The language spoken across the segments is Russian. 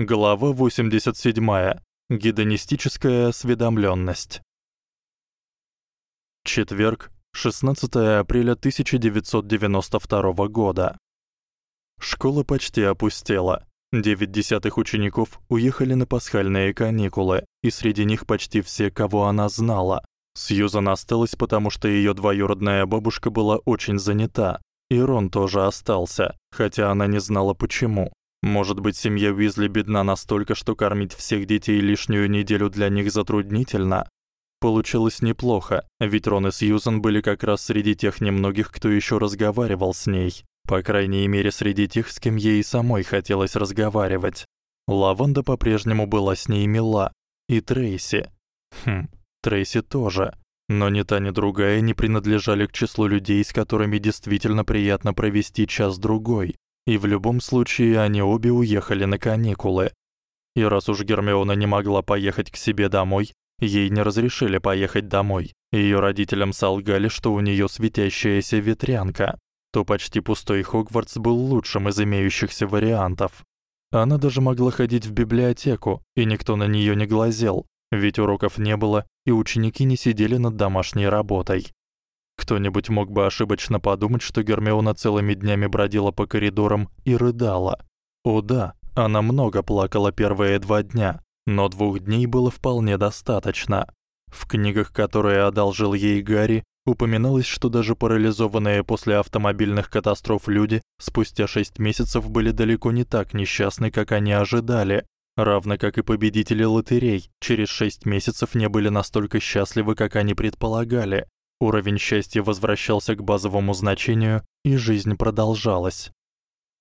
Глава 87. Гедонистическая осведомлённость. Четверг, 16 апреля 1992 года. Школа почти опустела. Девять десятых учеников уехали на пасхальные каникулы, и среди них почти все, кого она знала. Сьюзан осталась, потому что её двоюродная бабушка была очень занята, и Рон тоже остался, хотя она не знала почему. Может быть, семья Уизли бедна настолько, что кормить всех детей лишнюю неделю для них затруднительно. Получилось неплохо, ведь Рон и Сьюзан были как раз среди тех немногих, кто ещё разговаривал с ней. По крайней мере, среди тех, с кем ей самой хотелось разговаривать. Лаванда по-прежнему была с ней мила, и Трейси. Хм, Трейси тоже. Но ни та, ни другая не принадлежали к числу людей, с которыми действительно приятно провести час-другой. И в любом случае они обе уехали на каникулы. И раз уж Гермиона не могла поехать к себе домой, ей не разрешили поехать домой. Её родителям солгали, что у неё светящаяся ветрянка. То почти пустой Хогвартс был лучшим из имеющихся вариантов. Она даже могла ходить в библиотеку, и никто на неё не глазел, ведь уроков не было, и ученики не сидели над домашней работой. Кто-нибудь мог бы ошибочно подумать, что Гермиона целыми днями бродила по коридорам и рыдала. О да, она много плакала первые два дня, но двух дней было вполне достаточно. В книгах, которые одолжил ей Гарри, упоминалось, что даже парализованные после автомобильных катастроф люди спустя 6 месяцев были далеко не так несчастны, как они ожидали, равно как и победители лотерей через 6 месяцев не были настолько счастливы, как они предполагали. Уровень счастья возвращался к базовому значению, и жизнь продолжалась.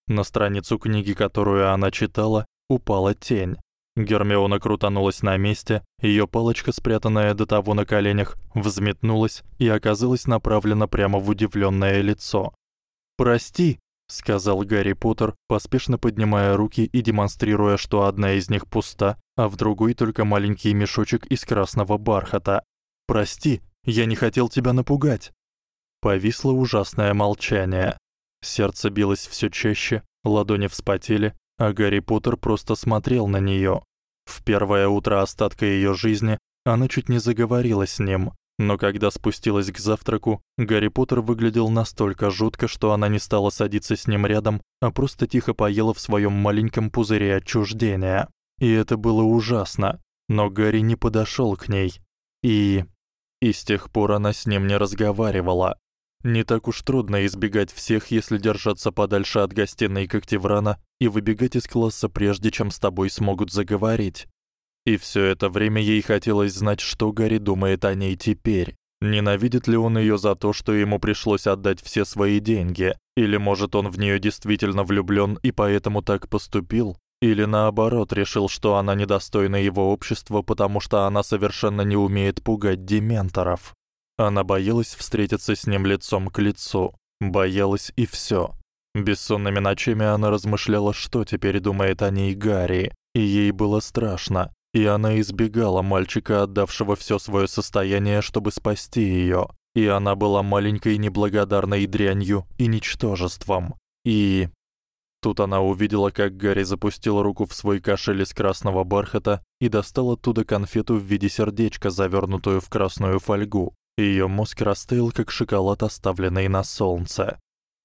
На страницу книги, которую она читала, упала тень. Гермиона крутанулась на месте, её палочка, спрятанная до того на коленях, взметнулась и оказалась направлена прямо в удивлённое лицо. "Прости", сказал Гарри Поттер, поспешно поднимая руки и демонстрируя, что одна из них пуста, а в другой только маленький мешочек из красного бархата. "Прости, я не хотел тебя напугать. Повисло ужасное молчание. Сердце билось всё чаще, ладони вспотели, а Гарри Поттер просто смотрел на неё. В первое утро остатка её жизни она чуть не заговорила с ним, но когда спустилась к завтраку, Гарри Поттер выглядел настолько жутко, что она не стала садиться с ним рядом, а просто тихо поела в своём маленьком пузыре отчуждения. И это было ужасно, но Гарри не подошёл к ней. И и с тех пор она с ним не разговаривала. Не так уж трудно избегать всех, если держаться подальше от гостиной Когтеврана и выбегать из класса прежде, чем с тобой смогут заговорить. И всё это время ей хотелось знать, что Гарри думает о ней теперь. Ненавидит ли он её за то, что ему пришлось отдать все свои деньги, или может он в неё действительно влюблён и поэтому так поступил? Или наоборот, решил, что она недостойна его общества, потому что она совершенно не умеет пугать дементоров. Она боялась встретиться с ним лицом к лицу. Боялась и всё. Бессонными ночами она размышляла, что теперь думает о ней Гарри, и ей было страшно. И она избегала мальчика, отдавшего всё своё состояние, чтобы спасти её. И она была маленькой неблагодарной дрянью и ничтожеством. И Тут она увидела, как Гарри запустил руку в свой кошель из красного бархата и достал оттуда конфету в виде сердечка, завёрнутую в красную фольгу. Её мозг растаял, как шоколад, оставленный на солнце.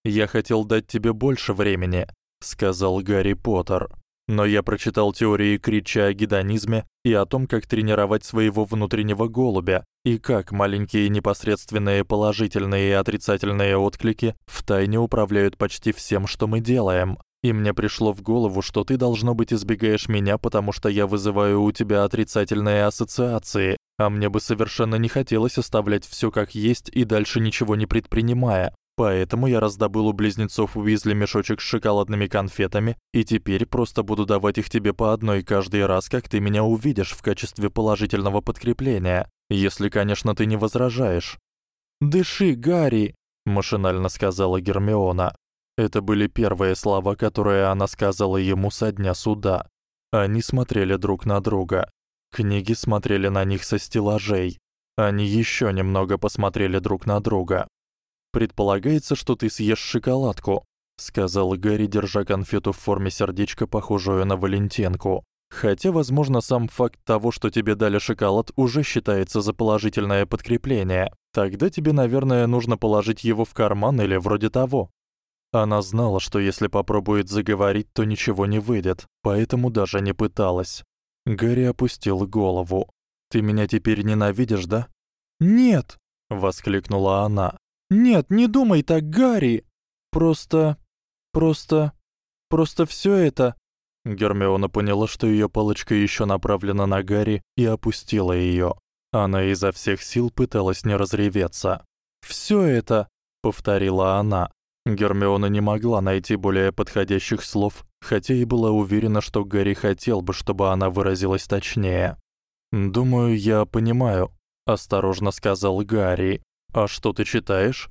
"Я хотел дать тебе больше времени", сказал Гарри Поттер. "Но я прочитал теории Крича о гедонизме и о том, как тренировать своего внутреннего голубя, и как маленькие непосредственные положительные и отрицательные отклики втайне управляют почти всем, что мы делаем. И мне пришло в голову, что ты должно быть избегаешь меня, потому что я вызываю у тебя отрицательные ассоциации, а мне бы совершенно не хотелось оставлять всё как есть и дальше ничего не предпринимая. Поэтому я раздобыл у близнецов Уизли мешочек с шоколадными конфетами, и теперь просто буду давать их тебе по одной каждый раз, как ты меня увидишь в качестве положительного подкрепления. Если, конечно, ты не возражаешь. "Дыши, Гарри", машинально сказала Гермиона. Это были первые слова, которые она сказала ему со дня суда. Они смотрели друг на друга. Книги смотрели на них со стеллажей. Они ещё немного посмотрели друг на друга. Предполагается, что ты съешь шоколадку, сказал Гарри, держа конфету в форме сердечка, похожую на валентинку. Хотя, возможно, сам факт того, что тебе дали шоколад, уже считается за положительное подкрепление. Тогда тебе, наверное, нужно положить его в карман или вроде того. Она знала, что если попробует заговорить, то ничего не выйдет, поэтому даже не пыталась. Гарри опустил голову. Ты меня теперь ненавидишь, да? Нет, воскликнула она. Нет, не думай так, Гарри. Просто просто просто всё это Гермиона поняла, что её палочка ещё направлена на Гарри, и опустила её. Она изо всех сил пыталась не разреветься. «Всё это», — повторила она. Гермиона не могла найти более подходящих слов, хотя и была уверена, что Гарри хотел бы, чтобы она выразилась точнее. "Думаю, я понимаю", осторожно сказал Гарри. "А что ты читаешь?"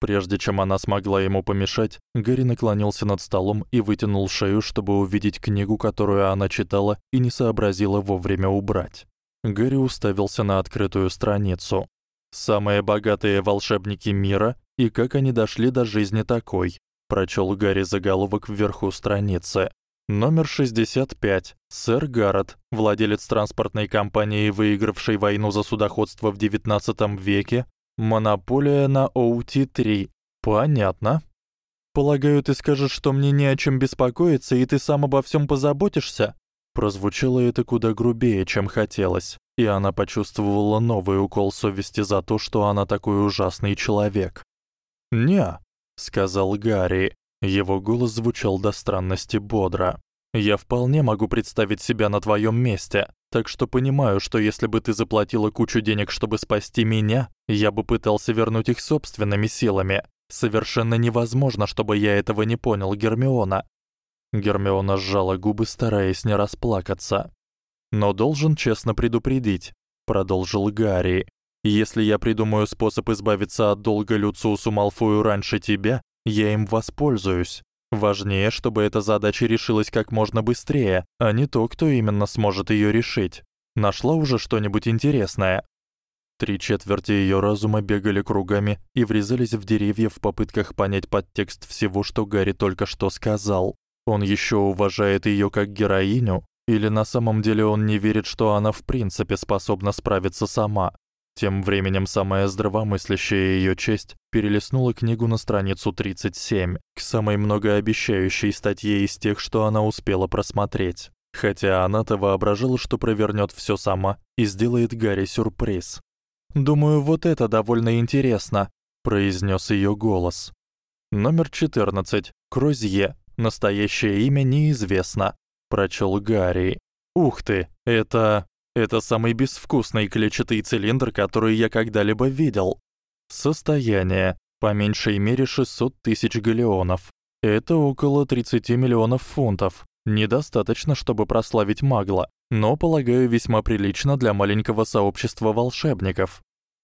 Прежде чем она смогла ему помешать, Гарри наклонился над столом и вытянул шею, чтобы увидеть книгу, которую она читала и не сообразила вовремя убрать. Гарри уставился на открытую страницу. Самые богатые волшебники мира и как они дошли до жизни такой. Прочёл Гарри заголовок вверху страницы. Номер 65. Сэр Гаррет, владелец транспортной компании, выигравшей войну за судоходство в XIX веке, Монополия на OT3. Понятно. Полагаю, ты скажешь, что мне не о чем беспокоиться, и ты сам обо всём позаботишься. Прозвучало это куда грубее, чем хотелось, и она почувствовала новый укол совести за то, что она такой ужасный человек. "Не", сказал Гарри. Его голос звучал до странности бодро. Я вполне могу представить себя на твоём месте. Так что понимаю, что если бы ты заплатила кучу денег, чтобы спасти меня, я бы пытался вернуть их собственными силами. Совершенно невозможно, чтобы я этого не понял, Гермиона. Гермиона сжала губы, стараясь не расплакаться. Но должен честно предупредить, продолжил Гарри. Если я придумаю способ избавиться от долга Люциусу Малфою раньше тебя, я им воспользуюсь. Важнее, чтобы эта задача решилась как можно быстрее, а не то, кто именно сможет её решить. Нашла уже что-нибудь интересное? Три четверти её разума бегали кругами и врезались в деревья в попытках понять подтекст всего, что Гарри только что сказал. Он ещё уважает её как героиню или на самом деле он не верит, что она в принципе способна справиться сама? Тем временем самая здравомыслящая её честь перелистнула книгу на страницу 37, к самой многообещающей статье из тех, что она успела просмотреть. Хотя она-то воображала, что провернёт всё сама и сделает Гарри сюрприз. "Думаю, вот это довольно интересно", произнёс её голос. Номер 14. Крозье. Настоящее имя неизвестно, прочёл Гарри. Ух ты, это это самый безвкусный клетчатый цилиндр, который я когда-либо видел. Состояние по меньшей мере 600 тысяч галеонов. Это около 30 миллионов фунтов. Недостаточно, чтобы прославить Магла, но, полагаю, весьма прилично для маленького сообщества волшебников.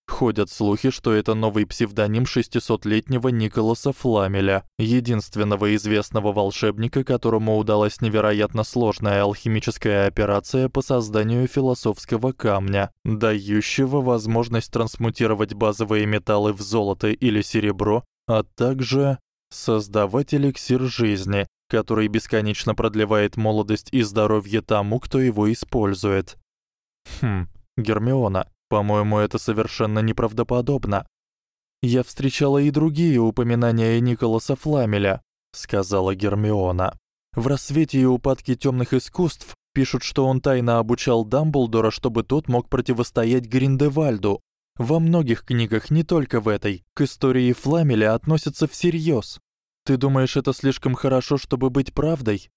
Ходят слухи, что это новый псевдоним 600-летнего Николаса Фламеля, единственного известного волшебника, которому удалась невероятно сложная алхимическая операция по созданию философского камня, дающего возможность трансмутировать базовые металлы в золото или серебро, а также создавать эликсир жизни, который бесконечно продлевает молодость и здоровье тому, кто его использует. Хм, Гермиона, по-моему, это совершенно неправдоподобно. Я встречала и другие упоминания Николаса Фламеля, сказала Гермиона. В рассвете и упадке тёмных искусств пишут, что он тайно обучал Дамблдора, чтобы тот мог противостоять Гриндевальду. Во многих книгах, не только в этой, к истории Фламеля относятся всерьёз. Ты думаешь, это слишком хорошо, чтобы быть правдой?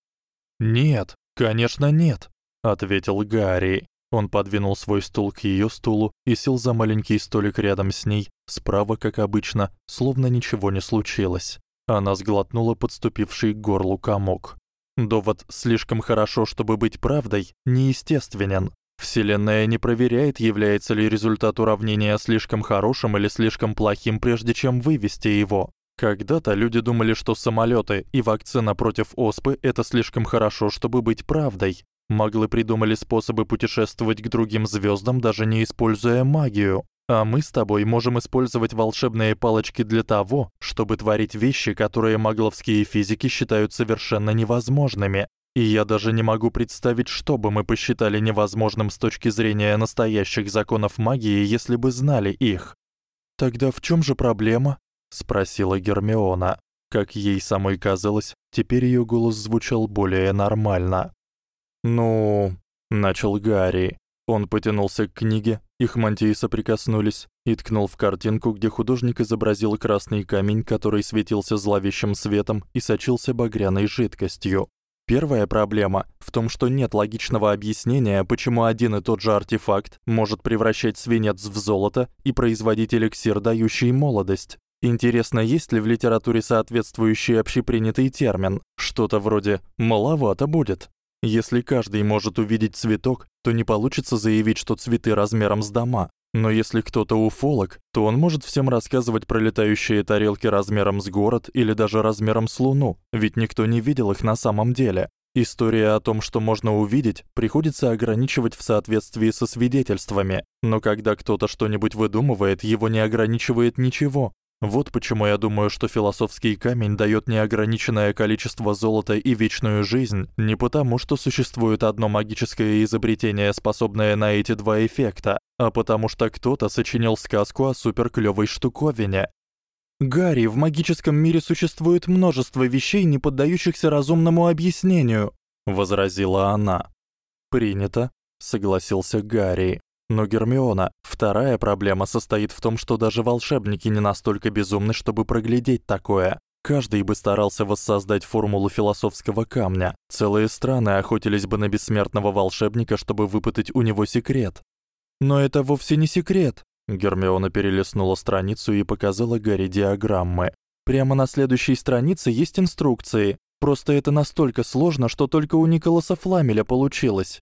Нет, конечно, нет, ответил Гарри. Он подвинул свой стул к её стулу и сел за маленький столик рядом с ней, справа, как обычно, словно ничего не случилось. Она сглотнула подступивший к горлу комок. Довод слишком хорошо, чтобы быть правдой, неестественен. Вселенная не проверяет, является ли результат уравнения слишком хорошим или слишком плохим, прежде чем вывести его. Когда-то люди думали, что самолёты и вакцина против оспы это слишком хорошо, чтобы быть правдой. Маглы придумали способы путешествовать к другим звёздам, даже не используя магию. А мы с тобой можем использовать волшебные палочки для того, чтобы творить вещи, которые магловские физики считают совершенно невозможными. И я даже не могу представить, что бы мы посчитали невозможным с точки зрения настоящих законов магии, если бы знали их. Тогда в чём же проблема? спросила Гермиона. Как ей самой казалось, теперь её голос звучал более нормально. Ну, начал Гарри. Он потянулся к книге, их мантии соприкоснулись, и ткнул в картинку, где художник изобразил красный камень, который светился зловещим светом и сочился багряной жидкостью. Первая проблема в том, что нет логичного объяснения, почему один и тот же артефакт может превращать свинец в золото и производить эликсир, дающий молодость. Интересно, есть ли в литературе соответствующий общепринятый термин? Что-то вроде маловато будет. Если каждый может увидеть цветок, то не получится заявить, что цветы размером с дома. Но если кто-то уфолог, то он может всем рассказывать про летающие тарелки размером с город или даже размером с Луну, ведь никто не видел их на самом деле. История о том, что можно увидеть, приходится ограничивать в соответствии со свидетельствами. Но когда кто-то что-нибудь выдумывает, его не ограничивает ничего. Вот почему я думаю, что философский камень даёт неограниченное количество золота и вечную жизнь, не потому, что существует одно магическое изобретение, способное на эти два эффекта, а потому что кто-то сочинил сказку о суперклёвой штуковине. Гарри, в магическом мире существует множество вещей, не поддающихся разумному объяснению, возразила она. Принято, согласился Гарри. Но Гермиона, вторая проблема состоит в том, что даже волшебники не настолько безумны, чтобы проглядеть такое. Каждый бы старался воссоздать формулу философского камня. Целые страны охотились бы на бессмертного волшебника, чтобы выпытать у него секрет. Но это вовсе не секрет. Гермиона перелистнула страницу и показала Гарри диаграммы. Прямо на следующей странице есть инструкции. Просто это настолько сложно, что только у Николаса Фламеля получилось.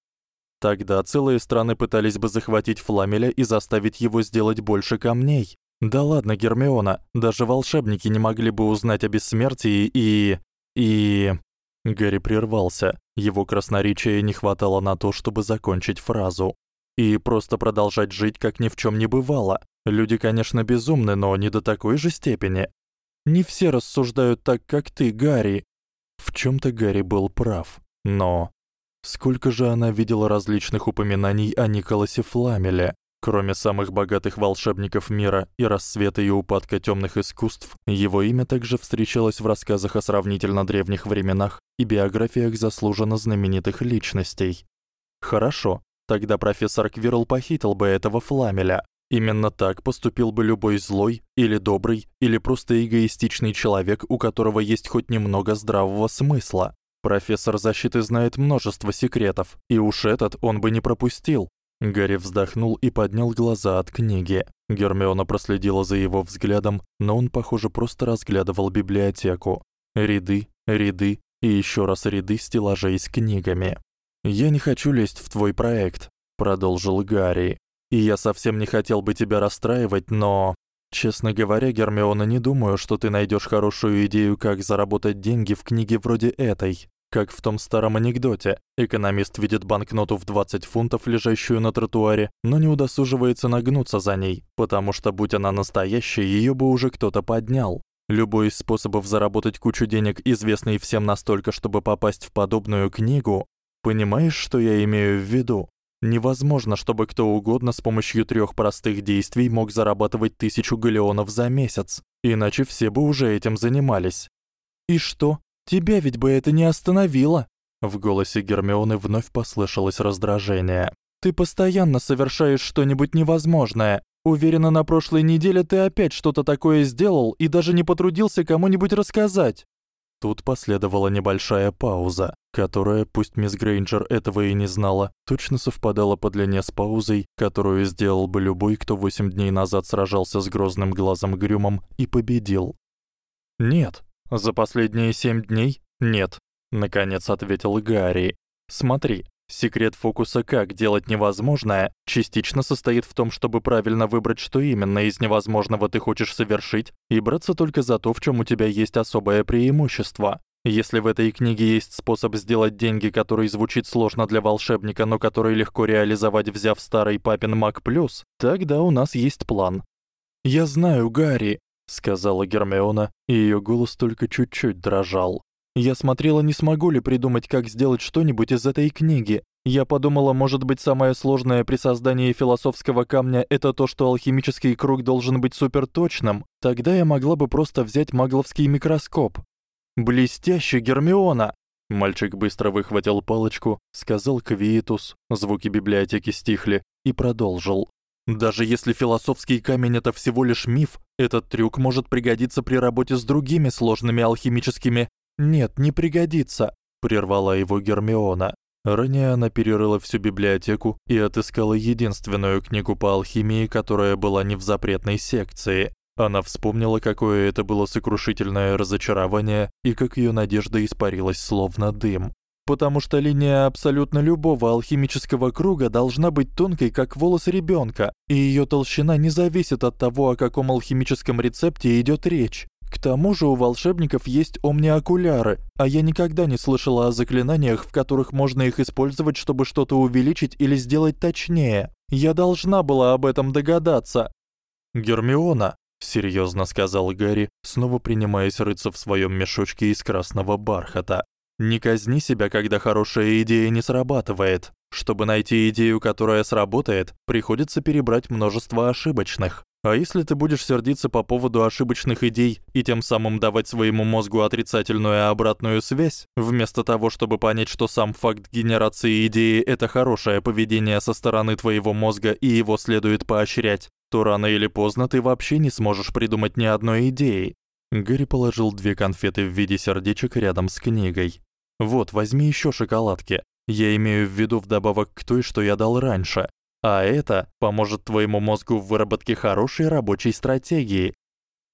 Тогда целые страны пытались бы захватить Фламеля и заставить его сделать больше камней. Да ладно, Гермиона, даже волшебники не могли бы узнать о бессмертии и и Гарри прервался. Его красноречия не хватало на то, чтобы закончить фразу. И просто продолжать жить, как ни в чём не бывало. Люди, конечно, безумны, но не до такой же степени. Не все рассуждают так, как ты, Гарри. В чём-то Гарри был прав, но Сколько же она видела различных упоминаний о Николасе Фламеле, кроме самых богатых волшебников мира и расцвета и упадка тёмных искусств, его имя также встречалось в рассказах о сравнительно древних временах и биографиях заслуженно знаменитых личностей. Хорошо, тогда профессор Квирл похитил бы этого Фламеля. Именно так поступил бы любой злой или добрый или просто эгоистичный человек, у которого есть хоть немного здравого смысла. Профессор защиты знает множество секретов, и уж этот он бы не пропустил. Гарри вздохнул и поднял глаза от книги. Гермиона проследила за его взглядом, но он, похоже, просто разглядывал библиотеку. Ряды, ряды и ещё раз ряды стеллажей с книгами. "Я не хочу лезть в твой проект", продолжил Гарри. "И я совсем не хотел бы тебя расстраивать, но Честно говоря, Гермиона, не думаю, что ты найдёшь хорошую идею, как заработать деньги в книге вроде этой. Как в том старом анекдоте. Экономист видит банкноту в 20 фунтов, лежащую на тротуаре, но не удосуживается нагнуться за ней, потому что будь она настоящей, её бы уже кто-то поднял. Любой из способов заработать кучу денег, известный всем настолько, чтобы попасть в подобную книгу, понимаешь, что я имею в виду? Невозможно, чтобы кто угодно с помощью трёх простых действий мог зарабатывать тысячу галеонов за месяц, иначе все бы уже этим занимались. И что? Тебя ведь бы это не остановило. В голосе Гермионы вновь послышалось раздражение. Ты постоянно совершаешь что-нибудь невозможное. Уверена, на прошлой неделе ты опять что-то такое сделал и даже не потрудился кому-нибудь рассказать. Тут последовала небольшая пауза, которая, пусть мисс Грейнджер этого и не знала, точно совпадала по длине с паузой, которую сделал бы любой, кто 8 дней назад сражался с грозным глазом Грюмом и победил. Нет, за последние 7 дней? Нет, наконец ответил Гарри. Смотри, Секрет фокуса «Как делать невозможное» частично состоит в том, чтобы правильно выбрать, что именно из невозможного ты хочешь совершить, и браться только за то, в чём у тебя есть особое преимущество. Если в этой книге есть способ сделать деньги, который звучит сложно для волшебника, но который легко реализовать, взяв старый папин Mac Plus, тогда у нас есть план. Я знаю, Гарри, сказала Гермиона, и её голос только чуть-чуть дрожал. Я смотрела, не смогу ли придумать, как сделать что-нибудь из этой книги. Я подумала, может быть, самое сложное при создании философского камня это то, что алхимический круг должен быть суперточным. Тогда я могла бы просто взять магловский микроскоп. Блестяще, Гермиона. Мальчик быстро выхватил палочку, сказал Квиетус, звуки библиотеки стихли и продолжил. Даже если философский камень это всего лишь миф, этот трюк может пригодиться при работе с другими сложными алхимическими. Нет, не пригодится, прервала его Гермиона. Ранее она перерыла всю библиотеку и отыскала единственную книгу по алхимии, которая была не в запретной секции. Она вспомнила, какое это было сокрушительное разочарование и как её надежда испарилась словно дым. Потому что линия абсолютно любого алхимического круга должна быть тонкой, как волос ребёнка, и её толщина не зависит от того, о каком алхимическом рецепте идёт речь. К тому же у волшебников есть омниокуляры, а я никогда не слышала о заклинаниях, в которых можно их использовать, чтобы что-то увеличить или сделать точнее. Я должна была об этом догадаться. Гермиона, серьёзно сказал Гарри, снова принимаясь рыться в своём мешочке из красного бархата. Не казни себя, когда хорошая идея не срабатывает. Чтобы найти идею, которая сработает, приходится перебрать множество ошибочных. А если ты будешь сердиться по поводу ошибочных идей и тем самым давать своему мозгу отрицательную обратную связь, вместо того, чтобы понять, что сам факт генерации идеи это хорошее поведение со стороны твоего мозга и его следует поощрять, то рано или поздно ты вообще не сможешь придумать ни одной идеи. Гарри положил две конфеты в виде сердечек рядом с книгой. Вот, возьми ещё шоколадки. Я имею в виду вдобавок к той, что я дал раньше. А это поможет твоему мозгу в выработке хорошей рабочей стратегии.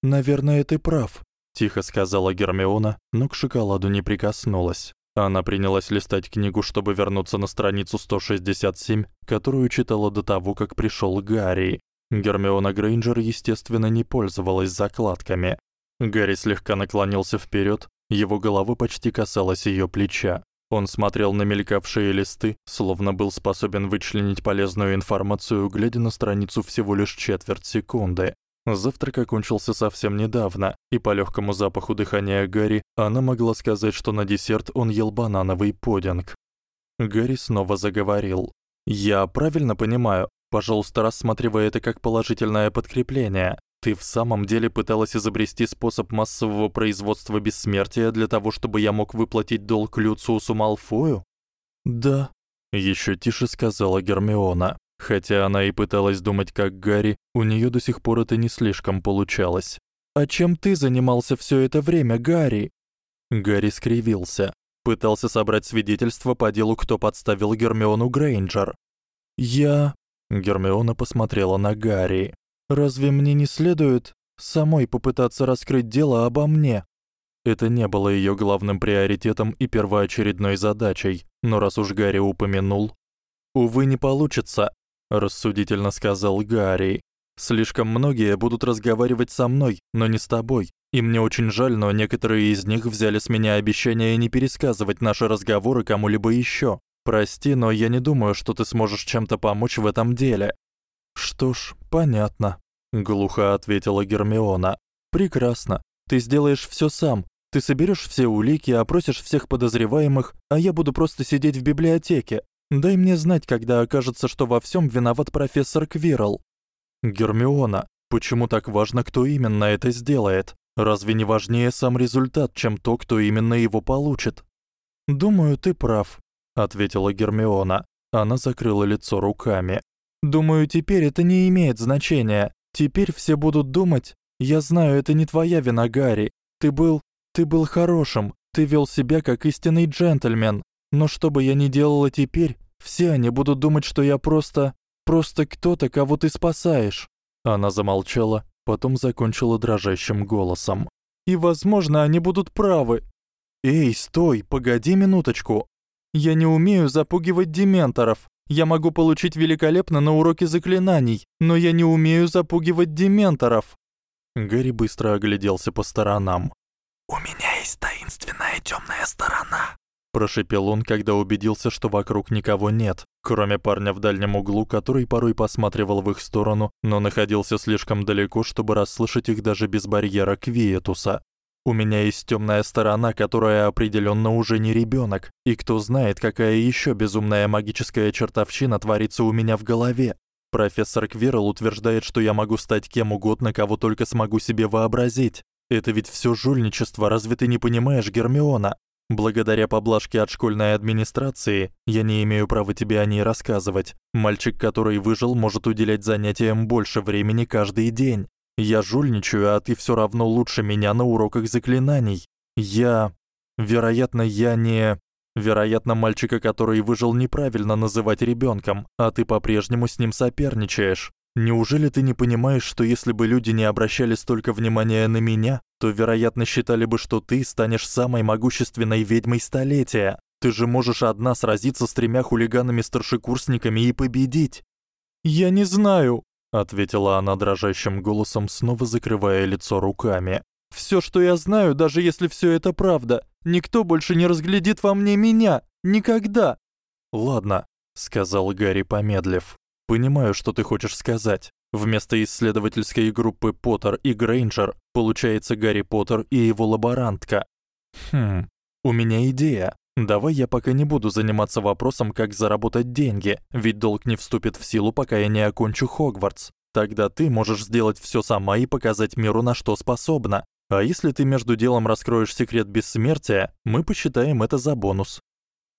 Наверное, ты прав, тихо сказала Гермиона, но к шоколаду не прикоснулась. Она принялась листать книгу, чтобы вернуться на страницу 167, которую читала до того, как пришёл Гарри. Гермиона Грейнджер, естественно, не пользовалась закладками. Гарри слегка наклонился вперёд, его голова почти касалась её плеча. Он смотрел на мелькавшие листы, словно был способен вычленить полезную информацию, глядя на страницу всего лишь четверть секунды. Завтрак окончился совсем недавно, и по лёгкому запаху дыхания Гарри она могла сказать, что на десерт он ел банановый пудинг. Гарри снова заговорил. «Я правильно понимаю? Пожалуйста, рассматривай это как положительное подкрепление. Ты в самом деле пыталась изобрести способ массового производства бессмертия для того, чтобы я мог выплатить долг Люциусу Малфою? Да, ещё тише сказала Гермиона. Хотя она и пыталась думать как Гарри, у неё до сих пор это не слишком получалось. А чем ты занимался всё это время, Гарри? Гарри скривился, пытался собрать свидетельства по делу, кто подставил Гермиону Грейнджер. Я Гермиона посмотрела на Гарри. Разве мне не следует самой попытаться раскрыть дело обо мне? Это не было её главным приоритетом и первоочередной задачей, но раз уж Гарри упомянул, увы, не получится, рассудительно сказал Гарри. Слишком многие будут разговаривать со мной, но не с тобой. И мне очень жаль, но некоторые из них взяли с меня обещание не пересказывать наши разговоры кому-либо ещё. Прости, но я не думаю, что ты сможешь чем-то помочь в этом деле. Что ж, понятно, глухо ответила Гермиона. Прекрасно. Ты сделаешь всё сам. Ты соберёшь все улики, опросишь всех подозреваемых, а я буду просто сидеть в библиотеке. Дай мне знать, когда окажется, что во всём виноват профессор Квирл. Гермиона, почему так важно, кто именно это сделает? Разве не важнее сам результат, чем то, кто именно его получит? Думаю, ты прав, ответила Гермиона. Она закрыла лицо руками. Думаю, теперь это не имеет значения. Теперь все будут думать: "Я знаю, это не твоя вина, Гарри. Ты был, ты был хорошим, ты вел себя как истинный джентльмен. Но что бы я ни делала теперь, все они будут думать, что я просто, просто кто-то, кого ты спасаешь". Она замолчала, потом закончила дрожащим голосом. И, возможно, они будут правы. Эй, стой, погоди минуточку. Я не умею запугивать дементоров. Я могу получить великолепно на уроке заклинаний, но я не умею запугивать дементоров. Гарри быстро огляделся по сторонам. У меня есть таинственная тёмная сторона, прошипел он, когда убедился, что вокруг никого нет, кроме парня в дальнем углу, который порой посматривал в их сторону, но находился слишком далеко, чтобы расслышать их даже без барьера Квиетуса. У меня есть тёмная сторона, которая определённо уже не ребёнок, и кто знает, какая ещё безумная магическая чертовщина творится у меня в голове. Профессор Квирл утверждает, что я могу стать кем угодно, кого только смогу себе вообразить. Это ведь всё жульничество, разве ты не понимаешь, Гермиона? Благодаря поблажке от школьной администрации, я не имею права тебе о ней рассказывать. Мальчик, который выжил, может уделять занятиям больше времени каждый день. Я жульничаю, а ты всё равно лучше меня на уроках заклинаний. Я, вероятно, я не Вероятно, мальчика, который выжил, неправильно называть ребёнком, а ты по-прежнему с ним соперничаешь. Неужели ты не понимаешь, что если бы люди не обращали столько внимания на меня, то, вероятно, считали бы, что ты станешь самой могущественной ведьмой столетия? Ты же можешь одна сразиться с тремя хулиганами-старшекурсниками и победить. Я не знаю, ответила она дрожащим голосом, снова закрывая лицо руками. Всё, что я знаю, даже если всё это правда, никто больше не разглядит во мне меня, никогда. Ладно, сказал Гарри, помедлив. Понимаю, что ты хочешь сказать. Вместо исследовательской группы Поттер и Грейнджер получается Гарри Поттер и его лаборантка. Хм. У меня идея. Давай я пока не буду заниматься вопросом, как заработать деньги, ведь долг не вступит в силу, пока я не окончу Хогвартс. Тогда ты можешь сделать всё сама и показать миру, на что способна. А если ты между делом раскроешь секрет бессмертия, мы посчитаем это за бонус.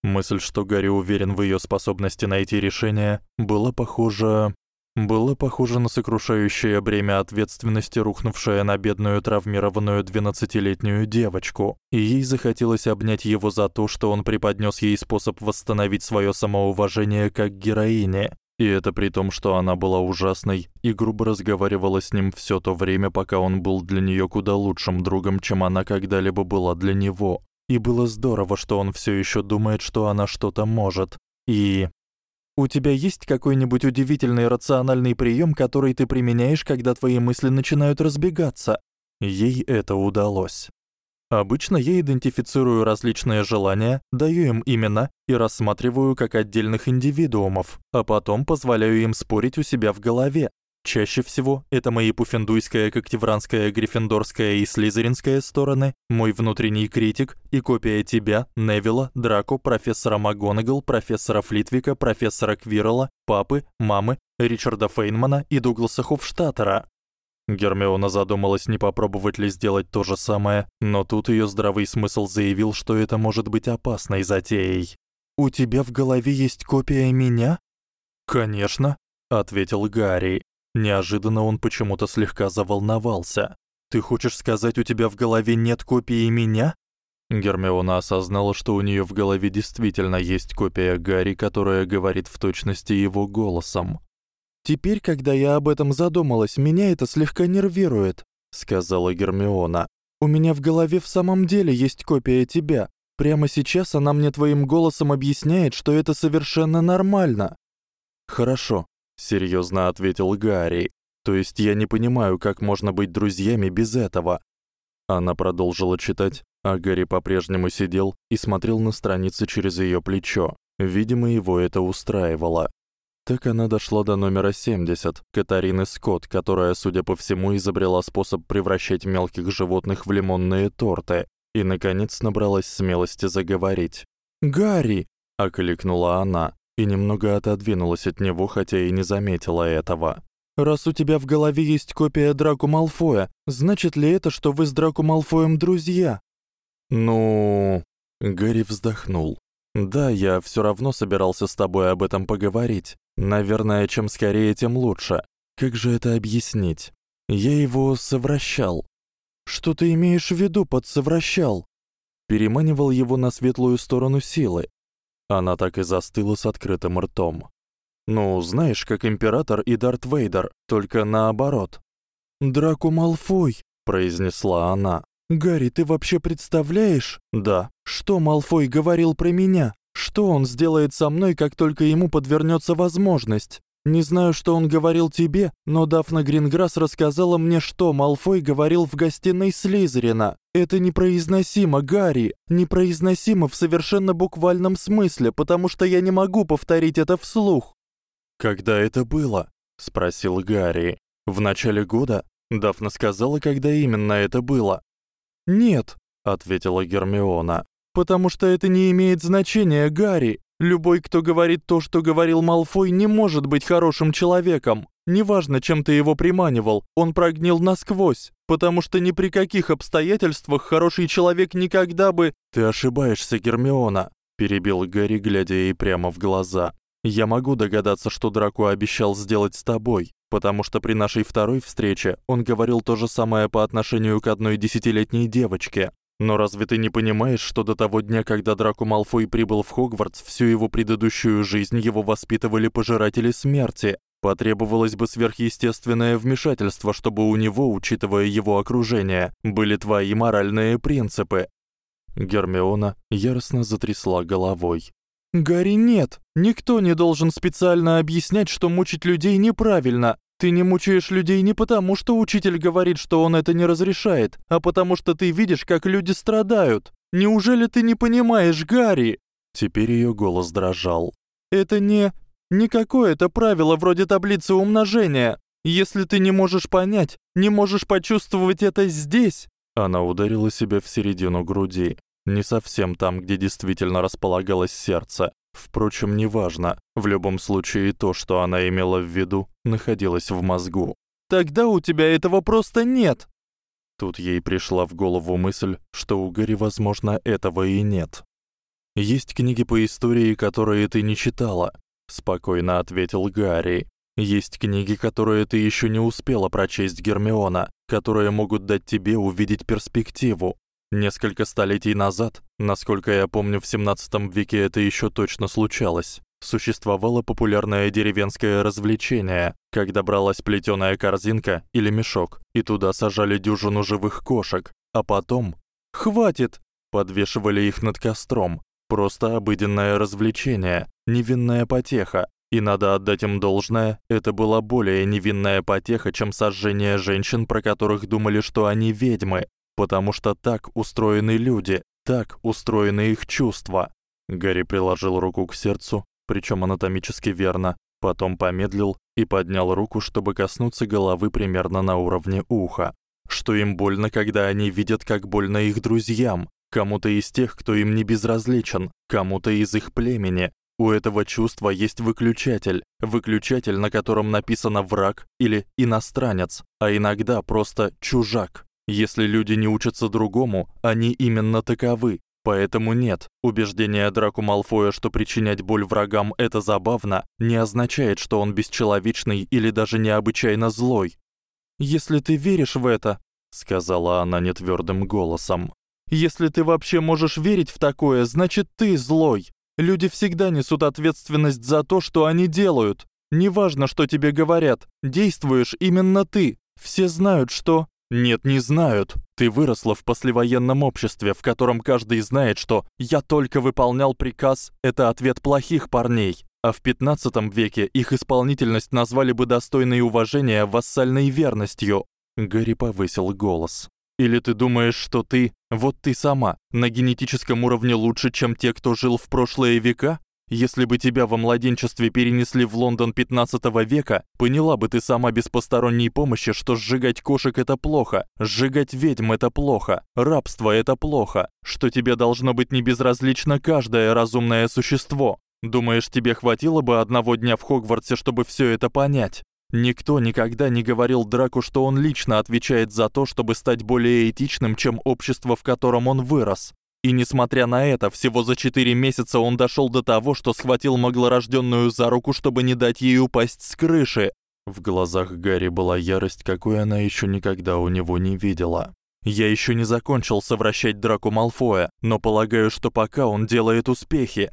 Мысль, что Гарри уверен в её способности найти решение, была похожа было похоже на сокрушающее бремя ответственности, рухнувшее на бедную травмированную двенадцатилетнюю девочку, и ей захотелось обнять его за то, что он преподнёс ей способ восстановить своё самоуважение как героине. И это при том, что она была ужасной и грубо разговаривала с ним всё то время, пока он был для неё куда лучшим другом, чем она когда-либо была для него. И было здорово, что он всё ещё думает, что она что-то может. И у тебя есть какой-нибудь удивительный рациональный приём, который ты применяешь, когда твои мысли начинают разбегаться? Ей это удалось. Обычно я идентифицирую различные желания, даю им имена и рассматриваю как отдельных индивидуумов, а потом позволяю им спорить у себя в голове, Чаще всего это мои пуффендуйская, когтевранская, гриффиндорская и слизеринская стороны, мой внутренний критик и копия тебя, Невилла, Драко, профессора МакГонагал, профессора Флитвика, профессора Квирла, папы, мамы, Ричарда Фейнмана и Дугласа Хофштаттера. Гермиона задумалась, не попробовать ли сделать то же самое, но тут её здравый смысл заявил, что это может быть опасной затеей. У тебя в голове есть копия меня? Конечно, ответил Гарри. Неожиданно он почему-то слегка заволновался. Ты хочешь сказать, у тебя в голове нет копии меня? Гермиона осознала, что у неё в голове действительно есть копия Гарри, которая говорит в точности его голосом. Теперь, когда я об этом задумалась, меня это слегка нервирует, сказала Гермиона. У меня в голове в самом деле есть копия тебя. Прямо сейчас она мне твоим голосом объясняет, что это совершенно нормально. Хорошо, серьёзно ответил Гарри. То есть я не понимаю, как можно быть друзьями без этого. Она продолжила читать, а Гарри по-прежнему сидел и смотрел на страницы через её плечо. Видимо, его это устраивало. Так она дошла до номера 70, Катарины Скотт, которая, судя по всему, изобрела способ превращать мелких животных в лимонные торты, и наконец набралась смелости заговорить. "Гарри!" окликнула она и немного отодвинулась от него, хотя и не заметила этого. Раз у тебя в голове есть копия Драко Малфоя, значит ли это, что вы с Драко Малфоем друзья? Ну, Гарри вздохнул. Да, я всё равно собирался с тобой об этом поговорить. Наверное, чем скорее, тем лучше. Как же это объяснить? Я его совращал. Что ты имеешь в виду под совращал? Переманивал его на светлую сторону силы. Она так и застыла с открытым ртом. Ну, знаешь, как император и Дарт Вейдер, только наоборот. Драко Малфой, произнесла она. Гарри, ты вообще представляешь? Да. Что Малфой говорил про меня? Что он сделает со мной, как только ему подвернётся возможность? Не знаю, что он говорил тебе, но Дафна Гринграсс рассказала мне, что Малфой говорил в гостиной Слизерина. Это непроизносимо, Гарри, непроизносимо в совершенно буквальном смысле, потому что я не могу повторить это вслух. Когда это было? спросил Гарри. В начале года? Дафна сказала, когда именно это было. Нет, ответила Гермиона. Потому что это не имеет значения, Гарри. Любой, кто говорит то, что говорил Малфой, не может быть хорошим человеком. Неважно, чем ты его приманивал, он прогнил насквозь, потому что ни при каких обстоятельствах хороший человек никогда бы Ты ошибаешься, Гермиона, перебил Гарри, глядя ей прямо в глаза. Я могу догадаться, что Драко обещал сделать с тобой, потому что при нашей второй встрече он говорил то же самое по отношению к одной десятилетней девочке. Но разве ты не понимаешь, что до того дня, когда Драко Малфой прибыл в Хогвартс, всю его предыдущую жизнь его воспитывали пожиратели смерти? Потребовалось бы сверхъестественное вмешательство, чтобы у него, учитывая его окружение, были твои моральные принципы. Гермиона яростно затрясла головой. Гарри, нет. Никто не должен специально объяснять, что мучить людей неправильно. Ты не мучаешь людей не потому, что учитель говорит, что он это не разрешает, а потому что ты видишь, как люди страдают. Неужели ты не понимаешь, Гарри? Теперь её голос дрожал. Это не не какое-то правило вроде таблицы умножения. Если ты не можешь понять, не можешь почувствовать это здесь, она ударила себя в середину груди, не совсем там, где действительно располагалось сердце. Впрочем, неважно. В любом случае то, что она имела в виду, находилось в мозгу. Тогда у тебя этого просто нет. Тут ей пришла в голову мысль, что у Гарри, возможно, этого и нет. Есть книги по истории, которые ты не читала, спокойно ответил Гарри. Есть книги, которые ты ещё не успела прочесть, Гермиона, которые могут дать тебе увидеть перспективу. Несколько столетий назад, насколько я помню, в 17 веке это ещё точно случалось. Существовало популярное деревенское развлечение, когда бралась плетёная корзинка или мешок, и туда сажали дюжину живых кошек, а потом хватит, подвешивали их над костром. Просто обыденное развлечение, невинная потеха. И надо отдать им должное, это была более невинная потеха, чем сожжение женщин, про которых думали, что они ведьмы потому что так устроены люди, так устроены их чувства. Гарри приложил руку к сердцу, причём анатомически верно, потом помедлил и поднял руку, чтобы коснуться головы примерно на уровне уха. Что им больно, когда они видят, как больно их друзьям, кому-то из тех, кто им не безразличен, кому-то из их племени. У этого чувства есть выключатель, выключатель, на котором написано враг или иностранец, а иногда просто чужак. Если люди не учатся другому, они именно таковы. Поэтому нет, убеждение Драко Малфоя, что причинять боль врагам это забавно, не означает, что он бесчеловечный или даже необычайно злой. Если ты веришь в это, сказала она нетвёрдым голосом. Если ты вообще можешь верить в такое, значит ты злой. Люди всегда несут ответственность за то, что они делают. Неважно, что тебе говорят, действуешь именно ты. Все знают, что нет, не знают. Ты выросла в послевоенном обществе, в котором каждый знает, что я только выполнял приказ это ответ плохих парней. А в 15 веке их исполнительность назвали бы достойной уважения вассальной верностью. Гарри повысил голос. Или ты думаешь, что ты, вот ты сама, на генетическом уровне лучше, чем те, кто жил в прошлые века? Если бы тебя во младенчестве перенесли в Лондон 15 века, поняла бы ты сама без посторонней помощи, что сжигать кошек это плохо, сжигать ведьм это плохо, рабство это плохо, что тебе должно быть не безразлично каждое разумное существо. Думаешь, тебе хватило бы одного дня в Хогвартсе, чтобы всё это понять? Никто никогда не говорил Драку, что он лично отвечает за то, чтобы стать более этичным, чем общество, в котором он вырос. И несмотря на это, всего за 4 месяца он дошёл до того, что схватил маглорождённую за руку, чтобы не дать ей упасть с крыши. В глазах Гарри была ярость, какой она ещё никогда у него не видела. Я ещё не закончил совращать Драко Малфоя, но полагаю, что пока он делает успехи.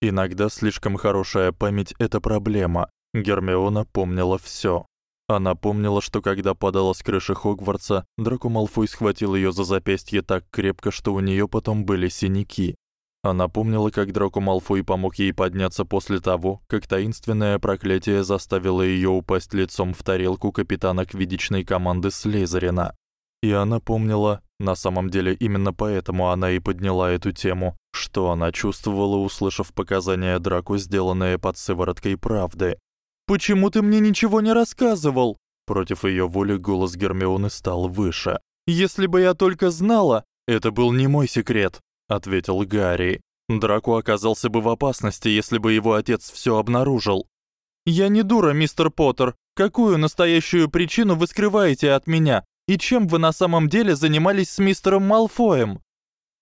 Иногда слишком хорошая память это проблема. Гермиона помнила всё. Она помнила, что когда падала с крыши Хогвартса, Драко Малфой схватил её за запястье так крепко, что у неё потом были синяки. Она помнила, как Драко Малфой помог ей подняться после того, как таинственное проклятие заставило её упасть лицом в тарелку капитана квиддичной команды Слизерина. И она помнила, на самом деле именно поэтому она и подняла эту тему, что она чувствовала, услышав показания Драко, сделанные под сывороткой правды. «Почему ты мне ничего не рассказывал?» Против её воли голос Гермионы стал выше. «Если бы я только знала...» «Это был не мой секрет», ответил Гарри. Драко оказался бы в опасности, если бы его отец всё обнаружил. Я не дура, мистер Поттер. Какую настоящую причину вы скрываете от меня? И чем вы на самом деле занимались с мистером Малфоем?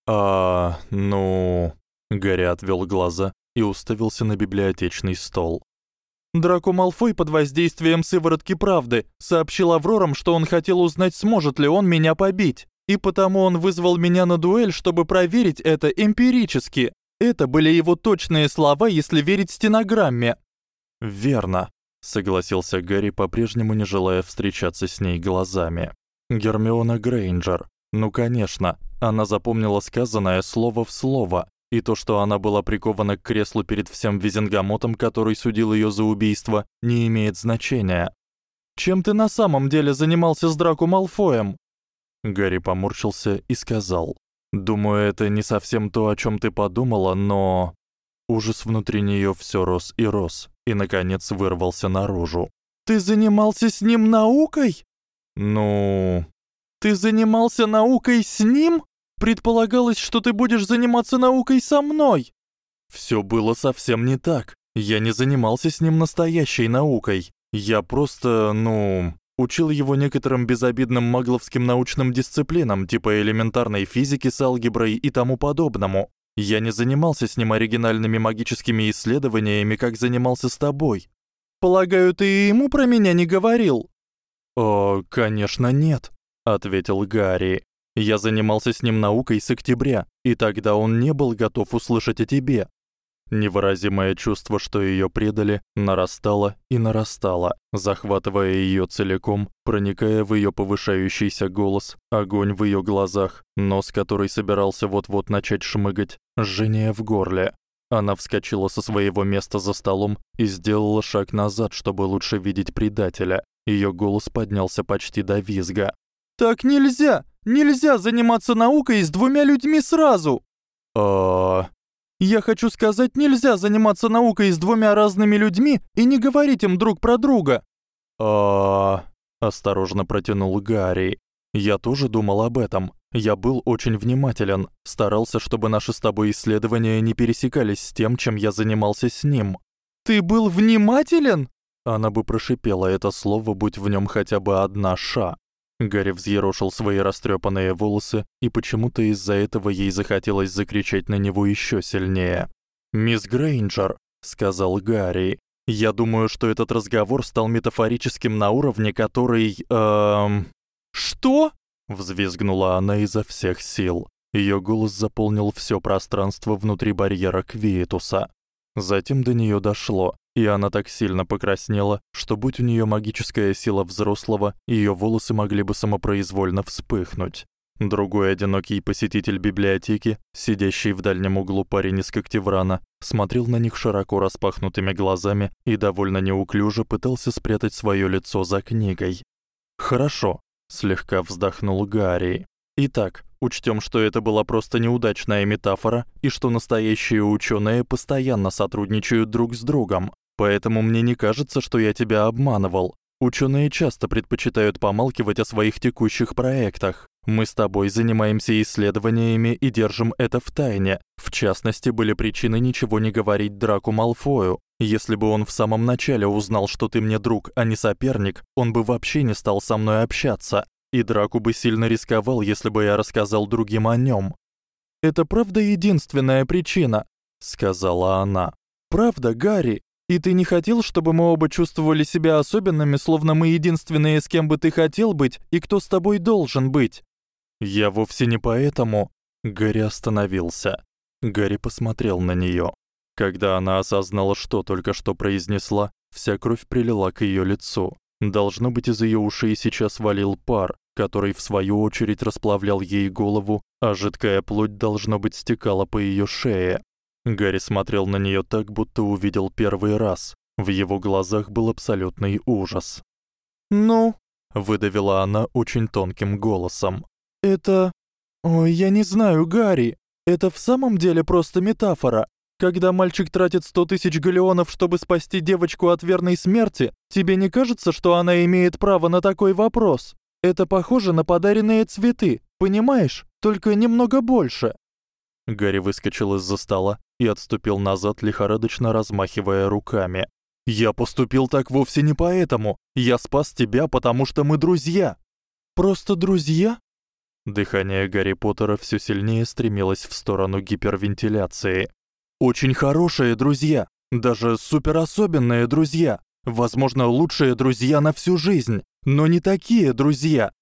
А, ну, Гарри отвёл глаза и уставился на библиотечный стол. Драко Малфой под воздействием сыворотки правды сообщил Аврорам, что он хотел узнать, сможет ли он меня побить. И потому он вызвал меня на дуэль, чтобы проверить это эмпирически. Это были его точные слова, если верить стенограмме. Верно, согласился Гарри, по-прежнему не желая встречаться с ней глазами. Гермиона Грейнджер. Ну, конечно, она запомнила сказанное слово в слово, и то, что она была прикована к креслу перед всем Визенгамотом, который судил её за убийство, не имеет значения. Чем ты на самом деле занимался с Драко Малфоем? Гарри поморщился и сказал: "Думаю, это не совсем то, о чём ты подумала, но ужас внутри неё всё рос и рос, и наконец вырвался наружу. Ты занимался с ним наукой? Ну, ты занимался наукой с ним? Предполагалось, что ты будешь заниматься наукой со мной. Всё было совсем не так. Я не занимался с ним настоящей наукой. Я просто, ну, учил его некоторым безобидным магловским научным дисциплинам, типа элементарной физики с алгеброй и тому подобному. Я не занимался с ним оригинальными магическими исследованиями, как занимался с тобой. Полагаю, ты ему про меня не говорил? О, конечно, нет, ответил Гарри. Я занимался с ним наукой с октября, и тогда он не был готов услышать о тебе. Невыразимое чувство, что её предали, нарастало и нарастало, захватывая её целиком, проникая в её повышающийся голос, огонь в её глазах, нос, который собирался вот-вот начать шмыгать, жжение в горле. Она вскочила со своего места за столом и сделала шаг назад, чтобы лучше видеть предателя. Её голос поднялся почти до визга. Так нельзя. Нельзя заниматься наукой с двумя людьми сразу. А, я хочу сказать, нельзя заниматься наукой с двумя разными людьми и не говорить им друг про друга. А, осторожно протянул Гарри. Я тоже думал об этом. Я был очень внимателен, старался, чтобы наши с тобой исследования не пересекались с тем, чем я занимался с ним. Ты был внимателен? Она бы прошипела это слово, будь в нём хотя бы одна ша. Гарри взъерошил свои растрёпанные волосы, и почему-то из-за этого ей захотелось закричать на него ещё сильнее. "Мисс Грейнджер", сказал Гарри. "Я думаю, что этот разговор стал метафорическим на уровне, который, эм Что? взвизгнула она изо всех сил. Её голос заполнил всё пространство внутри барьера Квиетуса. Затем до неё дошло. И она так сильно покраснела, что будь у неё магическая сила взрослого, её волосы могли бы самопроизвольно вспыхнуть. Другой одинокий посетитель библиотеки, сидящий в дальнем углу парень из Когтеврана, смотрел на них широко распахнутыми глазами и довольно неуклюже пытался спрятать своё лицо за книгой. "Хорошо", слегка вздохнул Гарри. "Итак, учтём, что это была просто неудачная метафора и что настоящие учёные постоянно сотрудничают друг с другом. Поэтому мне не кажется, что я тебя обманывал. Учёные часто предпочитают помалкивать о своих текущих проектах. Мы с тобой занимаемся исследованиями и держим это в тайне. В частности, были причины ничего не говорить Драку Малфою. Если бы он в самом начале узнал, что ты мне друг, а не соперник, он бы вообще не стал со мной общаться. И Драку бы сильно рисковал, если бы я рассказал другим о нём. Это правда единственная причина, сказала она. Правда, Гарри? И ты не хотел, чтобы мы оба чувствовали себя особенными, словно мы единственные, с кем бы ты хотел быть и кто с тобой должен быть? Я вовсе не поэтому. Гарри остановился. Гарри посмотрел на неё. Когда она осознала, что только что произнесла, вся кровь прилила к её лицу. Должно быть, из её ушей сейчас валил пар, который в свою очередь расплавлял ей голову, а жидкая плоть должно быть стекала по её шее. Гарри смотрел на неё так, будто увидел первый раз. В его глазах был абсолютный ужас. "Ну", выдавила она очень тонким голосом. "Это Ой, я не знаю, Гарри. Это в самом деле просто метафора. Когда мальчик тратит сто тысяч галеонов, чтобы спасти девочку от верной смерти, тебе не кажется, что она имеет право на такой вопрос? Это похоже на подаренные цветы, понимаешь? Только немного больше. Гарри выскочил из-за стола и отступил назад, лихорадочно размахивая руками. Я поступил так вовсе не поэтому. Я спас тебя, потому что мы друзья. Просто друзья? Дыхание Гарри Поттера всё сильнее стремилось в сторону гипервентиляции. Очень хорошие друзья, даже суперособенные друзья, возможно, лучшие друзья на всю жизнь, но не такие друзья.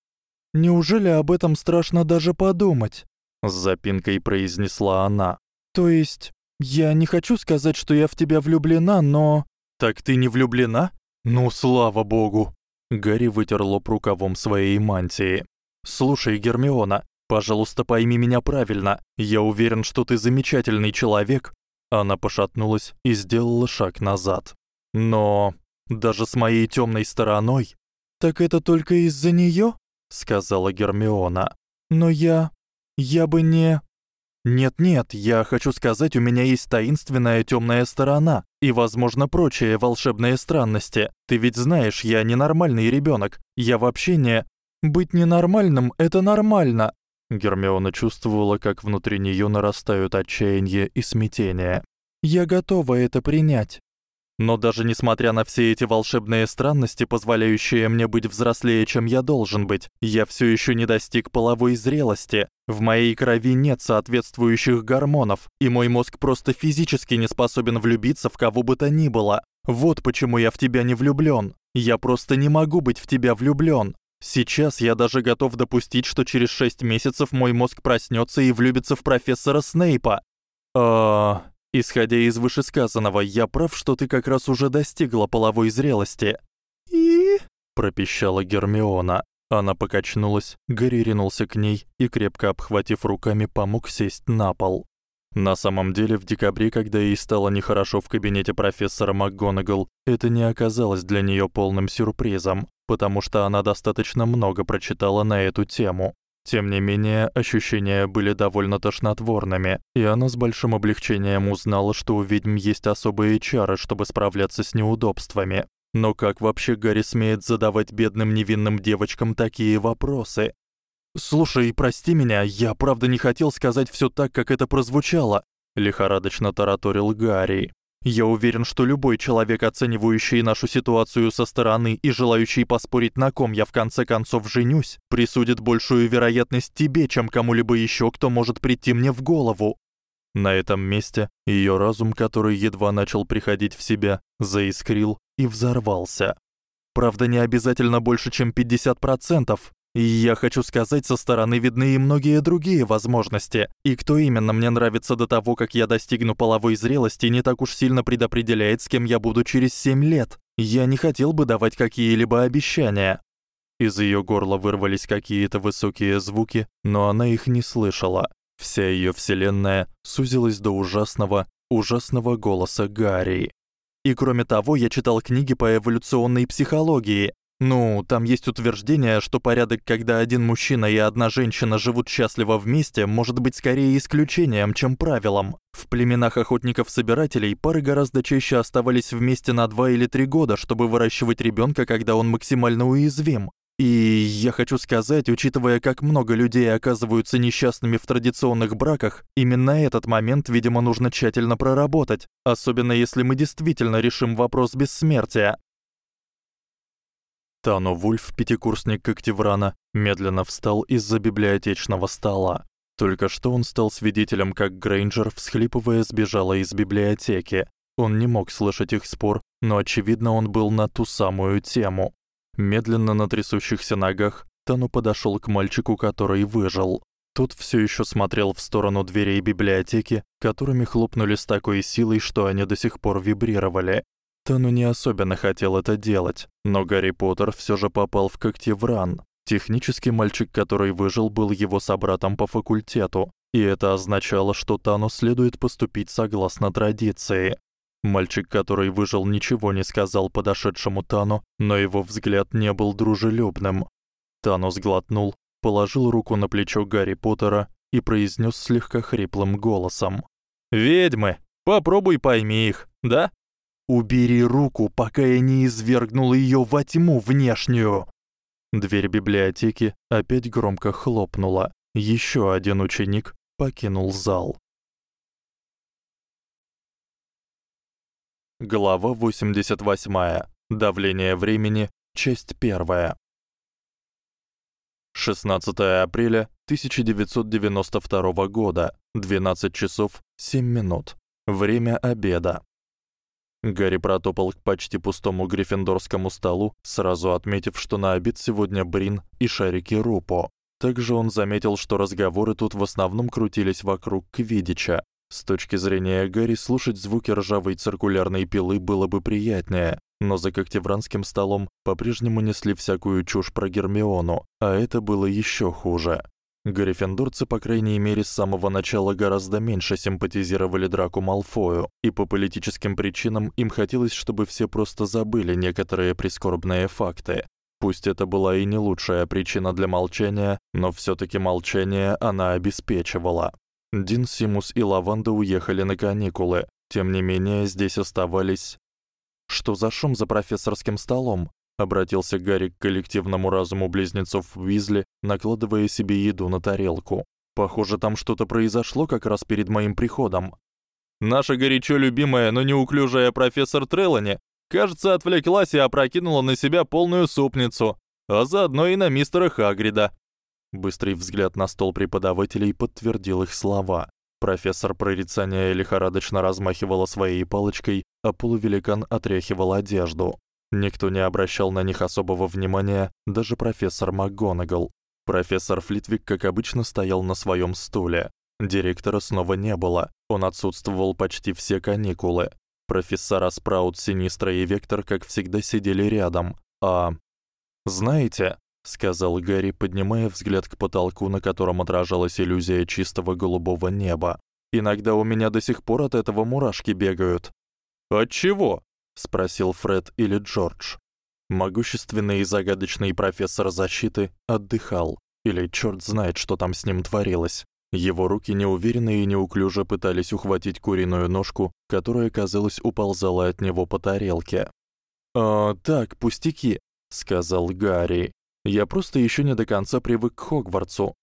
Неужели об этом страшно даже подумать? с запинкой произнесла она. То есть, я не хочу сказать, что я в тебя влюблена, но Так ты не влюблена? Ну, слава богу. Гарри вытер лоб рукавом своей мантии. Слушай, Гермиона, пожалуйста, пойми меня правильно. Я уверен, что ты замечательный человек, она пошатнулась и сделала шаг назад. Но даже с моей тёмной стороной, так это только из-за неё, сказала Гермиона. Но я я бы не Нет-нет, я хочу сказать, у меня есть таинственная тёмная сторона и, возможно, прочие волшебные странности. Ты ведь знаешь, я не нормальный ребёнок. Я вообще не быть ненормальным это нормально, Гермиона чувствовала, как внутри неё нарастают отчаяние и смятение. Я готова это принять. Но даже несмотря на все эти волшебные странности, позволяющие мне быть взрослее, чем я должен быть, я всё ещё не достиг половой зрелости. В моей крови нет соответствующих гормонов, и мой мозг просто физически не способен влюбиться в кого бы то ни было. Вот почему я в тебя не влюблён. Я просто не могу быть в тебя влюблён. Сейчас я даже готов допустить, что через 6 месяцев мой мозг проснётся и влюбится в профессора Снейпа. А, исходя из вышесказанного, я прав, что ты как раз уже достигла половой зрелости. И пропищала Гермиона. Она покачнулась, Гарри ринулся к ней и крепко обхватив руками, помог сесть на пол. На самом деле, в декабре, когда ей стало нехорошо в кабинете профессора МакГонагал, это не оказалось для неё полным сюрпризом потому что она достаточно много прочитала на эту тему. Тем не менее, ощущения были довольно тошнотворными, и она с большим облегчением узнала, что у ведьм есть особые чары, чтобы справляться с неудобствами. Но как вообще Гарри смеет задавать бедным невинным девочкам такие вопросы? Слушай, прости меня, я правда не хотел сказать всё так, как это прозвучало, лихорадочно тараторил Гарри. Я уверен, что любой человек, оценивающий нашу ситуацию со стороны и желающий поспорить, на ком я в конце концов женюсь, присудит большую вероятность тебе, чем кому-либо ещё, кто может прийти мне в голову. На этом месте её разум, который едва начал приходить в себя, заискрил и взорвался. Правда, не обязательно больше, чем 50%, я хочу сказать, со стороны видны и многие другие возможности. И кто именно мне нравится до того, как я достигну половой зрелости, не так уж сильно предопределяет, с кем я буду через 7 лет. Я не хотел бы давать какие-либо обещания. Из её горла вырвались какие-то высокие звуки, но она их не слышала. Вся её вселенная сузилась до ужасного, ужасного голоса Гарри. И кроме того, я читал книги по эволюционной психологии, ну, там есть утверждение, что порядок, когда один мужчина и одна женщина живут счастливо вместе, может быть скорее исключением, чем правилом. В племенах охотников-собирателей пары гораздо чаще оставались вместе на 2 или 3 года, чтобы выращивать ребёнка, когда он максимально уязвим. И я хочу сказать, учитывая, как много людей оказываются несчастными в традиционных браках, именно этот момент, видимо, нужно тщательно проработать, особенно если мы действительно решим вопрос бессмертия. Тано Вульф, пятикурсник Коктеврана, медленно встал из-за библиотечного стола. Только что он стал свидетелем, как Грейнджер, всхлипывая, сбежала из библиотеки. Он не мог слышать их спор, но очевидно, он был на ту самую тему. Медленно на трясущихся ногах Тану подошёл к мальчику, который выжил. Тот всё ещё смотрел в сторону дверей библиотеки, которыми хлопнули с такой силой, что они до сих пор вибрировали. Тану не особенно хотел это делать, но Гарри Поттер всё же попал в Когтевран. Технический мальчик, который выжил, был его собратом по факультету, и это означало, что Тану следует поступить согласно традиции. Мальчик, который выжил, ничего не сказал подошедшему Тану, но его взгляд не был дружелюбным. Тану сглотнул, положил руку на плечо Гарри Поттера и произнёс слегка хриплым голосом: "Ведьмы, попробуй пойми их, да? Убери руку, пока я не извергнул её во тьму внешнюю". Дверь библиотеки опять громко хлопнула. Ещё один ученик покинул зал. Глава 88. Давление времени. Часть 1. 16 апреля 1992 года. 12 часов 7 минут. Время обеда. Гарри протопал к почти пустому гриффиндорскому столу, сразу отметив, что на обед сегодня брин и шарики рупо. Также он заметил, что разговоры тут в основном крутились вокруг квиддича. С точки зрения Гарри, слушать звуки ржавой циркулярной пилы было бы приятнее, но за когтевранским столом по-прежнему несли всякую чушь про Гермиону, а это было ещё хуже. Гриффиндорцы, по крайней мере, с самого начала гораздо меньше симпатизировали Драку Малфою, и по политическим причинам им хотелось, чтобы все просто забыли некоторые прискорбные факты. Пусть это была и не лучшая причина для молчания, но всё-таки молчание она обеспечивала. Дин Симус и Лаванда уехали на каникулы. Тем не менее, здесь оставались Что за шум за профессорским столом? Обратился Гарри к коллективному разуму близнецов Уизли, накладывая себе еду на тарелку. Похоже, там что-то произошло как раз перед моим приходом. Наша горячо любимая, но неуклюжая профессор Трелани, кажется, отвлеклась и опрокинула на себя полную супницу, а заодно и на мистера Хагрида. Быстрый взгляд на стол преподавателей подтвердил их слова. Профессор прорицания лихорадочно размахивала своей палочкой, а полувеликан отряхивал одежду. Никто не обращал на них особого внимания, даже профессор МакГонагал. Профессор Флитвик, как обычно, стоял на своём стуле. Директора снова не было. Он отсутствовал почти все каникулы. Профессора Спраут, Синистра и Вектор, как всегда, сидели рядом. А знаете, сказал Гарри, поднимая взгляд к потолку, на котором отражалась иллюзия чистого голубого неба. Иногда у меня до сих пор от этого мурашки бегают. От чего? Спросил Фред или Джордж. Могущественный и загадочный профессор защиты отдыхал, или чёрт знает, что там с ним творилось. Его руки неуверенно и неуклюже пытались ухватить куриную ножку, которая, казалось, уползала от него по тарелке. "А, так, пустяки", сказал Гарри. Я просто ещё не до конца привык к Хогвартсу.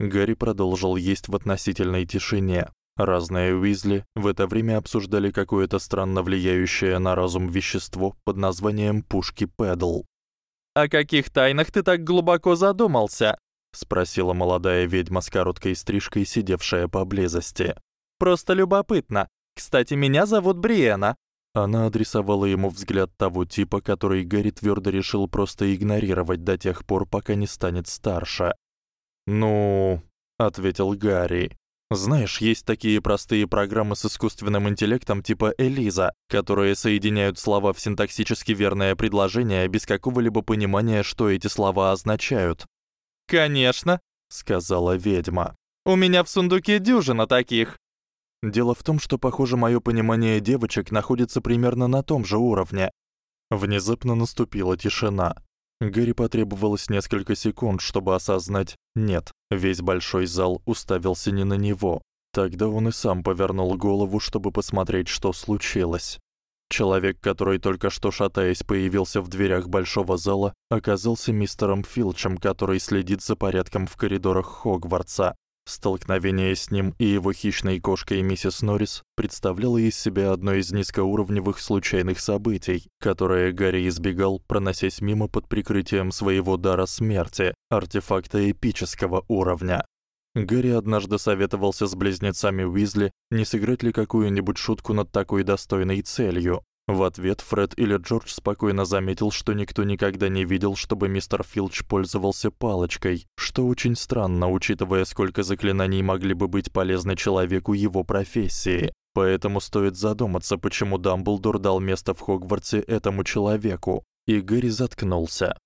Гарри продолжил есть в относительной тишине. Разные Уизли в это время обсуждали какое-то странно влияющее на разум вещество под названием пушки Пэдл. «О каких тайнах ты так глубоко задумался?» — спросила молодая ведьма с короткой стрижкой, сидевшая поблизости. «Просто любопытно. Кстати, меня зовут Бриена. Она адресовала ему взгляд того типа, который Гарри твёрдо решил просто игнорировать до тех пор, пока не станет старше. "Ну", ответил Гарри. Знаешь, есть такие простые программы с искусственным интеллектом типа Элиза, которые соединяют слова в синтаксически верное предложение без какого-либо понимания, что эти слова означают. "Конечно", сказала ведьма. "У меня в сундуке дюжина таких. Дело в том, что, похоже, моё понимание девочек находится примерно на том же уровне. Внезапно наступила тишина. Гарри потребовалось несколько секунд, чтобы осознать: нет, весь большой зал уставился не на него. Тогда он и сам повернул голову, чтобы посмотреть, что случилось. Человек, который только что шатаясь появился в дверях большого зала, оказался мистером Филчем, который следит за порядком в коридорах Хогвартса. Столкновение с ним и его хищной кошкой миссис Норрис представляло из себя одно из низкоуровневых случайных событий, которые Гарри избегал, проносясь мимо под прикрытием своего дара смерти, артефакта эпического уровня. Гарри однажды советовался с близнецами Уизли, не сыграть ли какую-нибудь шутку над такой достойной целью, в ответ Фред или Джордж спокойно заметил, что никто никогда не видел, чтобы мистер Филч пользовался палочкой, что очень странно, учитывая, сколько заклинаний могли бы быть полезны человеку его профессии. Поэтому стоит задуматься, почему Дамблдор дал место в Хогвартсе этому человеку. И Гарри заткнулся.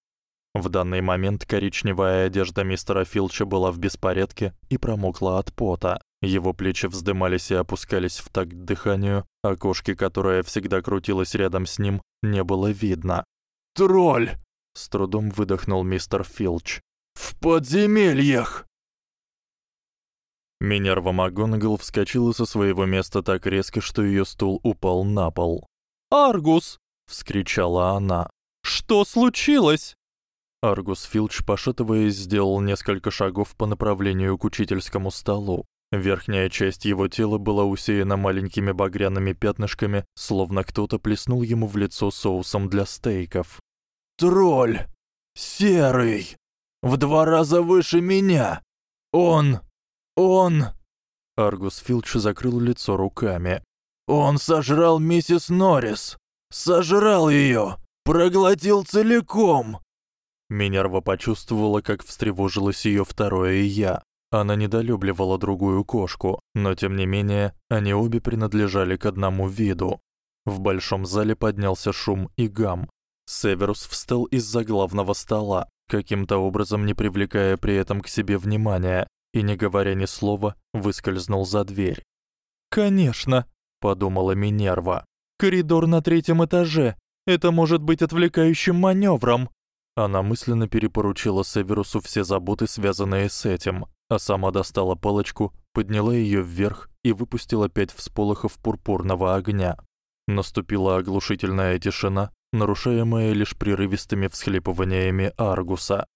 В данный момент коричневая одежда мистера Филча была в беспорядке и промокла от пота. Его плечи вздымались и опускались в такт дыханию, а кошки, которая всегда крутилась рядом с ним, не было видно. «Тролль!» — с трудом выдохнул мистер Филч. «В подземельях!» Минерва МакГонагал вскочила со своего места так резко, что её стул упал на пол. «Аргус!» — вскричала она. «Что случилось?» Аргус Филч, пошатываясь, сделал несколько шагов по направлению к учительскому столу. Верхняя часть его тела была усеяна маленькими багряными пятнышками, словно кто-то плеснул ему в лицо соусом для стейков. «Тролль! Серый! В два раза выше меня! Он... он...» Аргус Филч закрыл лицо руками. «Он сожрал миссис Норрис! Сожрал её! Проглотил целиком!» Минерва почувствовала, как встревожилось её второе «я». Она недолюбливала другую кошку, но тем не менее, они обе принадлежали к одному виду. В большом зале поднялся шум и гам. Северус встал из-за главного стола, каким-то образом не привлекая при этом к себе внимания, и не говоря ни слова, выскользнул за дверь. «Конечно», — подумала Минерва. «Коридор на третьем этаже. Это может быть отвлекающим манёвром». Она мысленно перепоручила Северусу все заботы, связанные с этим, а сама достала палочку, подняла её вверх и выпустила пять всполохов пурпурного огня. Наступила оглушительная тишина, нарушаемая лишь прерывистыми всхлипываниями Аргуса.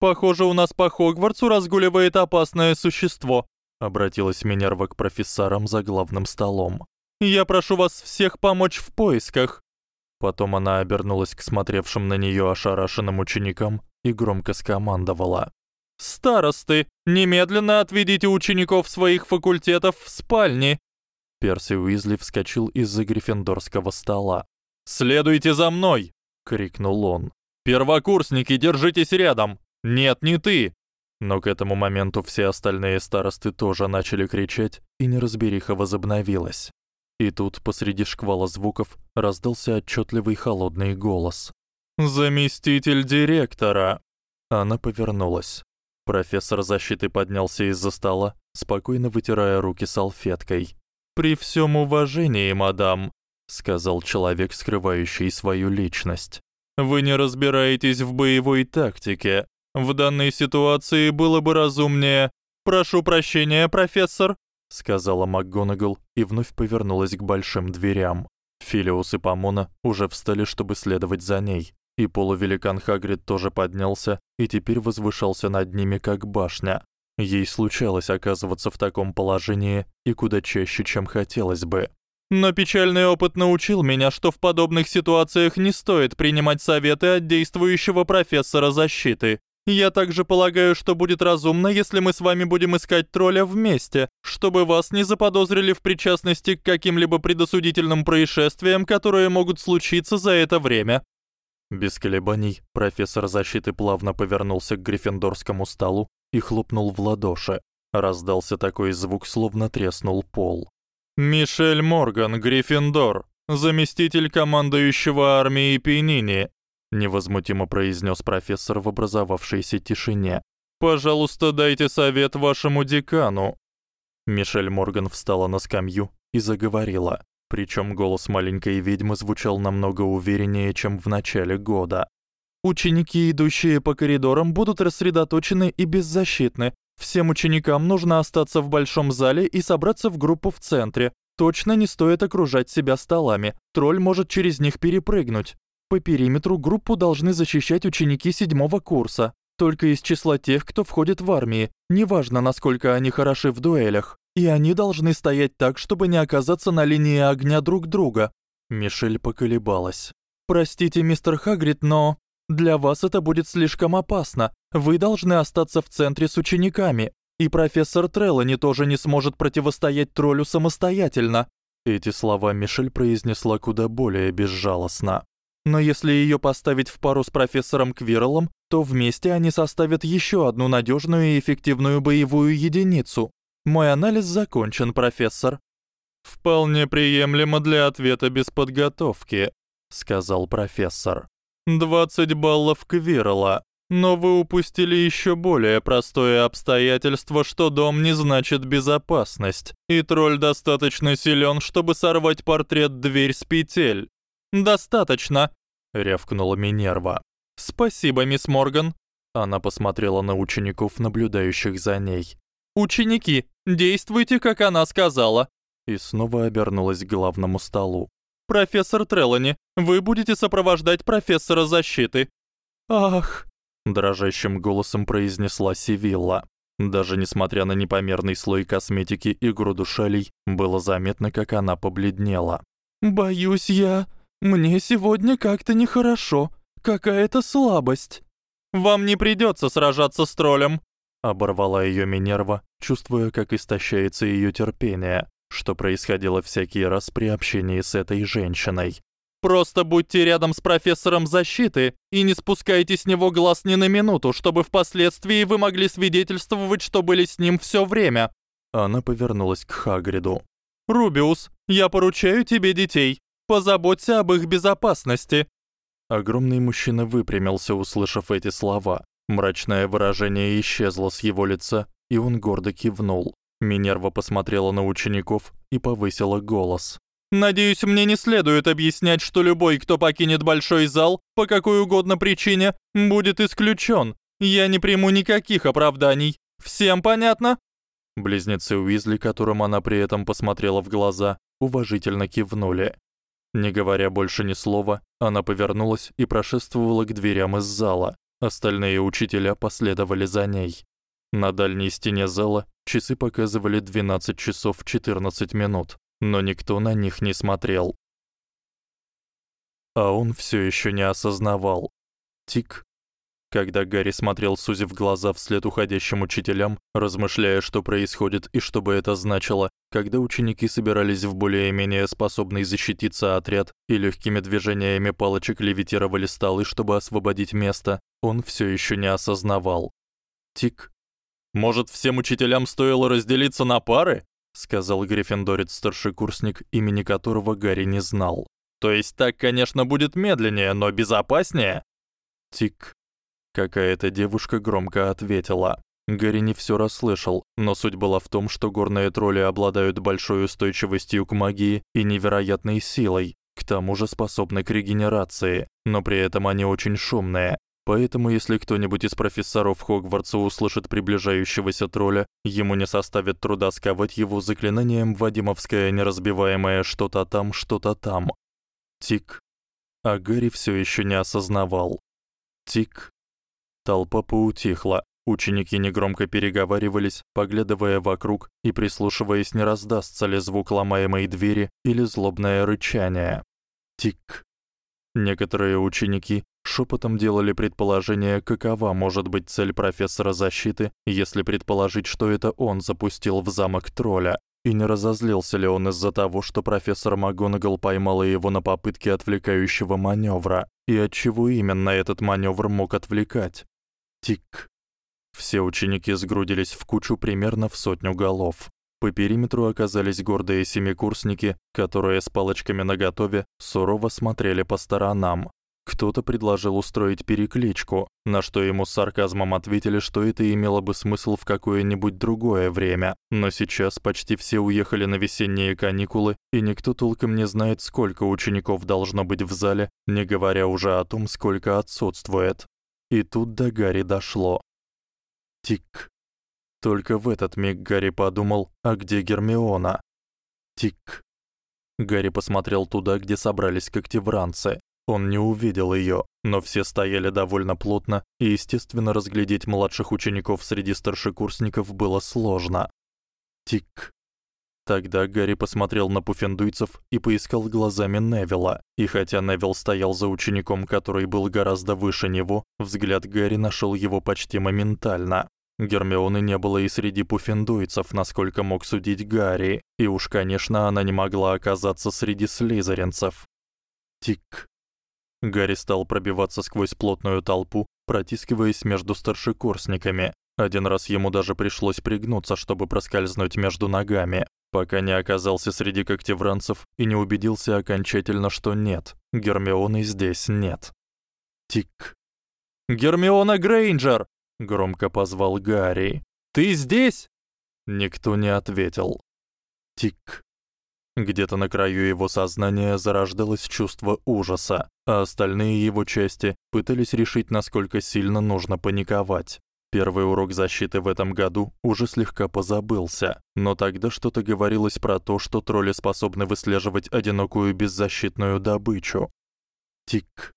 «Похоже, у нас по Хогвартсу разгуливает опасное существо», — обратилась Минерва к профессорам за главным столом. «Я прошу вас всех помочь в поисках». Потом она обернулась к смотревшим на неё ошарашенным ученикам и громко скомандовала: Старосты, немедленно отведите учеников своих факультетов в спальни. Перси Уизли вскочил из-за гриффиндорского стола. Следуйте за мной, крикнул он. Первокурсники, держитесь рядом. Нет, не ты. Но к этому моменту все остальные старосты тоже начали кричать, и неразбериха возобновилась. И тут посреди шквала звуков раздался отчётливый холодный голос. Заместитель директора. Она повернулась. Профессор защиты поднялся из-за стола, спокойно вытирая руки салфеткой. "При всем уважении, мадам", сказал человек, скрывающий свою личность. "Вы не разбираетесь в боевой тактике. В данной ситуации было бы разумнее. Прошу прощения, профессор", сказала МакГонагал и вновь повернулась к большим дверям. Филиус и Помона уже встали, чтобы следовать за ней. И полувеликан Хагрид тоже поднялся и теперь возвышался над ними как башня. Ей случалось оказываться в таком положении и куда чаще, чем хотелось бы. Но печальный опыт научил меня, что в подобных ситуациях не стоит принимать советы от действующего профессора защиты. Я также полагаю, что будет разумно, если мы с вами будем искать тролля вместе, чтобы вас не заподозрили в причастности к каким-либо предосудительным происшествиям, которые могут случиться за это время. Без колебаний профессор защиты плавно повернулся к гриффиндорскому столу и хлопнул в ладоши. Раздался такой звук, словно треснул пол. Мишель Морган, Гриффиндор, заместитель командующего армией Пенини, невозмутимо произнёс профессор в образовавшейся тишине. Пожалуйста, дайте совет вашему декану. Мишель Морган встала на скамью и заговорила. Причём голос маленькой ведьмы звучал намного увереннее, чем в начале года. Ученики, идущие по коридорам, будут рассредоточены и беззащитны. Всем ученикам нужно остаться в большом зале и собраться в группу в центре. Точно не стоит окружать себя столами. Тролль может через них перепрыгнуть. По периметру группу должны защищать ученики седьмого курса, только из числа тех, кто входит в армию, неважно, насколько они хороши в дуэлях. И они должны стоять так, чтобы не оказаться на линии огня друг друга. Мишель поколебалась. Простите, мистер Хагрид, но для вас это будет слишком опасно. Вы должны остаться в центре с учениками, и профессор Треллани тоже не сможет противостоять троллю самостоятельно. Эти слова Мишель произнесла куда более безжалостно. Но если её поставить в пару с профессором Квирлом, то вместе они составят ещё одну надёжную и эффективную боевую единицу. Мой анализ закончен, профессор. Вполне приемлемо для ответа без подготовки, сказал профессор. 20 баллов Квирла. Но вы упустили ещё более простое обстоятельство, что дом не значит безопасность, и тролль достаточно силён, чтобы сорвать портрет дверь с петель. Достаточно, рявкнула Минерва. Спасибо, мисс Морган. Она посмотрела на учеников, наблюдающих за ней. Ученики, действуйте, как она сказала. И снова обернулась к главному столу. Профессор Трелани, вы будете сопровождать профессора защиты. Ах, дрожащим голосом произнесла Сивилла. Даже несмотря на непомерный слой косметики и груду шалей, было заметно, как она побледнела. Боюсь я, мне сегодня как-то нехорошо, какая-то слабость. Вам не придётся сражаться с троллем, оборвала её Минерва, чувствуя, как истощается её терпение, что происходило всякий раз при общении с этой женщиной. Просто будьте рядом с профессором защиты и не спускайте с него глаз ни на минуту, чтобы впоследствии вы могли свидетельствовать, что были с ним всё время. Она повернулась к Хагриду. Рубиус, я поручаю тебе детей. Позаботься об их безопасности. Огромный мужчина выпрямился, услышав эти слова. Мрачное выражение исчезло с его лица, и он гордо кивнул. Минерва посмотрела на учеников и повысила голос. Надеюсь, мне не следует объяснять, что любой, кто покинет большой зал по какой угодно причине, будет исключён. Я не приму никаких оправданий. Всем понятно? Близнецы Уизли, которым она при этом посмотрела в глаза, уважительно кивнули. Не говоря больше ни слова, она повернулась и прошествовала к дверям из зала. Остальные учителя последовали за ней. На дальней стене зала часы показывали 12 часов 14 минут но никто на них не смотрел. А он всё ещё не осознавал. Тик. Когда Гарри смотрел сузив глаза вслед уходящим учителям, размышляя, что происходит и что бы это значило, когда ученики собирались в более-менее способный защититься отряд и лёгкими движениями палочек левитировали столы, чтобы освободить место, он всё ещё не осознавал. Тик. Может, всем учителям стоило разделиться на пары? сказал гриффиндорец старший курсник, имени которого Гарри не знал. То есть так, конечно, будет медленнее, но безопаснее. Тик. Какая-то девушка громко ответила. Гарри не всё расслышал, но суть была в том, что горные тролли обладают большой устойчивостью к магии и невероятной силой, к тому же способны к регенерации, но при этом они очень шумные, Поэтому если кто-нибудь из профессоров Хогвартса услышит приближающегося тролля, ему не составит труда сковать его заклинанием Вадимовское неразбиваемое что-то там, что-то там. Тик. А Гарри всё ещё не осознавал. Тик. Толпа поутихла. Ученики негромко переговаривались, поглядывая вокруг и прислушиваясь, не раздастся ли звук ломаемой двери или злобное рычание. Тик. Некоторые ученики шепотом делали предположение, какова может быть цель профессора защиты, если предположить, что это он запустил в замок тролля. И не разозлился ли он из-за того, что профессор МакГонагал поймала его на попытке отвлекающего манёвра, и от чего именно этот манёвр мог отвлекать? Тик. Все ученики сгрудились в кучу примерно в сотню голов. По периметру оказались гордые семикурсники, которые с палочками наготове сурово смотрели по сторонам. Кто-то предложил устроить перекличку, на что ему с сарказмом ответили, что это имело бы смысл в какое-нибудь другое время. Но сейчас почти все уехали на весенние каникулы, и никто толком не знает, сколько учеников должно быть в зале, не говоря уже о том, сколько отсутствует. И тут до Гарри дошло. Тик. Только в этот миг Гарри подумал, а где Гермиона? Тик. Гарри посмотрел туда, где собрались когтевранцы. Он не увидел её, но все стояли довольно плотно, и, естественно, разглядеть младших учеников среди старшекурсников было сложно. Тик. Тогда Гарри посмотрел на пуффендуйцев и поискал глазами Невилла. И хотя Невилл стоял за учеником, который был гораздо выше него, взгляд Гарри нашёл его почти моментально. Гермионы не было и среди пуффендуйцев, насколько мог судить Гарри, и уж, конечно, она не могла оказаться среди слизеринцев. Тик. Гарри стал пробиваться сквозь плотную толпу, протискиваясь между старшекурсниками. Один раз ему даже пришлось пригнуться, чтобы проскользнуть между ногами, пока не оказался среди когтевранцев и не убедился окончательно, что нет, Гермионы здесь нет. Тик. Гермиона Грейнджер!» — громко позвал Гарри. «Ты здесь?» Никто не ответил. Тик. Где-то на краю его сознания зарождалось чувство ужаса, а остальные его части пытались решить, насколько сильно нужно паниковать. Первый урок защиты в этом году уже слегка позабылся, но тогда что-то говорилось про то, что тролли способны выслеживать одинокую беззащитную добычу. Тик.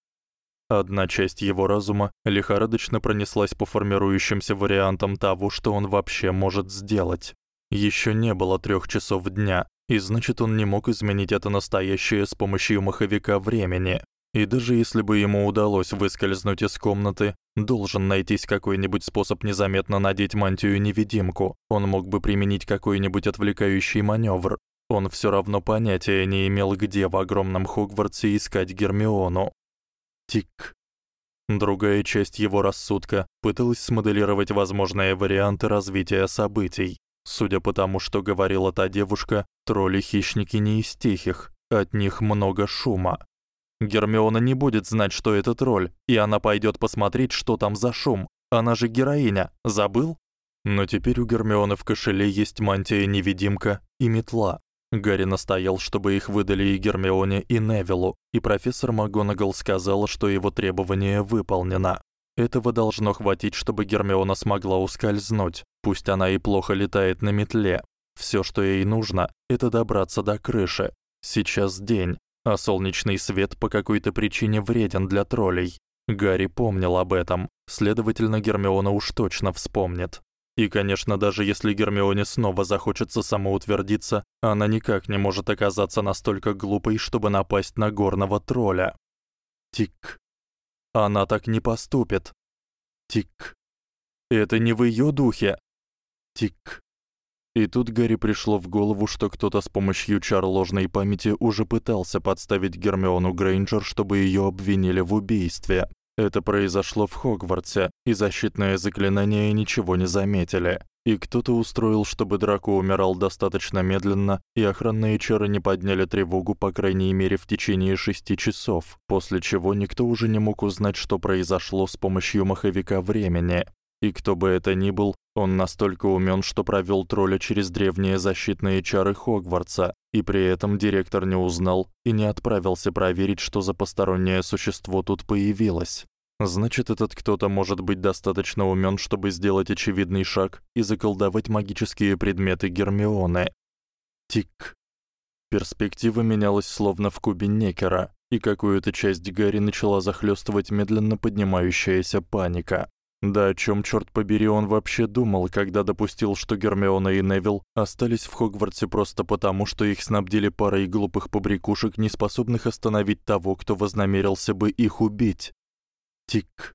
Одна часть его разума лихорадочно пронеслась по формирующимся вариантам того, что он вообще может сделать. Ещё не было трёх часов дня, и значит, он не мог изменить это настоящее с помощью маховика времени. И даже если бы ему удалось выскользнуть из комнаты, должен найтись какой-нибудь способ незаметно надеть мантию-невидимку. Он мог бы применить какой-нибудь отвлекающий манёвр. Он всё равно понятия не имел, где в огромном Хогвартсе искать Гермиону. Тик. Другая часть его рассудка пыталась смоделировать возможные варианты развития событий. Судя по тому, что говорила та девушка, тролли-хищники не из тихих, от них много шума. Гермиона не будет знать, что это тролль, и она пойдёт посмотреть, что там за шум. Она же героиня, забыл? Но теперь у Гермионы в кошеле есть мантия-невидимка и метла. Гарри настоял, чтобы их выдали и Гермионе, и Невиллу, и профессор МакГонагал сказала, что его требование выполнено. Этого должно хватить, чтобы Гермиона смогла ускользнуть. Пусть она и плохо летает на метле. Всё, что ей нужно это добраться до крыши. Сейчас день, а солнечный свет по какой-то причине вреден для троллей. Гарри помнил об этом, следовательно, Гермиона уж точно вспомнит. И, конечно, даже если Гермионе снова захочется самоутвердиться, она никак не может оказаться настолько глупой, чтобы напасть на горного тролля. Тик. Она так не поступит. Тик. Это не в её духе. Тик. И тут Гарри пришло в голову, что кто-то с помощью чар ложной памяти уже пытался подставить Гермиону Грейнджер, чтобы её обвинили в убийстве. Это произошло в Хогвартсе, и защитные заклинания ничего не заметили. И кто-то устроил, чтобы Драко умирал достаточно медленно, и охранные чары не подняли тревогу по крайней мере в течение шести часов, после чего никто уже не мог узнать, что произошло с помощью маховика времени. И кто бы это ни был, он настолько умён, что провёл тролля через древние защитные чары Хогвартса, и при этом директор не узнал и не отправился проверить, что за постороннее существо тут появилось. Значит, этот кто-то может быть достаточно умён, чтобы сделать очевидный шаг и заколдовать магические предметы Гермионы. Тик. Перспектива менялась словно в кубе Некера, и какую-то часть Гарри начала захлёстывать медленно поднимающаяся паника. Да о чём чёрт побери он вообще думал, когда допустил, что Гермиона и Невилл остались в Хогвартсе просто потому, что их снабдили парой глупых побрякушек, не способных остановить того, кто вознамерился бы их убить. Тик.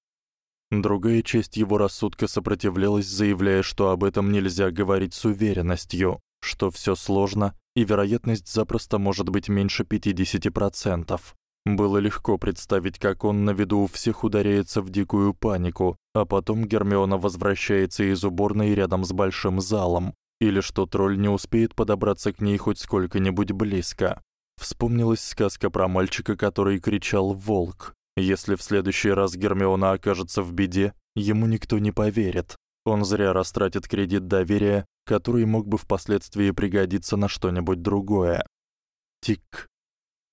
Другая часть его рассудка сопротивлялась, заявляя, что об этом нельзя говорить с уверенностью, что всё сложно и вероятность запросто может быть меньше 50%. Было легко представить, как он на виду у всех ударяется в дикую панику, а потом Гермиона возвращается из уборной рядом с большим залом, или что тролль не успеет подобраться к ней хоть сколько-нибудь близко. Вспомнилась сказка про мальчика, который кричал волк, если в следующий раз Гермиона окажется в беде, ему никто не поверит. Он зря растратит кредит доверия, который мог бы впоследствии пригодиться на что-нибудь другое. Тик.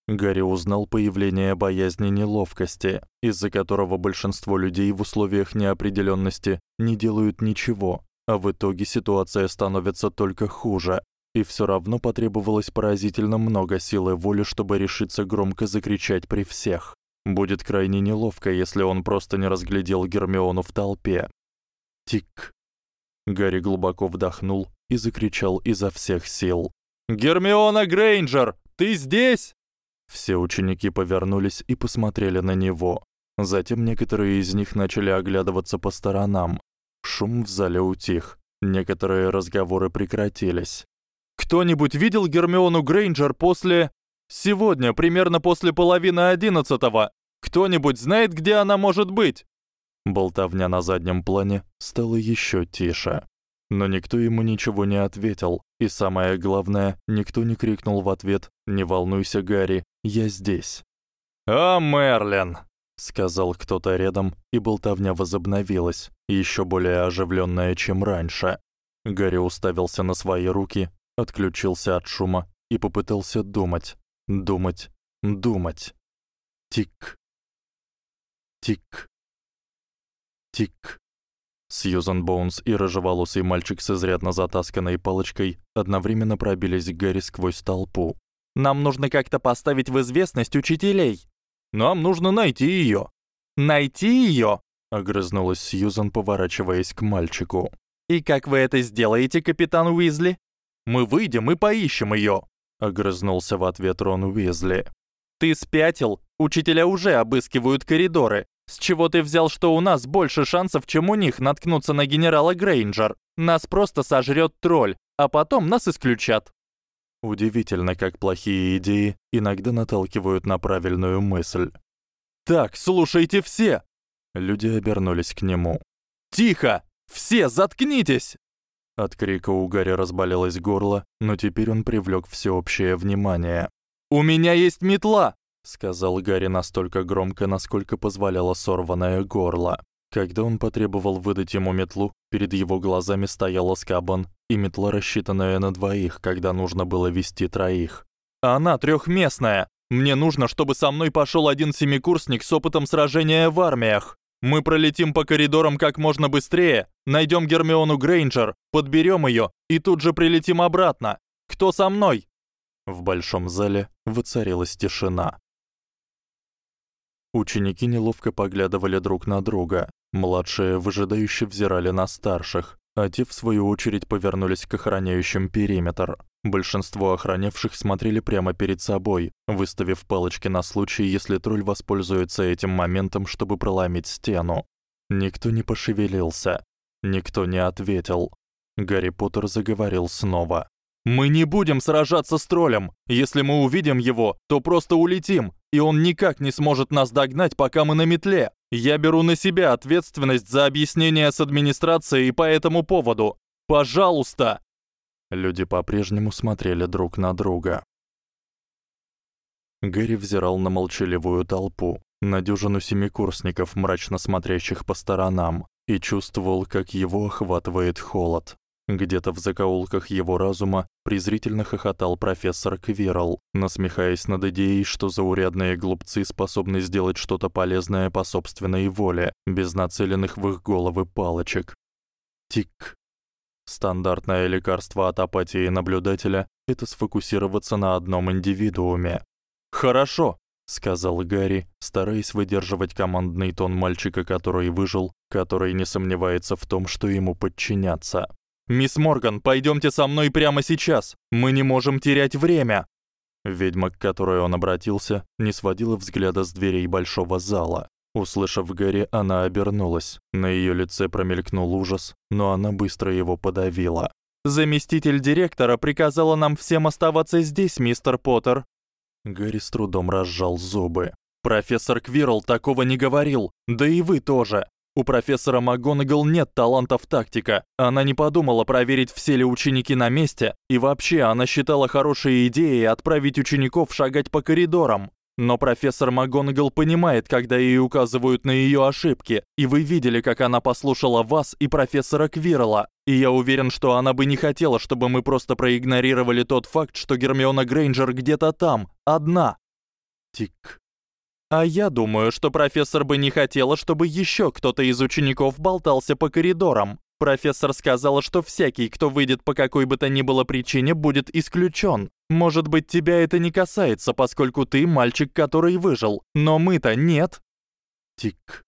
Гарри узнал появление боязни неловкости, из-за которого большинство людей в условиях неопределённости не делают ничего, а в итоге ситуация становится только хуже. И всё равно потребовалось поразительно много силы воли, чтобы решиться громко закричать при всех. Будет крайне неловко, если он просто не разглядел Гермиону в толпе. Тик. Гарри глубоко вдохнул и закричал изо всех сил: "Гермиона Грейнджер, ты здесь?" Все ученики повернулись и посмотрели на него. Затем некоторые из них начали оглядываться по сторонам. Шум в зале утих. Некоторые разговоры прекратились. Кто-нибудь видел Гермиону Грейнджер после Сегодня, примерно после половины одиннадцатого. Кто-нибудь знает, где она может быть? Болтовня на заднем плане стала ещё тише. Но никто ему ничего не ответил, и самое главное, никто не крикнул в ответ: "Не волнуйся, Гарри, я здесь". "А, Мерлин", сказал кто-то рядом, и болтовня возобновилась, ещё более оживлённая, чем раньше. Гарри уставился на свои руки, отключился от шума и попытался думать, думать, думать. Тик. Тик. Тик. Сьюзан Боунс и рыжеволосый мальчик с изрядно затасканной палочкой одновременно пробились к Гарри сквозь толпу. Нам нужно как-то поставить в известность учителей. Нам нужно найти её. Найти её? огрызнулась Сьюзан, поворачиваясь к мальчику. И как вы это сделаете, капитан Уизли? Мы выйдем и поищем её, огрызнулся в ответ Рон Уизли. Ты спятил? Учителя уже обыскивают коридоры. С чего ты взял, что у нас больше шансов, чем у них наткнуться на генерала Грейнджер? Нас просто сожрёт тролль, а потом нас исключат. Удивительно, как плохие идеи иногда наталкивают на правильную мысль. Так, слушайте все. Люди обернулись к нему. Тихо! Все заткнитесь. От крика у Гарри разболелось горло, но теперь он привлёк всеобщее внимание. У меня есть метла, сказал Гарри настолько громко, насколько позволяло сорванное горло. Когда он потребовал выдать ему метлу, перед его глазами стояла скабан и метла, рассчитанная на двоих, когда нужно было вести троих. Она трёхместная. Мне нужно, чтобы со мной пошёл один семикурсник с опытом сражения в армиях. Мы пролетим по коридорам как можно быстрее, найдём Гермиону Грейнджер, подберём её и тут же прилетим обратно. Кто со мной? В большом зале воцарилась тишина. Ученики неловко поглядывали друг на друга. Младшие выжидающе взирали на старших, а те в свою очередь повернулись к охраняющим периметр. Большинство охранявших смотрели прямо перед собой, выставив палочки на случай, если тролль воспользуется этим моментом, чтобы проломить стену. Никто не пошевелился, никто не ответил. Гарри Поттер заговорил снова. Мы не будем сражаться с троллем. Если мы увидим его, то просто улетим, и он никак не сможет нас догнать, пока мы на метле. Я беру на себя ответственность за объяснение с администрацией по этому поводу. Пожалуйста. Люди по-прежнему смотрели друг на друга. Гэри взирал на молчаливую толпу, на дюжину семикурсников, мрачно смотрящих по сторонам, и чувствовал, как его охватывает холод. Где-то в закоулках его разума презрительно хохотал профессор Квирл, насмехаясь над идеей, что заурядные глупцы способны сделать что-то полезное по собственной воле, без нацеленных в их головы палочек. Тик. Стандартное лекарство от апатии наблюдателя это сфокусироваться на одном индивидууме. Хорошо, сказал Гарри, стараясь выдерживать командный тон мальчика, который выжил, который не сомневается в том, что ему подчиняться. Мисс Морган, пойдёмте со мной прямо сейчас. Мы не можем терять время. Ведьма, к которой он обратился, не сводила взгляда с дверей большого зала. Услышав Гэри, она обернулась. На её лице промелькнул ужас, но она быстро его подавила. Заместитель директора приказала нам всем оставаться здесь, мистер Поттер. Гэри с трудом разжал зубы. Профессор Квирл такого не говорил. Да и вы тоже. У профессора МакГонагал нет талантов тактика. Она не подумала проверить, все ли ученики на месте, и вообще она считала хорошей идеей отправить учеников шагать по коридорам. Но профессор МакГонагал понимает, когда ей указывают на её ошибки, и вы видели, как она послушала вас и профессора Квирла. И я уверен, что она бы не хотела, чтобы мы просто проигнорировали тот факт, что Гермиона Грейнджер где-то там, одна. Тик. А я думаю, что профессор бы не хотела, чтобы ещё кто-то из учеников болтался по коридорам. Профессор сказала, что всякий, кто выйдет по какой бы то ни было причине, будет исключён. Может быть, тебя это не касается, поскольку ты мальчик, который выжил, но мы-то нет. Тик.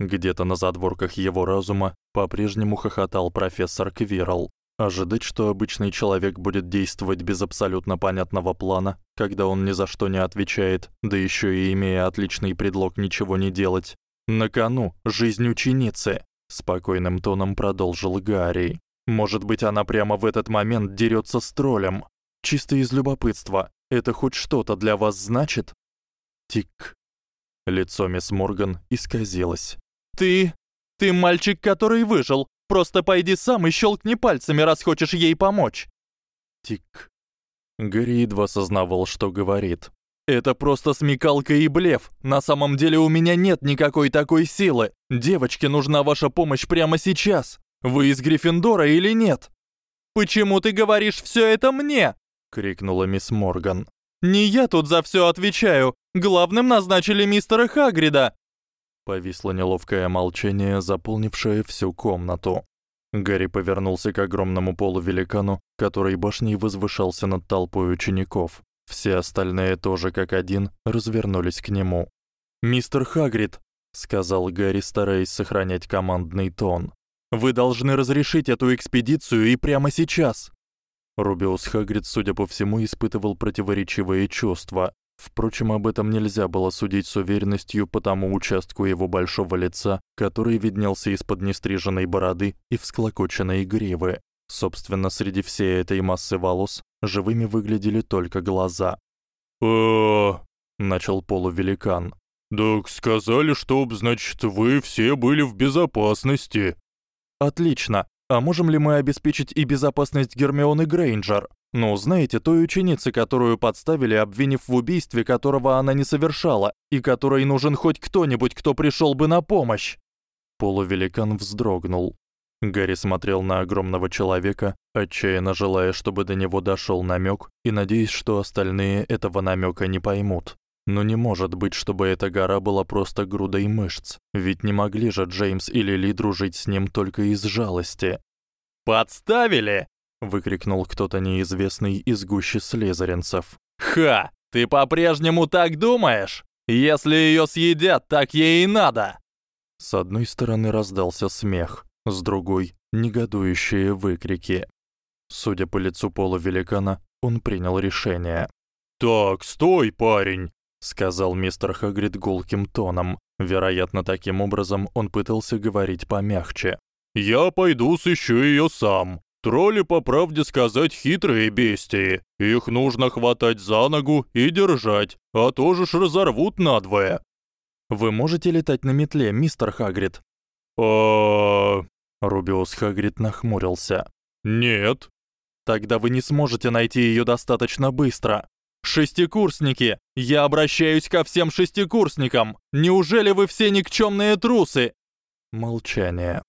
Где-то на задворках его разума по-прежнему хохотал профессор Квирл. Ожидать, что обычный человек будет действовать без абсолютно понятного плана, когда он ни за что не отвечает, да ещё и имея отличный предлог ничего не делать. На кону жизнь ученицы, спокойным тоном продолжил Гарри. Может быть, она прямо в этот момент дерётся с троллем. Чисто из любопытства. Это хоть что-то для вас значит? Тик. Лицо мисс Морган исказилось. Ты ты мальчик, который выжил. Просто пойди сам и щелкни пальцами, раз хочешь ей помочь. Тик. Гарри едва сознавал, что говорит. Это просто смекалка и блеф. На самом деле у меня нет никакой такой силы. Девочке нужна ваша помощь прямо сейчас. Вы из Гриффиндора или нет? Почему ты говоришь всё это мне? крикнула мисс Морган. Не я тут за всё отвечаю. Главным назначили мистера Хагрида. Повисло неловкое молчание, заполнившее всю комнату. Гарри повернулся к огромному полувеликану, который башней возвышался над толпой учеников. Все остальные тоже как один развернулись к нему. "Мистер Хагрид", сказал Гарри, стараясь сохранять командный тон. "Вы должны разрешить эту экспедицию и прямо сейчас". Рубиус Хагрид, судя по всему, испытывал противоречивые чувства. Впрочем, об этом нельзя было судить с уверенностью по тому участку его большого лица, который виднелся из-под нестриженной бороды и всклокоченной гривы. Собственно, среди всей этой массы волос живыми выглядели только глаза. э начал полувеликан. «Так сказали, чтоб, значит, вы все были в безопасности». «Отлично. А можем ли мы обеспечить и безопасность Гермионы Грейнджер? Ну, знаете, той ученицы, которую подставили, обвинив в убийстве, которого она не совершала, и которой нужен хоть кто-нибудь, кто пришёл бы на помощь». Полувеликан вздрогнул. Гарри смотрел на огромного человека, отчаянно желая, чтобы до него дошёл намёк, и надеясь, что остальные этого намёка не поймут. Но не может быть, чтобы эта гора была просто грудой мышц, ведь не могли же Джеймс или Ли дружить с ним только из жалости. «Подставили!» — выкрикнул кто-то неизвестный из гущи слизеринцев. «Ха! Ты по-прежнему так думаешь? Если её съедят, так ей и надо!» С одной стороны раздался смех, с другой негодующие выкрики. Судя по лицу полувеликана, он принял решение. "Так, стой, парень", сказал мистер Хагрид гулким тоном. Вероятно, таким образом он пытался говорить помягче. "Я пойду сыщу её сам. Тролли, по правде сказать, хитрые бестии. Их нужно хватать за ногу и держать, а то же ж разорвут надвое. Вы можете летать на метле, мистер Хагрид? А, Рубиус Хагрид нахмурился. Нет. Тогда вы не сможете найти её достаточно быстро. Шестикурсники, я обращаюсь ко всем шестикурсникам. Неужели вы все никчёмные трусы? Молчание.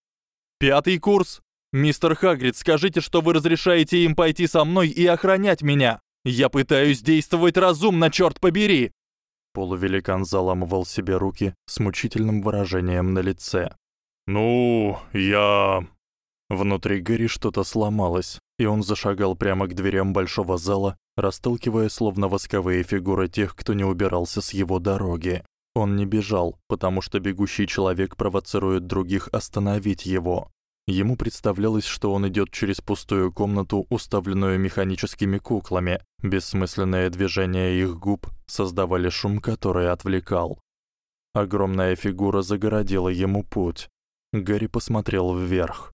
Пятый курс. Мистер Хагрид, скажите, что вы разрешаете им пойти со мной и охранять меня. Я пытаюсь действовать разумно, чёрт побери. Полувеликан заламывал себе руки с мучительным выражением на лице. Ну, я Внутри Гэри что-то сломалось, и он зашагал прямо к дверям большого зала, расталкивая словно восковые фигуры тех, кто не убирался с его дороги. Он не бежал, потому что бегущий человек провоцирует других остановить его. Ему представлялось, что он идёт через пустую комнату, уставленную механическими куклами. Бессмысленные движения их губ создавали шум, который отвлекал. Огромная фигура загородила ему путь. Гарри посмотрел вверх.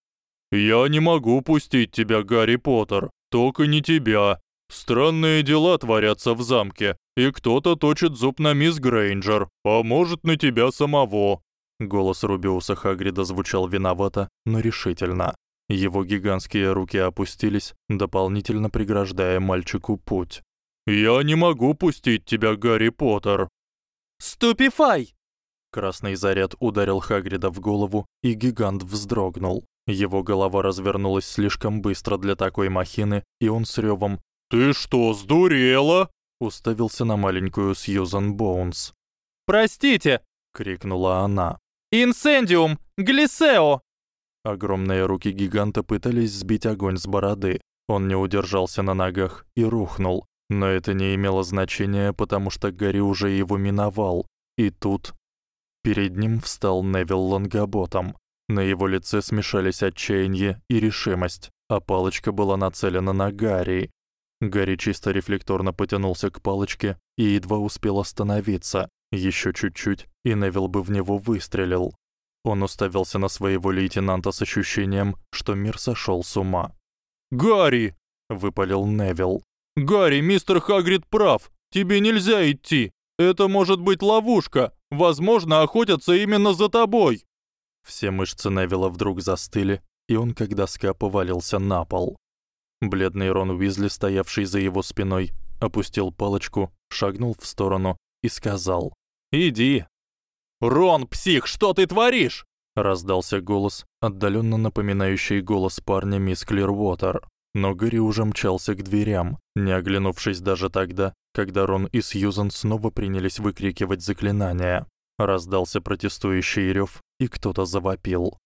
Я не могу пустить тебя, Гарри Поттер, только не тебя. Странные дела творятся в замке, и кто-то точит зуб на мисс Грейнджер, а может, на тебя самого. Голос Рубиуса Хагрида звучал виновато, но решительно. Его гигантские руки опустились, дополнительно преграждая мальчику путь. Я не могу пустить тебя, Гарри Поттер. Ступифай! Красный заряд ударил Хагрида в голову, и гигант вздрогнул. Его голова развернулась слишком быстро для такой махины, и он с рёвом "Ты что, сдурела?" уставился на маленькую Сьюзан Боунс. "Простите", крикнула она. "Инсендиум, глисео!" Огромные руки гиганта пытались сбить огонь с бороды. Он не удержался на ногах и рухнул. Но это не имело значения, потому что Гарри уже его миновал. И тут перед ним встал Невил Лонгаботом. На его лице смешались отчаяние и решимость, а палочка была нацелена на Гарри. Гарри чисто рефлекторно потянулся к палочке и едва успел остановиться. Ещё чуть-чуть, и Невил бы в него выстрелил. Он уставился на своего лейтенанта с ощущением, что мир сошёл с ума. "Гарри!" выпалил Невил. "Гарри, мистер Хагрид прав. Тебе нельзя идти. Это может быть ловушка. Возможно, охотятся именно за тобой". Все мышцы Невилла вдруг застыли, и он как доска повалился на пол. Бледный Рон Уизли, стоявший за его спиной, опустил палочку, шагнул в сторону и сказал: "Иди". "Рон, псих, что ты творишь?" раздался голос, отдалённо напоминающий голос парня мисс Клирвотер. Но Гэри уже мчался к дверям, не оглянувшись даже тогда, когда Рон и Сьюзен снова принялись выкрикивать заклинания. Раздался протестующий рёв, и кто-то завопил.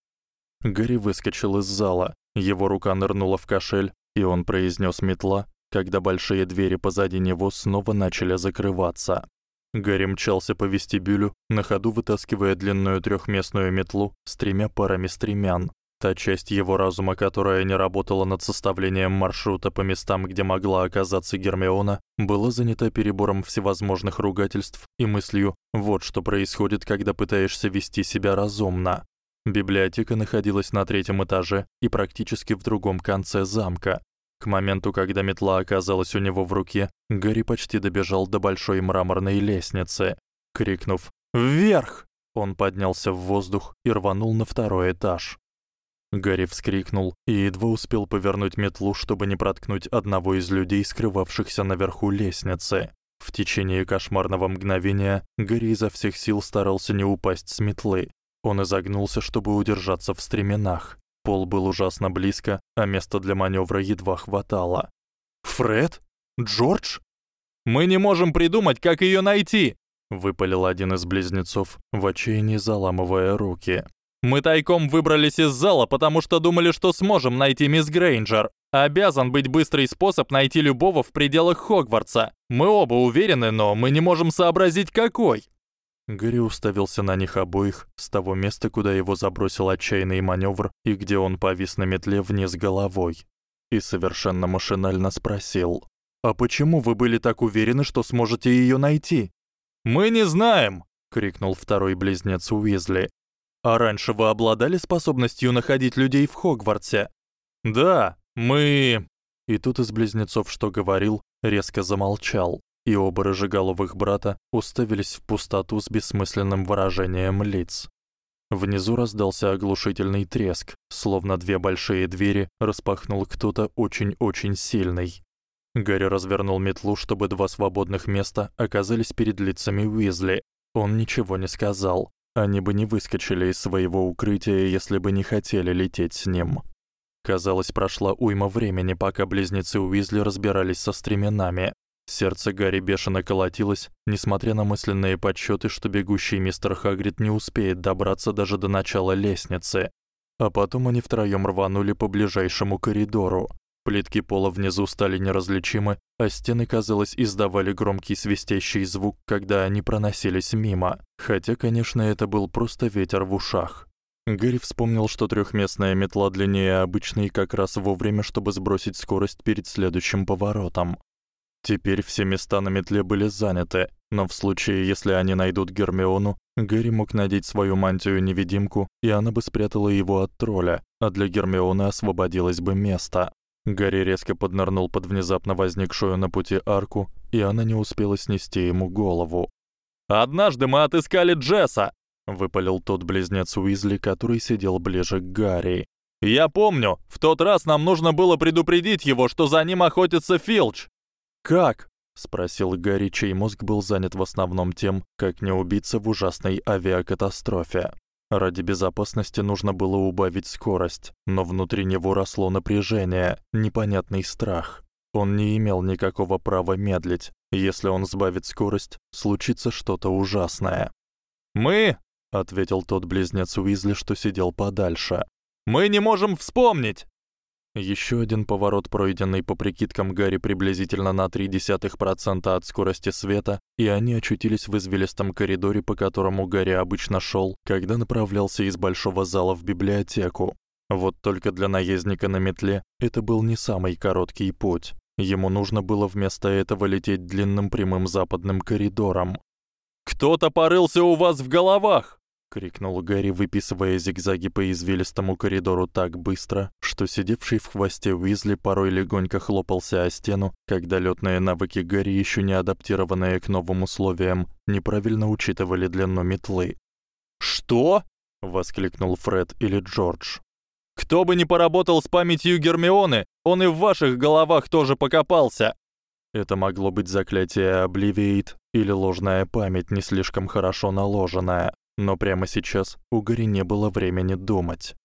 Гэри выскочил из зала. Его рука нырнула в кошель, и он произнёс метла, когда большие двери позади него снова начали закрываться. Гэри мчался по вестибюлю, на ходу вытаскивая длинную трёхместную метлу с тремя парами стремян. Та часть его разума, которая не работала над составлением маршрута по местам, где могла оказаться Гермиона, была занята перебором всевозможных ругательств и мыслью: вот что происходит, когда пытаешься вести себя разумно. Библиотека находилась на третьем этаже и практически в другом конце замка. К моменту, когда метла оказалась у него в руке, Гарри почти добежал до большой мраморной лестницы. Крикнув: "Вверх!", он поднялся в воздух и рванул на второй этаж. Гарри вскрикнул и едва успел повернуть метлу, чтобы не проткнуть одного из людей, скрывавшихся наверху лестницы. В течение кошмарного мгновения Гарри изо всех сил старался не упасть с метлы. Он изогнулся, чтобы удержаться в стременах. Пол был ужасно близко, а места для манёвра едва хватало. «Фред? Джордж? Мы не можем придумать, как её найти!» выпалил один из близнецов, в отчаянии заламывая руки. Мы тайком выбрались из зала, потому что думали, что сможем найти мисс Грейнджер. Обязан быть быстрый способ найти любого в пределах Хогвартса. Мы оба уверены, но мы не можем сообразить какой. Гарри уставился на них обоих с того места, куда его забросил отчаянный манёвр и где он повис на метле вниз головой. И совершенно машинально спросил: "А почему вы были так уверены, что сможете её найти?" "Мы не знаем", крикнул второй близнец Уизли. А раньше вы обладали способностью находить людей в Хогвартсе? Да, мы И тут из близнецов, что говорил, резко замолчал, и оба рыжеголовых брата уставились в пустоту с бессмысленным выражением лиц. Внизу раздался оглушительный треск, словно две большие двери распахнул кто-то очень-очень сильный. Гарри развернул метлу, чтобы два свободных места оказались перед лицами Уизли. Он ничего не сказал, они бы не выскочили из своего укрытия, если бы не хотели лететь с ним. Казалось, прошла уйма времени, пока близнецы Уизли разбирались со стременами. Сердце Гарри бешено колотилось, несмотря на мысленные подсчёты, что бегущий мистер Хагрид не успеет добраться даже до начала лестницы. А потом они втроём рванули по ближайшему коридору. Плитки пола внизу стали неразличимы, а стены, казалось, издавали громкий свистящий звук, когда они проносились мимо. Хотя, конечно, это был просто ветер в ушах. Гэри вспомнил, что трёхместная метла длиннее обычной как раз вовремя, чтобы сбросить скорость перед следующим поворотом. Теперь все места на метле были заняты, но в случае, если они найдут Гермиону, Гэри мог надеть свою мантию-невидимку, и она бы спрятала его от тролля, а для Гермионы освободилось бы место. Гарри резко поднырнул под внезапно возникшую на пути арку, и она не успела снести ему голову. «Однажды мы отыскали Джесса!» — выпалил тот близнец Уизли, который сидел ближе к Гарри. «Я помню, в тот раз нам нужно было предупредить его, что за ним охотится Филч». «Как?» — спросил Гарри, чей мозг был занят в основном тем, как не убиться в ужасной авиакатастрофе. Ради безопасности нужно было убавить скорость, но внутри него росло напряжение, непонятный страх. Он не имел никакого права медлить. Если он сбавит скорость, случится что-то ужасное. "Мы", ответил тот близнец Уизли, что сидел подальше. "Мы не можем вспомнить". Ещё один поворот, пройденный по прикидкам Гарри приблизительно на 0,3% от скорости света, и они очутились в извилистом коридоре, по которому Гарри обычно шёл, когда направлялся из большого зала в библиотеку. Вот только для наездника на метле это был не самый короткий путь. Ему нужно было вместо этого лететь длинным прямым западным коридором. Кто-то порылся у вас в головах, крикнул Гарри, выписывая зигзаги по извилистому коридору так быстро, что сидевший в хвосте Уизли порой легонько хлопался о стену, когда лётные навыки Гарри, ещё не адаптированные к новым условиям, неправильно учитывали длину метлы. "Что?" воскликнул Фред или Джордж. "Кто бы ни поработал с памятью Гермионы, он и в ваших головах тоже покопался". Это могло быть заклятие Obliviate или ложная память, не слишком хорошо наложенная, но прямо сейчас у Гарри не было времени думать.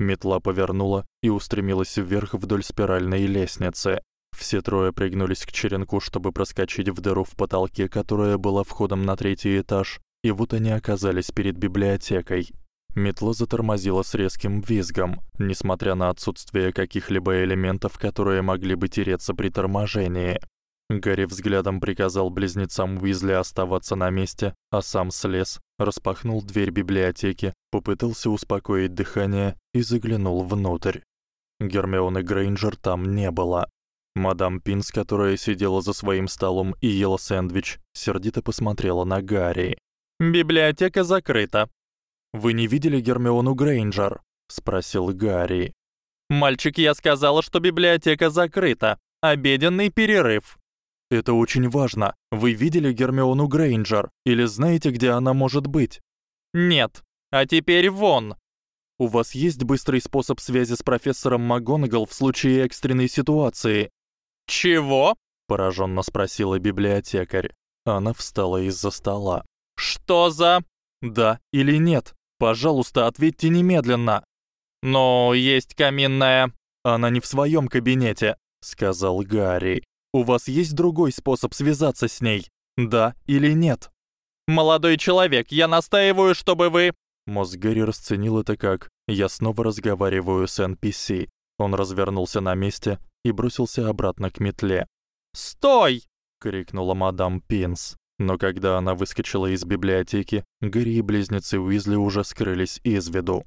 Метла повернула и устремилась вверх вдоль спиральной лестницы. Все трое пригнулись к черенку, чтобы проскочить в дыру в потолке, которая была входом на третий этаж, и вот они оказались перед библиотекой. Метла затормозила с резким визгом, несмотря на отсутствие каких-либо элементов, которые могли бы тереться при торможении. Гарри взглядом приказал близнецам Уизли оставаться на месте, а сам слез, распахнул дверь библиотеки, попытался успокоить дыхание и заглянул внутрь. Гермионы Грейнджер там не было. Мадам Пинс, которая сидела за своим столом и ела сэндвич, сердито посмотрела на Гарри. Библиотека закрыта. Вы не видели Гермиону Грейнджер? спросил Гарри. Мальчик, я сказала, что библиотека закрыта. Обеденный перерыв. Это очень важно. Вы видели Гермиону Грейнджер или знаете, где она может быть? Нет. А теперь вон. У вас есть быстрый способ связи с профессором МакГонагал в случае экстренной ситуации? Чего? поражённо спросила библиотекарь. Она встала из-за стола. Что за Да или нет? Пожалуйста, ответьте немедленно. Но есть каминная. Она не в своём кабинете, сказал Гарри. У вас есть другой способ связаться с ней? Да или нет? Молодой человек, я настаиваю, чтобы вы Мозг Гэри расценил это как «я снова разговариваю с NPC». Он развернулся на месте и бросился обратно к метле. «Стой!» — крикнула мадам Пинс. Но когда она выскочила из библиотеки, Гэри и близнецы Уизли уже скрылись из виду.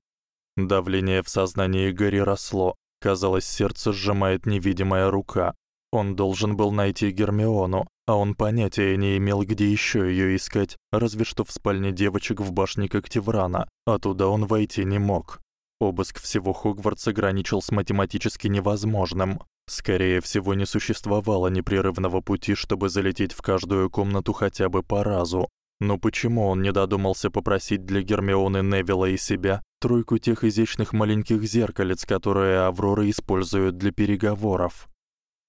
Давление в сознании Гэри росло. Казалось, сердце сжимает невидимая рука. Он должен был найти Гермиону, а он понятия не имел, где ещё её искать, разве что в спальне девочек в башне Когтеврана, а туда он войти не мог. Обыск всего Хогвартса граничил с математически невозможным. Скорее всего, не существовало непрерывного пути, чтобы залететь в каждую комнату хотя бы по разу. Но почему он не додумался попросить для Гермионы Невилла и себя тройку тех изящных маленьких зеркалец, которые Аврора использует для переговоров?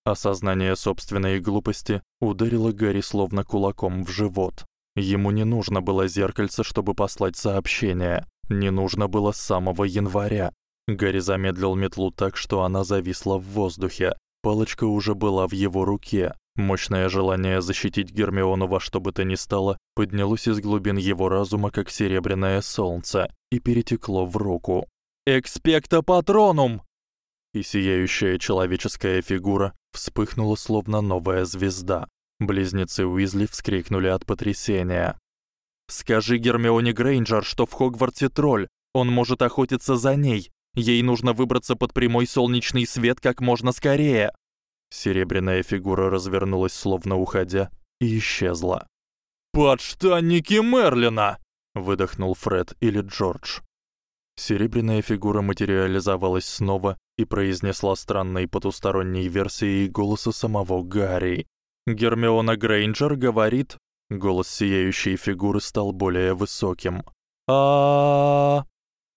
Осознание собственной глупости ударило Гарри словно кулаком в живот. Ему не нужно было зеркальце, чтобы послать сообщение. Не нужно было с самого января. Гарри замедлил метлу так, что она зависла в воздухе. Палочка уже была в его руке. Мощное желание защитить Гермиону во что бы то ни стало поднялось из глубин его разума, как серебряное солнце, и перетекло в руку. «Экспекта патронум!» И сияющая человеческая фигура вспыхнула словно новая звезда. Близнецы Уизли вскрикнули от потрясения. Скажи Гермионе Грейнджер, что в Хогвартсе тролль. Он может охотиться за ней. Ей нужно выбраться под прямой солнечный свет как можно скорее. Серебряная фигура развернулась, словно уходя, и исчезла. Подштанники Мерлина, выдохнул Фред или Джордж. Серебряная фигура материализовалась снова и произнесла странной потусторонней версией голоса самого Гарри. Гермиона Грейнджер говорит, голос сияющей фигуры стал более высоким. А,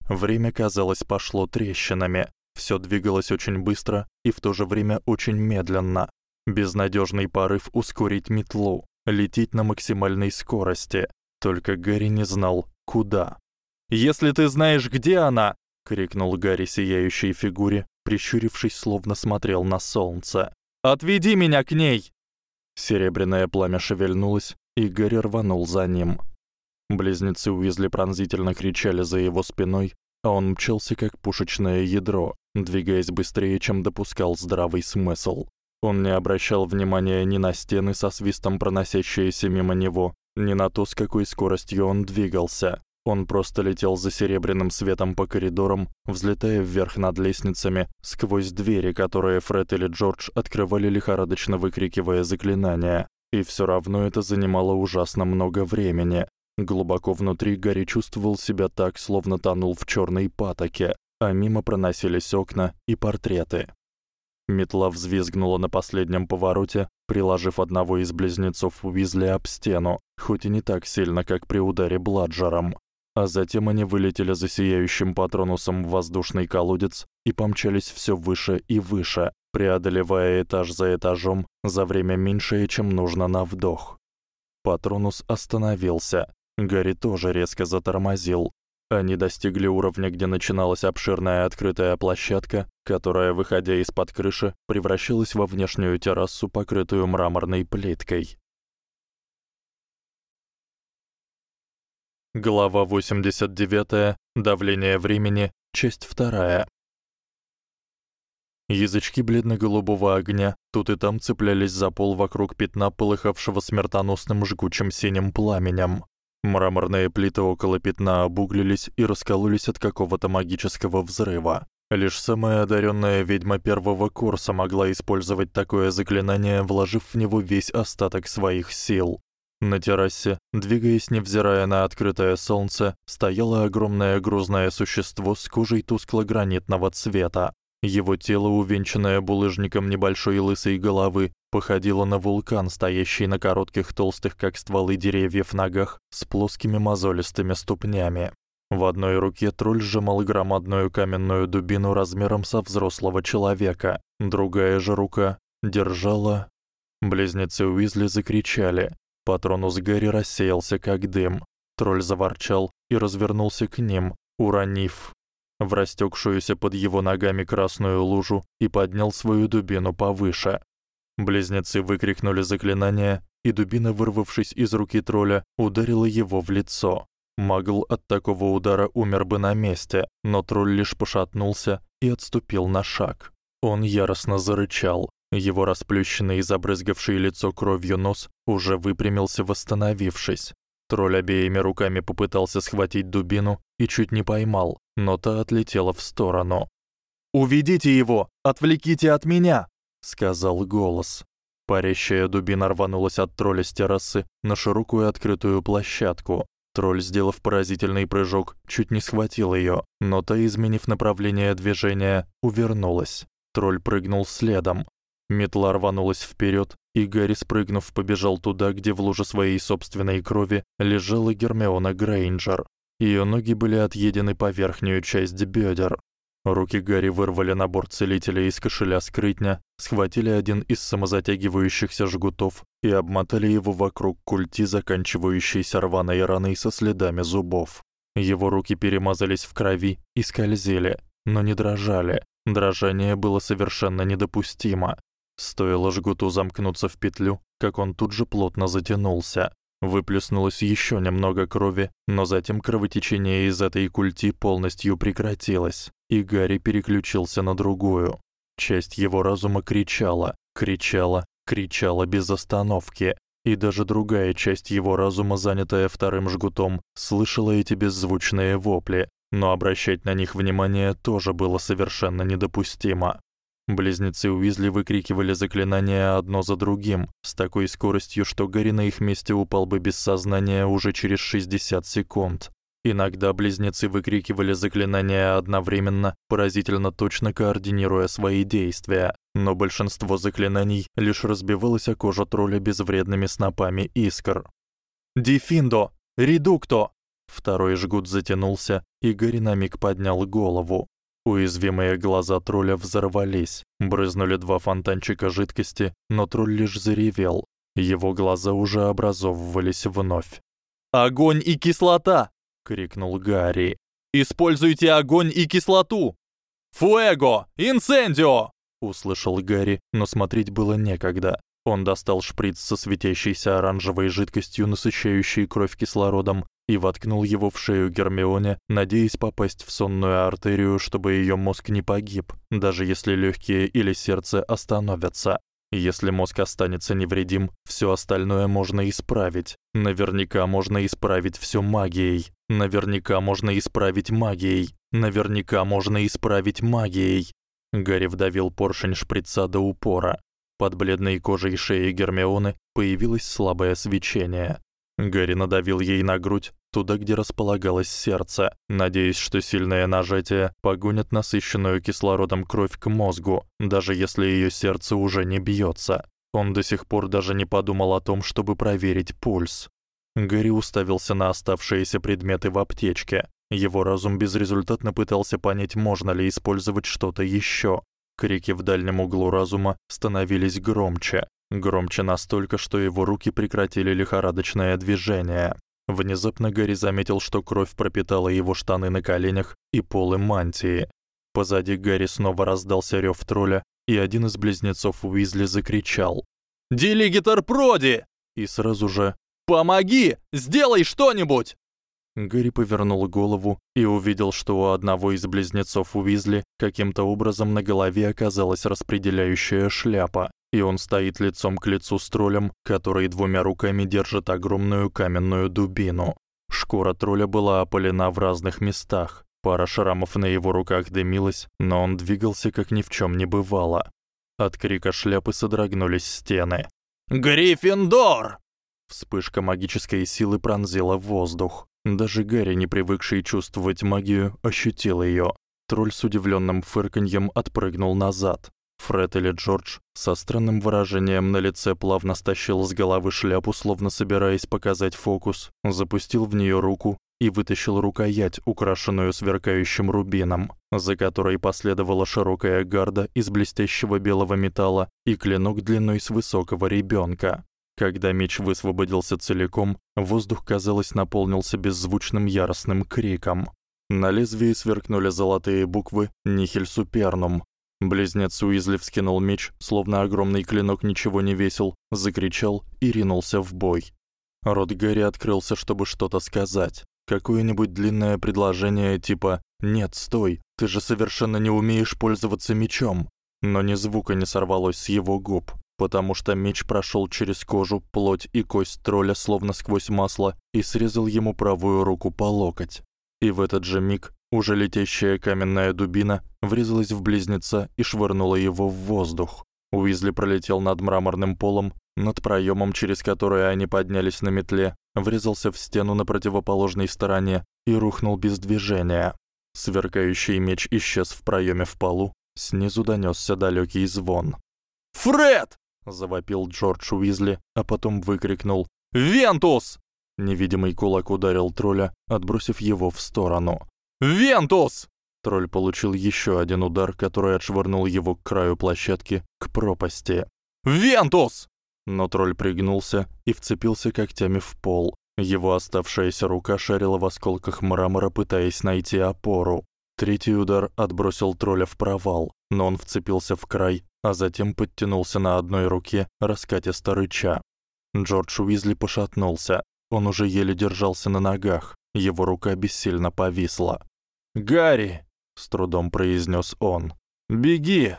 Время, казалось, пошло трещинами. Всё двигалось очень быстро и в то же время очень медленно. Безнадёжный порыв ускорить метлу, лететь на максимальной скорости. Только Гарри не знал, куда. Если ты знаешь, где она, крикнул Гарри сияющей фигуре, прищурившись, словно смотрел на солнце. Отведи меня к ней. Серебряное пламя шевельнулось, и Гарри рванул за ним. Близнецы Уизли пронзительно кричали за его спиной, а он мчался как пушечное ядро, двигаясь быстрее, чем допускал здравый смысл. Он не обращал внимания ни на стены со свистом проносящиеся мимо него, ни на то, с какой скоростью он двигался. Он просто летел за серебряным светом по коридорам, взлетая вверх над лестницами, сквозь двери, которые Фред или Джордж открывали лихорадочно выкрикивая заклинания. И всё равно это занимало ужасно много времени. Глубоко внутри Гарри чувствовал себя так, словно тонул в чёрной патоке, а мимо проносились окна и портреты. Метла взвизгнула на последнем повороте, приложив одного из близнецов Уизли об стену, хоть и не так сильно, как при ударе бладжером. А затем они вылетели за сияющим патронусом в воздушный колодец и помчались всё выше и выше, преодолевая этаж за этажом за время меньшее, чем нужно на вдох. Патронус остановился. Гарри тоже резко затормозил. Они достигли уровня, где начиналась обширная открытая площадка, которая, выходя из-под крыши, превращалась во внешнюю террасу, покрытую мраморной плиткой. Глава 89. Давление времени. Часть 2. Язычки бледно-голубого огня тут и там цеплялись за пол вокруг пятна полыхавшего смертоносным жгучим синим пламенем. Мраморные плиты около пятна обуглились и раскололись от какого-то магического взрыва. Лишь самая одарённая ведьма первого курса могла использовать такое заклинание, вложив в него весь остаток своих сил. На террасе, двигаясь невзирая на открытое солнце, стояло огромное грузное существо с кожей тускло-гранитного цвета. Его тело, увенчанное булыжником небольшой лысой головы, походило на вулкан, стоящий на коротких толстых, как стволы деревьев, ногах с плоскими мозолистыми ступнями. В одной руке тролль сжимал громадную каменную дубину размером со взрослого человека, другая же рука держала Близнецы Уизли закричали. Патронус Гарри рассеялся как дым. Тролль заворчал и развернулся к ним, уронив в растёкшуюся под его ногами красную лужу и поднял свою дубину повыше. Близнецы выкрикнули заклинание, и дубина, вырвавшись из руки тролля, ударила его в лицо. Магл от такого удара умер бы на месте, но тролль лишь пошатнулся и отступил на шаг. Он яростно зарычал. Его расплющенный и забрызгавший лицо кровью нос уже выпрямился, восстановившись. Тролль обеими руками попытался схватить дубину и чуть не поймал, но та отлетела в сторону. "Уведите его, отвлеките от меня", сказал голос. Парящая дубина рванулась от тролля с террасы на широкую открытую площадку. Тролль, сделав поразительный прыжок, чуть не схватил её, но та, изменив направление движения, увернулась. Тролль прыгнул следом. Метла рванулась вперёд, и Гарри, спрыгнув, побежал туда, где в луже своей собственной крови лежала Гермиона Грейнджер. Её ноги были отъедены по верхнюю часть бёдер. Руки Гарри вырвали набор целителя из кошеля скрытня, схватили один из самозатягивающихся жгутов и обмотали его вокруг культи, заканчивающейся рваной раной со следами зубов. Его руки перемазались в крови и скользили, но не дрожали. Дрожание было совершенно недопустимо. Стоило жгуту замкнуться в петлю, как он тут же плотно затянулся. Выплеснулось ещё немного крови, но затем кровотечение из этой культи полностью прекратилось, и Гарри переключился на другую. Часть его разума кричала, кричала, кричала без остановки, и даже другая часть его разума, занятая вторым жгутом, слышала эти беззвучные вопли, но обращать на них внимание тоже было совершенно недопустимо. Близнецы Уизли выкрикивали заклинания одно за другим с такой скоростью, что Гарри на их месте упал бы без сознания уже через 60 секунд. Иногда близнецы выкрикивали заклинания одновременно, поразительно точно координируя свои действия, но большинство заклинаний лишь разбивалось о кожу тролля безвредными снопами искр. «Дефиндо! Редукто!» Второй жгут затянулся, и Гарри на миг поднял голову. Уязвимые глаза тролля взорвались, брызнули два фонтанчика жидкости, но тролль лишь заревел. Его глаза уже образовывались вновь. "Огонь и кислота!" крикнул Гарри. "Используйте огонь и кислоту! Фуэго! Инсендио!" услышал Гарри, но смотреть было некогда. Он достал шприц со светящейся оранжевой жидкостью, насыщающей кровь кислородом, и воткнул его в шею Гермионе, надеясь попасть в сонную артерию, чтобы её мозг не погиб, даже если лёгкие или сердце остановятся. Если мозг останется невредим, всё остальное можно исправить. Наверняка можно исправить всё магией. Наверняка можно исправить магией. Наверняка можно исправить магией. Гарри вдавил поршень шприца до упора. Под бледной кожей шеи Гермионы появилось слабое свечение. Гарри надавил ей на грудь, туда, где располагалось сердце, надеясь, что сильное нажатие погонит насыщенную кислородом кровь к мозгу, даже если её сердце уже не бьётся. Он до сих пор даже не подумал о том, чтобы проверить пульс. Гарри уставился на оставшиеся предметы в аптечке. Его разум безрезультатно пытался понять, можно ли использовать что-то ещё. Крики в дальнем углу разума становились громче, громче настолько, что его руки прекратили лихорадочное движение. Внезапно Гарри заметил, что кровь пропитала его штаны на коленях и полы мантии. Позади Гарри снова раздался рёв тролля, и один из близнецов Уизли закричал: "Делегитор Проди!" И сразу же: "Помоги! Сделай что-нибудь!" Гарри повернул голову и увидел, что у одного из близнецов Уизли каким-то образом на голове оказалась распределяющая шляпа, и он стоит лицом к лицу с троллем, который двумя руками держит огромную каменную дубину. Шкура тролля была опалена в разных местах. Пара шрамов на его руках дымилась, но он двигался как ни в чём не бывало. От крика шляпы содрогнулись стены. «Гриффиндор!» Вспышка магической силы пронзила воздух. Даже Гарри, не привыкший чувствовать магию, ощутил её. Тролль с удивлённым фырканьем отпрыгнул назад. Фред или Джордж со странным выражением на лице плавно стащил с головы шляпу, словно собираясь показать фокус, запустил в неё руку и вытащил рукоять, украшенную сверкающим рубином, за которой последовала широкая гарда из блестящего белого металла и клинок длиной с высокого ребёнка. Когда меч высвободился целиком, воздух, казалось, наполнился беззвучным яростным криком. На лезвии сверкнули золотые буквы «Нихиль Супернум». Близнец Уизли вскинул меч, словно огромный клинок ничего не весил, закричал и ринулся в бой. Рот Гэри открылся, чтобы что-то сказать. Какое-нибудь длинное предложение типа «Нет, стой, ты же совершенно не умеешь пользоваться мечом». Но ни звука не сорвалось с его губ потому что меч прошёл через кожу, плоть и кость тролля словно сквозь масло и срезал ему правую руку по локоть. И в этот же миг уже летящая каменная дубина врезалась в близнеца и швырнула его в воздух. Уизли пролетел над мраморным полом, над проёмом, через который они поднялись на метле, врезался в стену на противоположной стороне и рухнул без движения. Сверкающий меч исчез в проёме в полу, снизу донёсся далёкий звон. «Фред!» завопил Джордж Уизли, а потом выкрикнул: "Вентус!" Невидимый кулак ударил тролля, отбросив его в сторону. "Вентус!" Тролль получил ещё один удар, который отшвырнул его к краю площадки, к пропасти. "Вентус!" Но тролль пригнулся и вцепился когтями в пол. Его оставшаяся рука шарила в осколках мрамора, пытаясь найти опору. Третий удар отбросил тролля в провал, но он вцепился в край а затем подтянулся на одной руке, раскатисто рыча. Джордж Уизли пошатнулся. Он уже еле держался на ногах. Его рука бессильно повисла. "Гарри", с трудом произнёс он. "Беги!"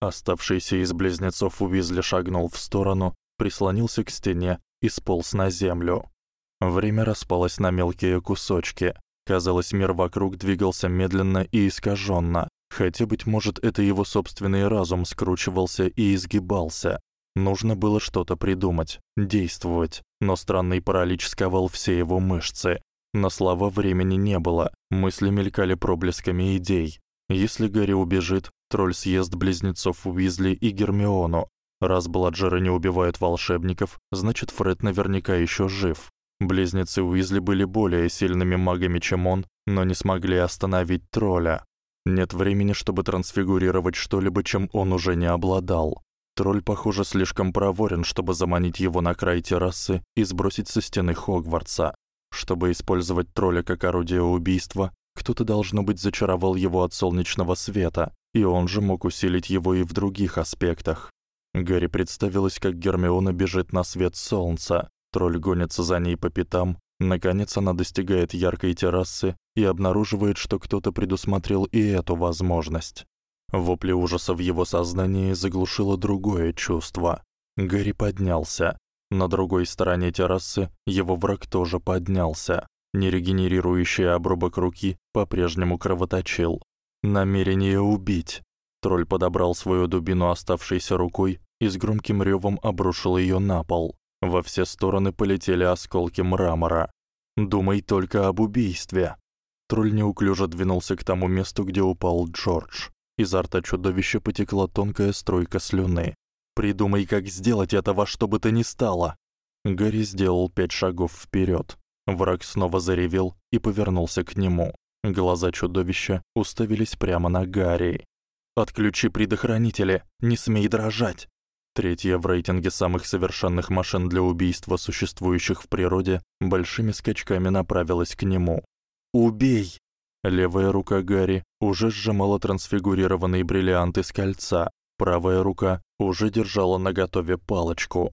Оставшийся из близнецов Уизли шагнул в сторону, прислонился к стене и сполз на землю. Время распалось на мелкие кусочки. Казалось, мир вокруг двигался медленно и искажённо. Хотя, быть может, это его собственный разум скручивался и изгибался. Нужно было что-то придумать, действовать, но странный паралич сковал все его мышцы. На слова времени не было, мысли мелькали проблесками идей. Если Гарри убежит, тролль съест близнецов Уизли и Гермиону. Раз Бладжеры не убивают волшебников, значит, Фред наверняка ещё жив. Близнецы Уизли были более сильными магами, чем он, но не смогли остановить тролля. Нет времени, чтобы трансфигурировать что-либо, чем он уже не обладал. Тролль, похоже, слишком проворен, чтобы заманить его на край террасы и сбросить со стены Хогвартса. Чтобы использовать тролля как орудие убийства, кто-то должно быть зачаровал его от солнечного света, и он же мог усилить его и в других аспектах. Гарри представилось, как Гермиона бежит на свет солнца. Тролль гонится за ней по пятам, Наконец она достигает яркой террасы и обнаруживает, что кто-то предусмотрел и эту возможность. Вопли ужаса в его сознании заглушило другое чувство. Гарри поднялся. На другой стороне террасы его враг тоже поднялся. Нерегенерирующий обрубок руки по-прежнему кровоточил. Намерение убить. Тролль подобрал свою дубину оставшейся рукой и с громким рёвом обрушил её на пол. Во все стороны полетели осколки мрамора. Думай только об убийстве. Тролль неуклюже двинулся к тому месту, где упал Джордж. Изо рта чудовища потекла тонкая струйка слюны. Придумай, как сделать это во что бы то ни стало. Гарри сделал пять шагов вперёд. Враг снова заревел и повернулся к нему. Глаза чудовища уставились прямо на Гарри. Отключи предохранители, не смей дрожать. Третья в рейтинге самых совершенных машин для убийства, существующих в природе, большими скачками направилась к нему. Убей. Левая рука Гарри уже сжимала трансфигурированный бриллиант из кольца, правая рука уже держала наготове палочку.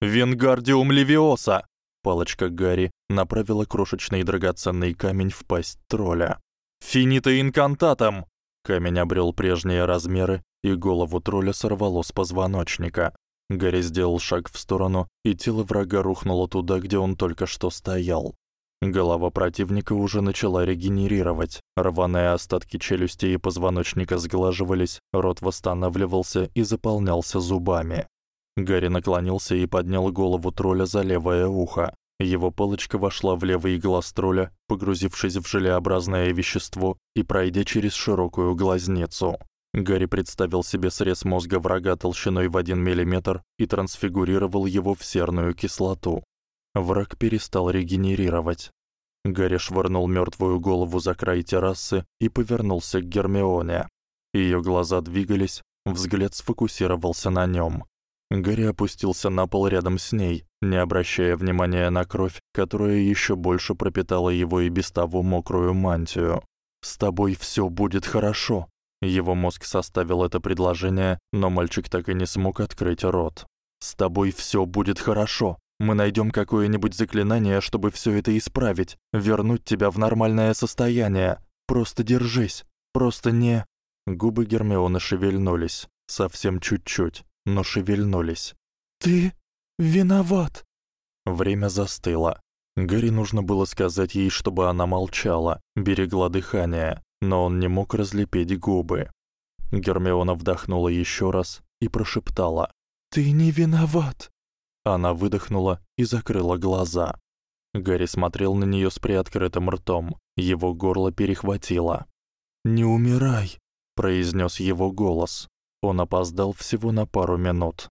Венгардиум левиоса. Палочка Гарри направила крошечный драгоценный камень в пасть тролля. Финита инкантатом. Камень обрёл прежние размеры, и голову тролля сорвало с позвоночника. Гарри сделал шаг в сторону, и тело врага рухнуло туда, где он только что стоял. Голова противника уже начала регенерировать. Рваные остатки челюсти и позвоночника сглаживались, рот восстанавливался и заполнялся зубами. Гарри наклонился и поднял голову тролля за левое ухо. Его палочка вошла в левый глаз тролля, погрузившись в желеобразное вещество и пройдя через широкую глазницу. Гарри представил себе срез мозга врага толщиной в 1 мм и трансфигурировал его в серную кислоту. Враг перестал регенерировать. Гарри швырнул мёртвую голову за край террасы и повернулся к Гермионе. Её глаза двигались, взгляд сфокусировался на нём. Гарри опустился на пол рядом с ней, не обращая внимания на кровь, которая ещё больше пропитала его и без того мокрую мантию. «С тобой всё будет хорошо». Его мозг составил это предложение, но мальчик так и не смог открыть рот. «С тобой всё будет хорошо. Мы найдём какое-нибудь заклинание, чтобы всё это исправить, вернуть тебя в нормальное состояние. Просто держись. Просто не...» Губы Гермионы шевельнулись, совсем чуть-чуть но шевельнулись. «Ты виноват!» Время застыло. Гарри нужно было сказать ей, чтобы она молчала, берегла дыхание, но он не мог разлепить губы. Гермиона вдохнула ещё раз и прошептала: "Ты не виноват". Она выдохнула и закрыла глаза. Гарри смотрел на неё с приоткрытым ртом. Его горло перехватило. "Не умирай", произнёс его голос. Он опоздал всего на пару минут.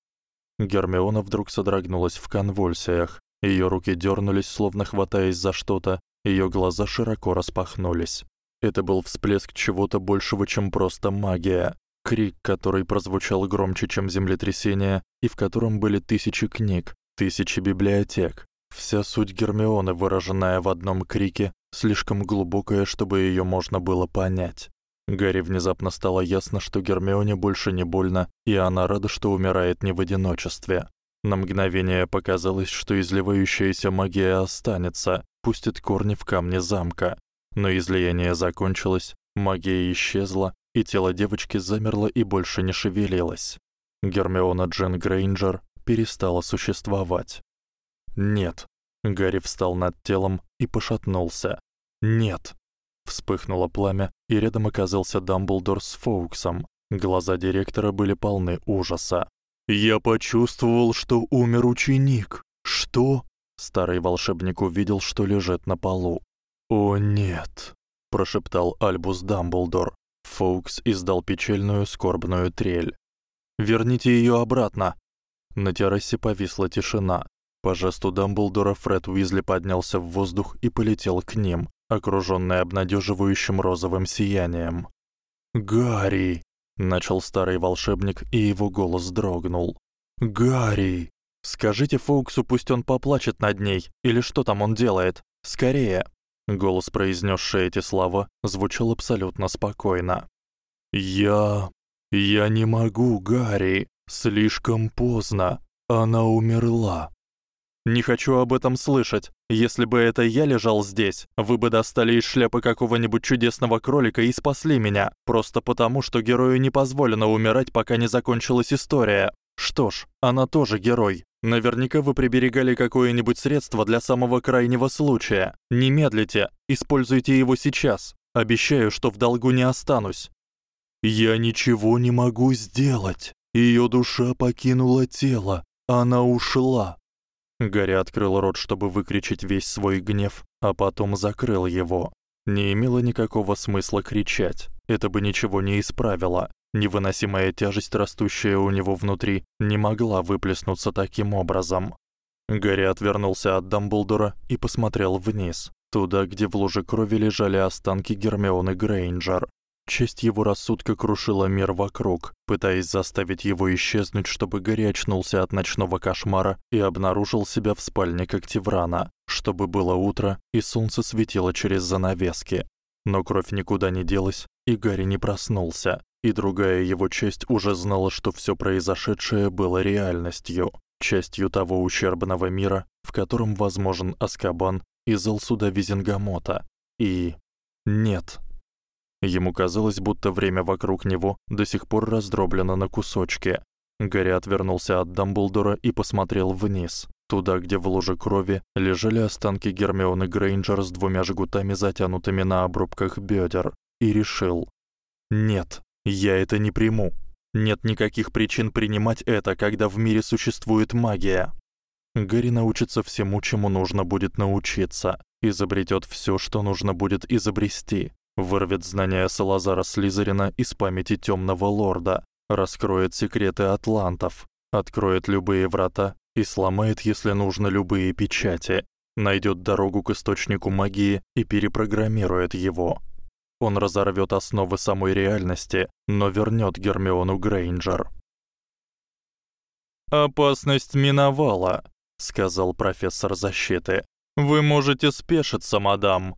Гермиона вдруг содрогнулась в конвульсиях. Её руки дёрнулись, словно хватаясь за что-то, её глаза широко распахнулись. Это был всплеск чего-то большего, чем просто магия. Крик, который прозвучал громче, чем землетрясение, и в котором были тысячи книг, тысячи библиотек. Вся суть Гермионы, выраженная в одном крике, слишком глубокая, чтобы её можно было понять. Гарри внезапно стало ясно, что Гермионе больше не больно, и она рада, что умирает не в одиночестве. На мгновение показалось, что изливающаяся магия останется, пустит корни в камне замка. Но излияние закончилось, магия исчезла, и тело девочки замерло и больше не шевелилось. Гермиона Джен Грейнджер перестала существовать. Нет. Гарри встал над телом и пошатнулся. Нет. Вспыхнуло пламя, и рядом оказался Дамблдор с Фоуксом. Глаза директора были полны ужаса. Я почувствовал, что умер ученик. Что? Старый волшебник увидел, что лежит на полу. О нет, прошептал Альбус Дамблдор. Фоукс издал печальную скорбную трель. Верните её обратно. На террасе повисла тишина. По жесту Дамблдора Фред Уизли поднялся в воздух и полетел к ним окружённый обнадёживающим розовым сиянием. "Гарри", начал старый волшебник, и его голос дрогнул. "Гарри, скажите Фоуксу, пусть он поплачет над ней, или что там он делает? Скорее". Голос, произнёсший эти слова, звучал абсолютно спокойно. "Я я не могу, Гарри, слишком поздно. Она умерла". Не хочу об этом слышать. Если бы это я лежал здесь, вы бы достали из шляпы какого-нибудь чудесного кролика и спасли меня, просто потому, что герою не позволено умирать, пока не закончилась история. Что ж, она тоже герой. Наверняка вы приберегали какое-нибудь средство для самого крайнего случая. Не медлите, используйте его сейчас. Обещаю, что в долгу не останусь. Я ничего не могу сделать. Её душа покинула тело. Она ушла. Гарри открыл рот, чтобы выкричать весь свой гнев, а потом закрыл его. Не имело никакого смысла кричать. Это бы ничего не исправило. Невыносимая тяжесть, растущая у него внутри, не могла выплеснуться таким образом. Гарри отвернулся от Дамблдора и посмотрел вниз, туда, где в луже крови лежали останки Гермионы Грейнджер. Часть его рассудка крушила мир вокруг, пытаясь заставить его исчезнуть, чтобы Гарри очнулся от ночного кошмара и обнаружил себя в спальне Когтеврана, чтобы было утро и солнце светило через занавески. Но кровь никуда не делась, и Гарри не проснулся, и другая его часть уже знала, что всё произошедшее было реальностью, частью того ущербного мира, в котором возможен Аскабан и зал суда Визенгамота. И нет, Ему казалось, будто время вокруг него до сих пор раздроблено на кусочки. Гарри отвернулся от Дамблдора и посмотрел вниз, туда, где в луже крови лежали останки Гермионы Грейнджер с двумя жгутами, затянутыми на обрубках бёдер, и решил: "Нет, я это не приму. Нет никаких причин принимать это, когда в мире существует магия". Гарри научится всему, чему нужно будет научиться, изобретёт всё, что нужно будет изобрести, вырвет знания Салазара Слизерина из памяти Тёмного лорда, раскроет секреты атлантов, откроет любые врата и сломает, если нужно, любые печати, найдёт дорогу к источнику магии и перепрограммирует его. Он разорвёт основы самой реальности, но вернёт Гермиону Грейнджер. Опасность миновала, сказал профессор защиты. Вы можете спешиться, мадам.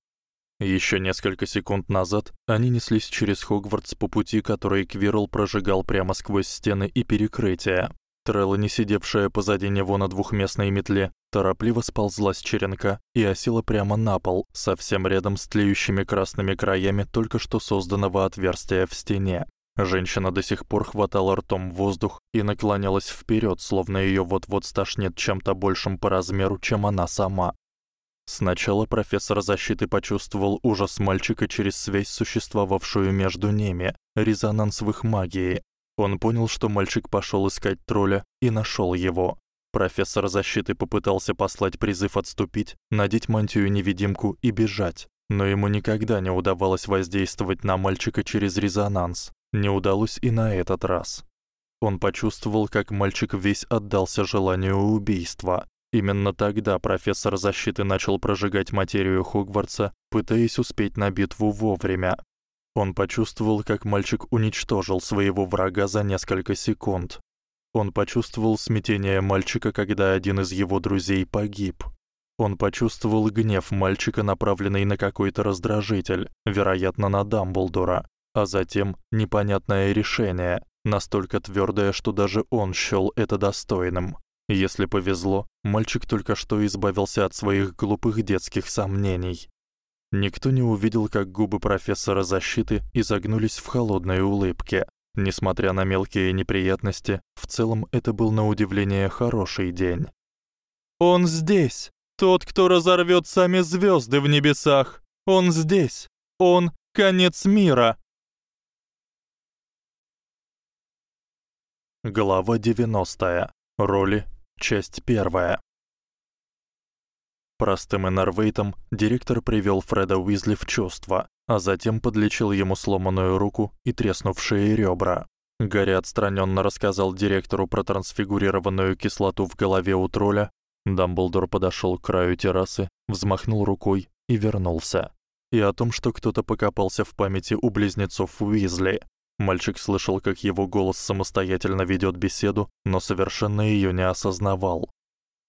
Ещё несколько секунд назад они неслись через Хогвартс по пути, который Квирл прожигал прямо сквозь стены и перекрытия. Трелла, не сидевшая позади него на двухместной метле, торопливо сползла с черенка и осела прямо на пол, совсем рядом с тлеющими красными краями только что созданного отверстия в стене. Женщина до сих пор хватала ртом воздух и наклонялась вперёд, словно её вот-вот стошнит чем-то большим по размеру, чем она сама. Сначала профессор защиты почувствовал ужас мальчика через связь, существовавшую между ними, резонанс в их магии. Он понял, что мальчик пошёл искать тролля и нашёл его. Профессор защиты попытался послать призыв отступить, надеть мантию-невидимку и бежать, но ему никогда не удавалось воздействовать на мальчика через резонанс. Не удалось и на этот раз. Он почувствовал, как мальчик весь отдался желанию убийства, Именно тогда профессор защиты начал прожигать материю Хогвартса, пытаясь успеть на битву вовремя. Он почувствовал, как мальчик уничтожил своего врага за несколько секунд. Он почувствовал смятение мальчика, когда один из его друзей погиб. Он почувствовал гнев мальчика, направленный на какой-то раздражитель, вероятно, на Дамблдора, а затем непонятное решение, настолько твёрдое, что даже он счёл это достойным. Если повезло, мальчик только что избавился от своих глупых детских сомнений. Никто не увидел, как губы профессора защиты изогнулись в холодной улыбке. Несмотря на мелкие неприятности, в целом это был на удивление хороший день. Он здесь, тот, кто разорвёт сами звёзды в небесах. Он здесь. Он конец мира. Глава 90. Роли Часть первая. Простым инервейтом директор привёл Фреда Уизли в чувство, а затем подлечил ему сломанную руку и треснувшие ребра. Гарри отстранённо рассказал директору про трансфигурированную кислоту в голове у тролля. Дамблдор подошёл к краю террасы, взмахнул рукой и вернулся. И о том, что кто-то покопался в памяти у близнецов Уизли. Мальчик слышал, как его голос самостоятельно ведёт беседу, но совершенно её не осознавал.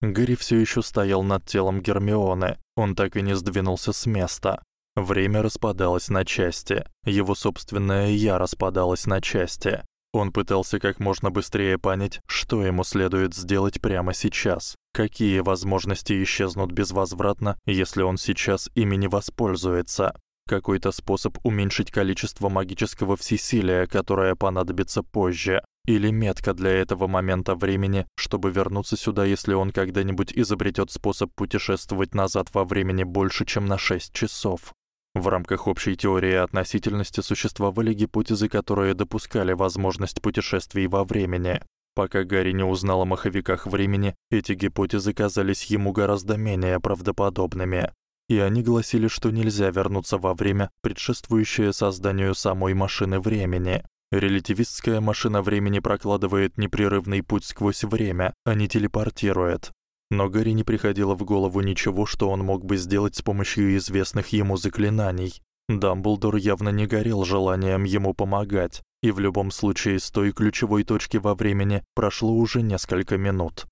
Гэри всё ещё стоял над телом Гермионы. Он так и не сдвинулся с места. Время распадалось на части. Его собственное я распадалось на части. Он пытался как можно быстрее понять, что ему следует сделать прямо сейчас. Какие возможности исчезнут безвозвратно, если он сейчас ими не воспользуется? какой-то способ уменьшить количество магического всесилия, которое понадобится позже, или метка для этого момента времени, чтобы вернуться сюда, если он когда-нибудь изобретёт способ путешествовать назад во времени больше, чем на 6 часов. В рамках общей теории относительности существовали гипотезы, которые допускали возможность путешествий во времени. Пока Гарри не узнал о маховиках времени, эти гипотезы казались ему гораздо менее правдоподобными и они гласили, что нельзя вернуться во время, предшествующее созданию самой машины времени. Релятивистская машина времени прокладывает непрерывный путь сквозь время, а не телепортирует. Но Гарри не приходило в голову ничего, что он мог бы сделать с помощью известных ему заклинаний. Дамблдор явно не горел желанием ему помогать, и в любом случае с той ключевой точки во времени прошло уже несколько минут.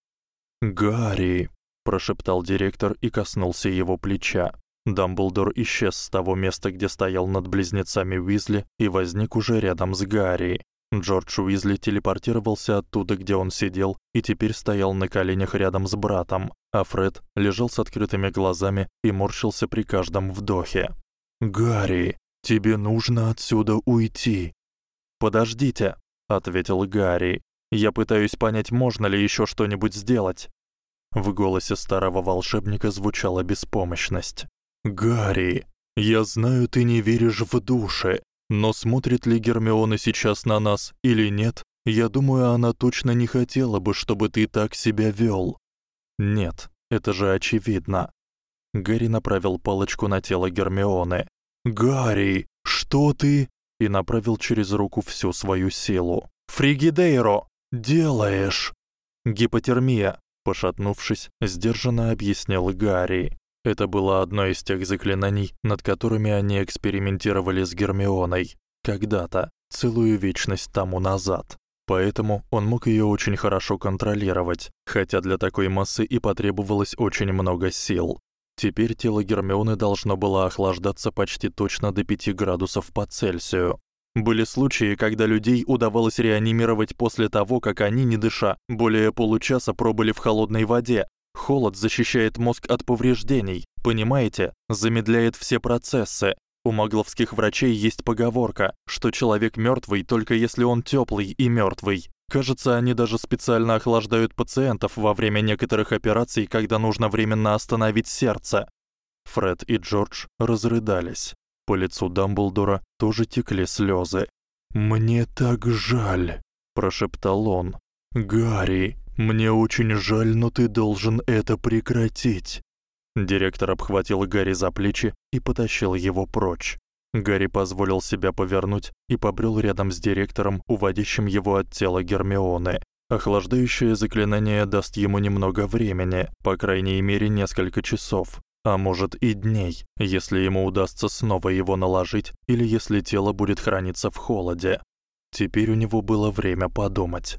"Гарри", прошептал директор и коснулся его плеча. Дамблдор исчез с того места, где стоял над близнецами Уизли, и возник уже рядом с Гарри. Джордж Уизли телепортировался оттуда, где он сидел, и теперь стоял на коленях рядом с братом, а Фред лежал с открытыми глазами и морщился при каждом вдохе. "Гарри, тебе нужно отсюда уйти". "Подождите", ответил Гарри. "Я пытаюсь понять, можно ли ещё что-нибудь сделать". В голосе старого волшебника звучала беспомощность. Гарри, я знаю, ты не веришь в души, но смотрит ли Гермиона сейчас на нас или нет? Я думаю, она точно не хотела бы, чтобы ты так себя вёл. Нет, это же очевидно. Гарри направил палочку на тело Гермионы. Гарри, что ты? И направил через руку всю свою силу. Фригидейро, делаешь? Гипотермия, пошатнувшись, сдержанно объяснил Гарри. Это было одно из тех заклинаний, над которыми они экспериментировали с Гермионой когда-то, целую вечность тому назад. Поэтому он мог её очень хорошо контролировать, хотя для такой массы и потребовалось очень много сил. Теперь тело Гермионы должно было охлаждаться почти точно до 5 градусов по Цельсию. Были случаи, когда людей удавалось реанимировать после того, как они, не дыша, более получаса пробыли в холодной воде, Холод защищает мозг от повреждений, понимаете? Замедляет все процессы. У магловских врачей есть поговорка, что человек мёртвый только если он тёплый и мёртвый. Кажется, они даже специально охлаждают пациентов во время некоторых операций, когда нужно временно остановить сердце. Фред и Джордж разрыдались. По лицу Дамблдора тоже текли слёзы. "Мне так жаль", прошептал он. "Гарри, мне очень жаль, но ты должен это прекратить. Директор обхватил Гарри за плечи и потащил его прочь. Гарри позволил себя повернуть и побрел рядом с директором, уводящим его от тела Гермионы. Охлаждающее заклинание даст ему немного времени, по крайней мере, несколько часов, а может и дней, если ему удастся снова его наложить или если тело будет храниться в холоде. Теперь у него было время подумать.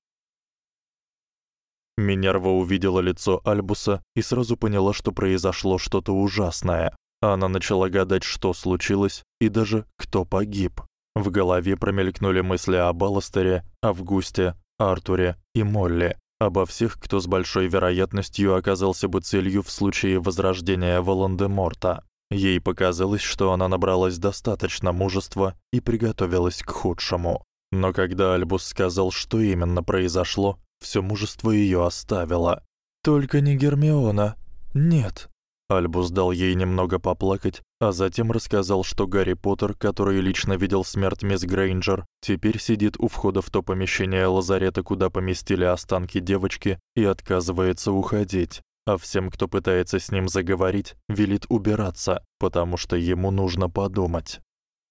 Минерва увидела лицо Альбуса и сразу поняла, что произошло что-то ужасное. Она начала гадать, что случилось и даже кто погиб. В голове промелькнули мысли об Аластере, Августе, Артуре и Молли, обо всех, кто с большой вероятностью оказался бы целью в случае возрождения Волан-де-Морта. Ей показалось, что она набралась достаточно мужества и приготовилась к худшему. Но когда Альбус сказал, что именно произошло, Всё мужество её оставило. Только не Гермиона. Нет. Альбус дал ей немного поплакать, а затем рассказал, что Гарри Поттер, который лично видел смерть мисс Грейнджер, теперь сидит у входа в то помещение лазарета, куда поместили останки девочки, и отказывается уходить. А всем, кто пытается с ним заговорить, велит убираться, потому что ему нужно подумать.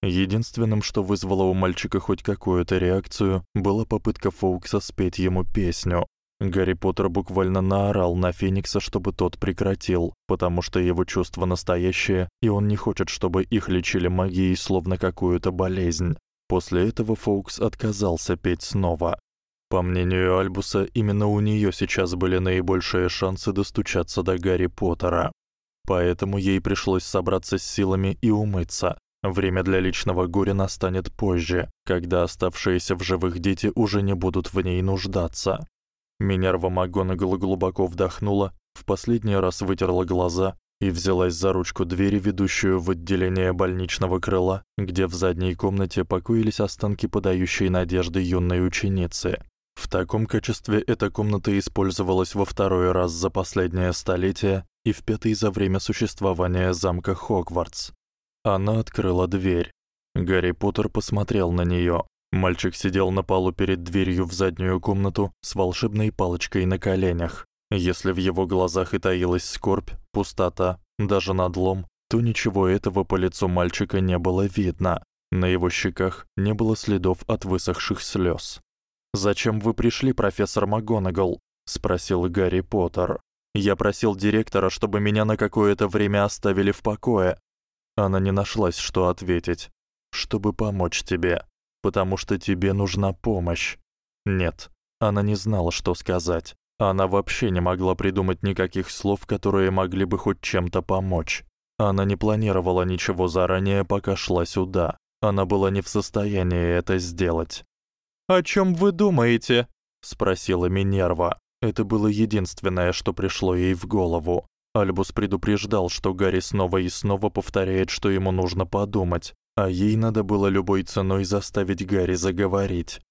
Единственным, что вызвало у мальчика хоть какую-то реакцию, была попытка Фоукса спеть ему песню. Гарри Поттер буквально наорал на Феникса, чтобы тот прекратил, потому что его чувства настоящие, и он не хочет, чтобы их лечили магией словно какую-то болезнь. После этого Фоукс отказался петь снова. По мнению Альбуса, именно у неё сейчас были наибольшие шансы достучаться до Гарри Поттера. Поэтому ей пришлось собраться с силами и умыться. Время для личного горя настанет позже, когда оставшиеся в живых дети уже не будут в ней нуждаться. Минерва МакГонагал глубоко вдохнула, в последний раз вытерла глаза и взялась за ручку двери, ведущую в отделение больничного крыла, где в задней комнате покоились останки подающей надежды юной ученицы. В таком качестве эта комната использовалась во второй раз за последнее столетие и в пятый за время существования замка Хогвартс. Она открыла дверь. Гарри Поттер посмотрел на неё. Мальчик сидел на полу перед дверью в заднюю комнату с волшебной палочкой на коленях. Если в его глазах и таилась скорбь, пустота, даже надлом, то ничего этого по лицу мальчика не было видно. На его щеках не было следов от высохших слёз. "Зачем вы пришли, профессор МакГонагал?" спросил Гарри Поттер. "Я просил директора, чтобы меня на какое-то время оставили в покое. Она не нашлась, что ответить. Чтобы помочь тебе, потому что тебе нужна помощь. Нет, она не знала, что сказать. Она вообще не могла придумать никаких слов, которые могли бы хоть чем-то помочь. Она не планировала ничего заранее, пока шла сюда. Она была не в состоянии это сделать. "О чём вы думаете?" спросила Минерва. Это было единственное, что пришло ей в голову. Альбус предупреждал, что Гарри снова и снова повторяет, что ему нужно подумать, а ей надо было любой ценой заставить Гарри заговорить.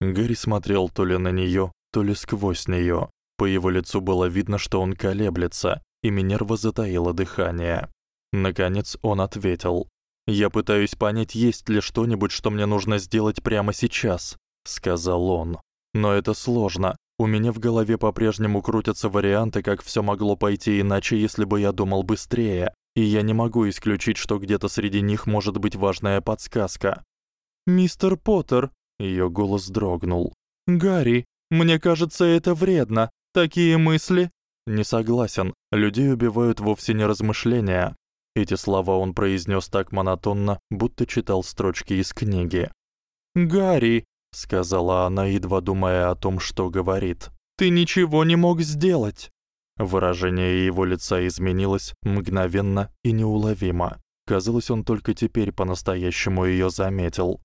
Гарри смотрел то ли на неё, то ли сквозь неё. По его лицу было видно, что он колеблется, и Минерва затаила дыхание. Наконец он ответил: "Я пытаюсь понять, есть ли что-нибудь, что мне нужно сделать прямо сейчас", сказал он. "Но это сложно. У меня в голове по-прежнему крутятся варианты, как всё могло пойти иначе, если бы я думал быстрее, и я не могу исключить, что где-то среди них может быть важная подсказка. Мистер Поттер, её голос дрогнул. Гарри, мне кажется, это вредно. Такие мысли? Не согласен. Людей убивают вовсе не размышления. Эти слова он произнёс так монотонно, будто читал строчки из книги. Гарри, сказала она, едва думая о том, что говорит. Ты ничего не мог сделать. Выражение его лица изменилось мгновенно и неуловимо. Казалось, он только теперь по-настоящему её заметил.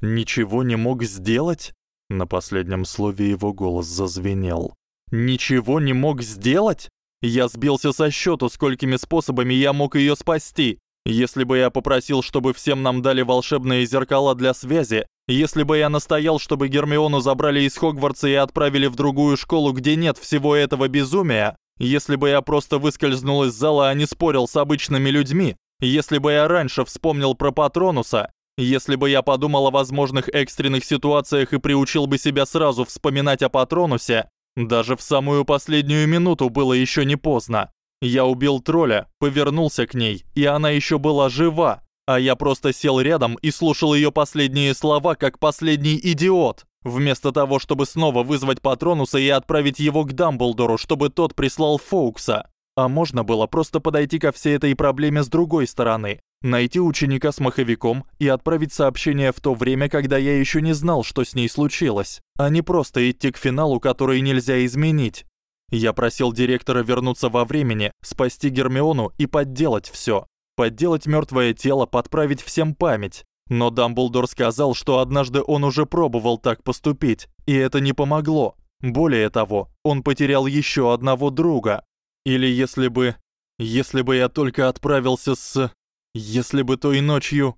Ничего не мог сделать? На последнем слове его голос зазвенел. Ничего не мог сделать? Я сбился со счёту, сколькими способами я мог её спасти. Если бы я попросил, чтобы всем нам дали волшебные зеркала для связи, если бы я настоял, чтобы Гермиону забрали из Хогвартса и отправили в другую школу, где нет всего этого безумия, если бы я просто выскользнул из зала, а не спорил с обычными людьми, если бы я раньше вспомнил про Патронуса, если бы я подумал о возможных экстренных ситуациях и приучил бы себя сразу вспоминать о Патронусе, даже в самую последнюю минуту было ещё не поздно. Я убил тролля, повернулся к ней, и она ещё была жива. А я просто сел рядом и слушал её последние слова, как последний идиот, вместо того, чтобы снова вызвать Патронуса и отправить его к Дамблдору, чтобы тот прислал Фоукса. А можно было просто подойти ко всей этой проблеме с другой стороны, найти ученика с маховиком и отправить сообщение в то время, когда я ещё не знал, что с ней случилось, а не просто идти к финалу, который нельзя изменить. Я просил директора вернуться во времени, спасти Гермиону и подделать всё подделать мёртвое тело, подправить всем память. Но Дамблдор сказал, что однажды он уже пробовал так поступить, и это не помогло. Более того, он потерял ещё одного друга. Или если бы если бы я только отправился с если бы той ночью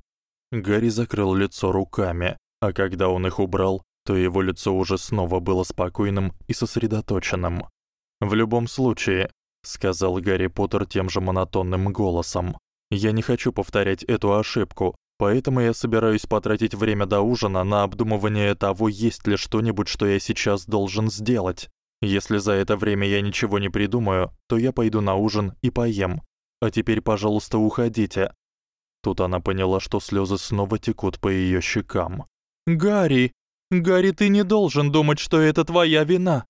Гарри закрыл лицо руками, а когда он их убрал, то его лицо уже снова было спокойным и сосредоточенным. В любом случае, сказал Гарри Поттер тем же монотонным голосом. Я не хочу повторять эту ошибку, поэтому я собираюсь потратить время до ужина на обдумывание того, есть ли что-нибудь, что я сейчас должен сделать. Если за это время я ничего не придумаю, то я пойду на ужин и поем. А теперь, пожалуйста, уходите. Тут она поняла, что слёзы снова текут по её щекам. Гарри, Гарри, ты не должен думать, что это твоя вина.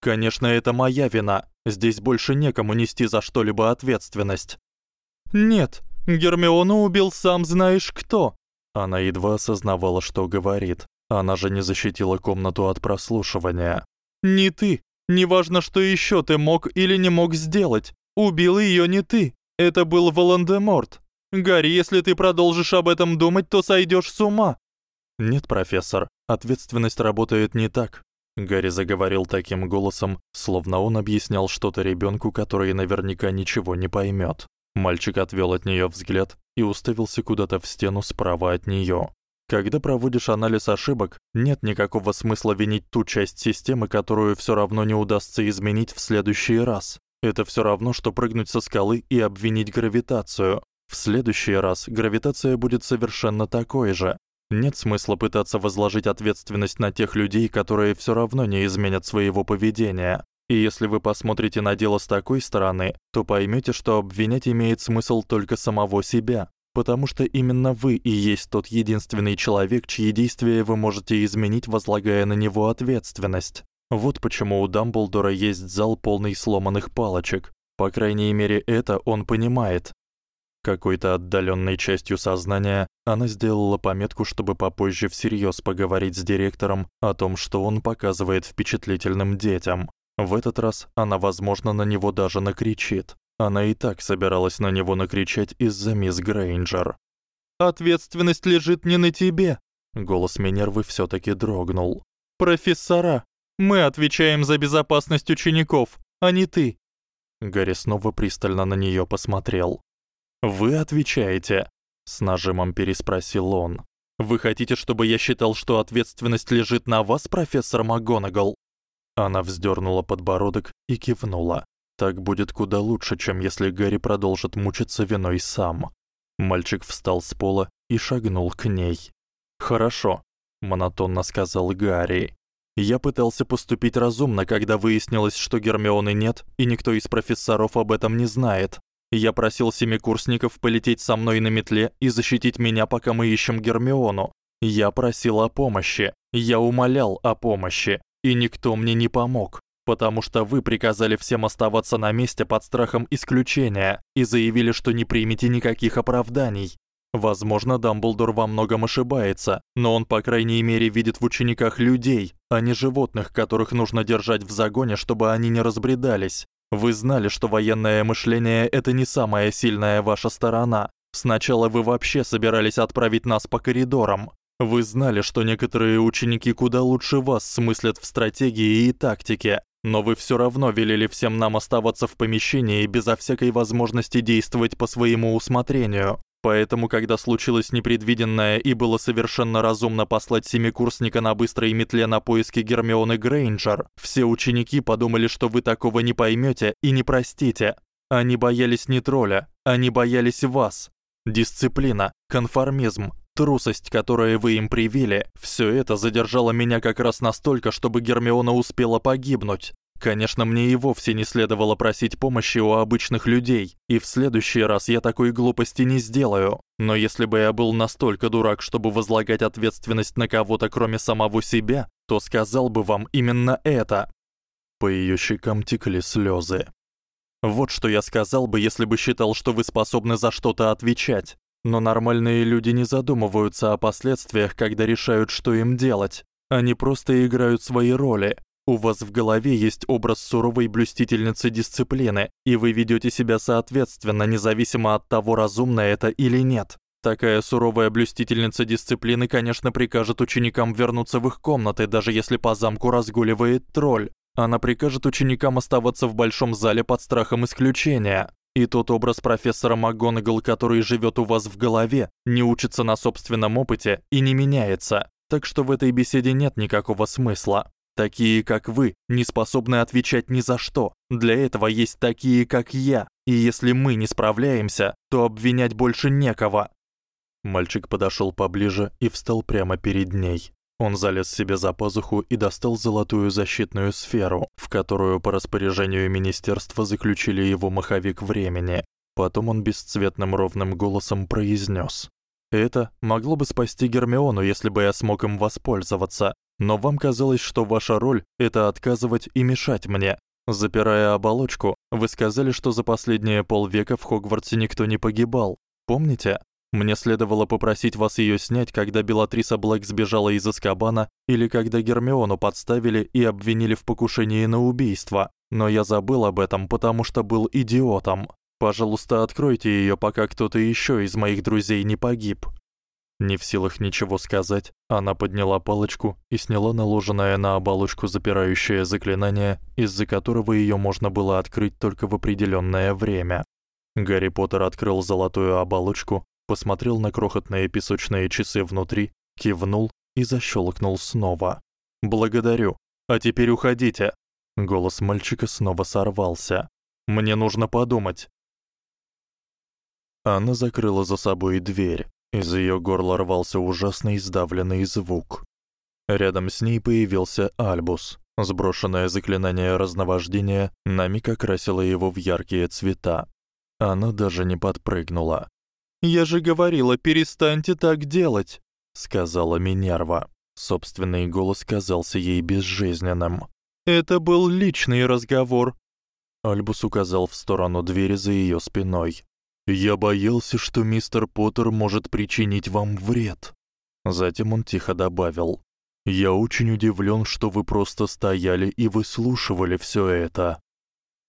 Конечно, это моя вина. Здесь больше некому нести за что-либо ответственность. Нет, Гермиону убил сам знаешь кто. Она едва осознавала, что говорит. Она же не защитила комнату от прослушивания. Не ты. Неважно, что ещё ты мог или не мог сделать. Убил её не ты. Это был Волан-де-Морт. Гарри, если ты продолжишь об этом думать, то сойдёшь с ума. Нет, профессор, ответственность работает не так. Гарри заговорил таким голосом, словно он объяснял что-то ребёнку, который наверняка ничего не поймёт. Мальчик отвёл от неё взгляд и уставился куда-то в стену справа от неё. Когда проводишь анализ ошибок, нет никакого смысла винить ту часть системы, которую всё равно не удастся изменить в следующий раз. Это всё равно что прыгнуть со скалы и обвинить гравитацию. В следующий раз гравитация будет совершенно такой же. Нет смысла пытаться возложить ответственность на тех людей, которые всё равно не изменят своего поведения. И если вы посмотрите на дело с такой стороны, то поймёте, что обвинять имеет смысл только самого себя, потому что именно вы и есть тот единственный человек, чьи действия вы можете изменить, возлагая на него ответственность. Вот почему у Дамблдора есть зал полный сломанных палочек. По крайней мере, это он понимает. Какой-то отдалённой частью сознания она сделала пометку, чтобы попозже всерьёз поговорить с директором о том, что он показывает впечатлительным детям. В этот раз она, возможно, на него даже накричит. Она и так собиралась на него накричать из-за мисс Грейнджер. Ответственность лежит не на тебе. Голос Минервы всё-таки дрогнул. Профессора, мы отвечаем за безопасность учеников, а не ты. Гарри снова пристально на неё посмотрел. Вы отвечаете? с нажимом переспросил он. Вы хотите, чтобы я считал, что ответственность лежит на вас, профессор МакГонагал? Она вздёрнула подбородок и кивнула. Так будет куда лучше, чем если Гарри продолжит мучиться виной сам. Мальчик встал с пола и шагнул к ней. "Хорошо", монотонно сказал Гарри. "Я пытался поступить разумно, когда выяснилось, что Гермионы нет, и никто из профессоров об этом не знает. Я просил семикурсников полететь со мной на метле и защитить меня, пока мы ищем Гермиону. Я просил о помощи, я умолял о помощи, и никто мне не помог потому что вы приказали всем оставаться на месте под страхом исключения и заявили, что не примете никаких оправданий. Возможно, Дамблдор во многом ошибается, но он, по крайней мере, видит в учениках людей, а не животных, которых нужно держать в загоне, чтобы они не разбредались. Вы знали, что военное мышление это не самая сильная ваша сторона. Сначала вы вообще собирались отправить нас по коридорам. Вы знали, что некоторые ученики куда лучше вас смыслят в стратегии и тактике, но вы всё равно велели всем нам оставаться в помещении безо всякой возможности действовать по своему усмотрению. Поэтому, когда случилось непредвиденное и было совершенно разумно послать семикурсника на быстрой метле на поиски Гермионы Грейнджер, все ученики подумали, что вы такого не поймёте и не простите. Они боялись не тролля, они боялись вас. Дисциплина, конформизм, Трусость, которую вы им привили, всё это задержало меня как раз настолько, чтобы Гермиона успела погибнуть. Конечно, мне и вовсе не следовало просить помощи у обычных людей, и в следующий раз я такой глупости не сделаю. Но если бы я был настолько дурак, чтобы возлагать ответственность на кого-то, кроме самого себя, то сказал бы вам именно это. По её щекам текли слёзы. Вот что я сказал бы, если бы считал, что вы способны за что-то отвечать. Но нормальные люди не задумываются о последствиях, когда решают, что им делать. Они просто играют свои роли. У вас в голове есть образ суровой блюстительницы дисциплины, и вы ведёте себя соответственно, независимо от того, разумно это или нет. Такая суровая блюстительница дисциплины, конечно, прикажет ученикам вернуться в их комнаты, даже если по замку разгуливает тролль. Она прикажет ученикам оставаться в большом зале под страхом исключения. И тот образ профессора МакГонагал, который живёт у вас в голове, не учится на собственном опыте и не меняется. Так что в этой беседе нет никакого смысла. Такие, как вы, не способны отвечать ни за что. Для этого есть такие, как я. И если мы не справляемся, то обвинять больше некого. Мальчик подошёл поближе и встал прямо перед ней. Он залез себе за пазуху и достал золотую защитную сферу, в которую по распоряжению министерства заключили его маховик времени. Потом он бесцветным ровным голосом произнёс: "Это могло бы спасти Гермиону, если бы я смог им воспользоваться, но вам казалось, что ваша роль это отказывать и мешать мне. Запирая оболочку, вы сказали, что за последние полвека в Хогвартсе никто не погибал. Помните? Мне следовало попросить вас её снять, когда Белатриса Блэк сбежала из Азкабана или когда Гермиону подставили и обвинили в покушении на убийство. Но я забыл об этом, потому что был идиотом. Пожалуйста, откройте её, пока кто-то ещё из моих друзей не погиб. Не в силах ничего сказать, она подняла палочку и сняла наложенное на оболочку запирающее заклинание, из-за которого её можно было открыть только в определённое время. Гарри Поттер открыл золотую оболочку, посмотрел на крохотные песочные часы внутри, кивнул и защёлкнул снова. Благодарю. А теперь уходите. Голос мальчика снова сорвался. Мне нужно подумать. Она закрыла за собой дверь. Из её горла рвался ужасный сдавленный звук. Рядом с ней появился Альбус. Сброшенное заклинание разновождения на миг окрасило его в яркие цвета. Она даже не подпрыгнула. Я же говорила, перестаньте так делать, сказала Минерва. Собственный голос казался ей безжизненным. Это был личный разговор. Альбус указал в сторону двери за её спиной. Я боялся, что мистер Поттер может причинить вам вред. Затем он тихо добавил: Я очень удивлён, что вы просто стояли и выслушивали всё это.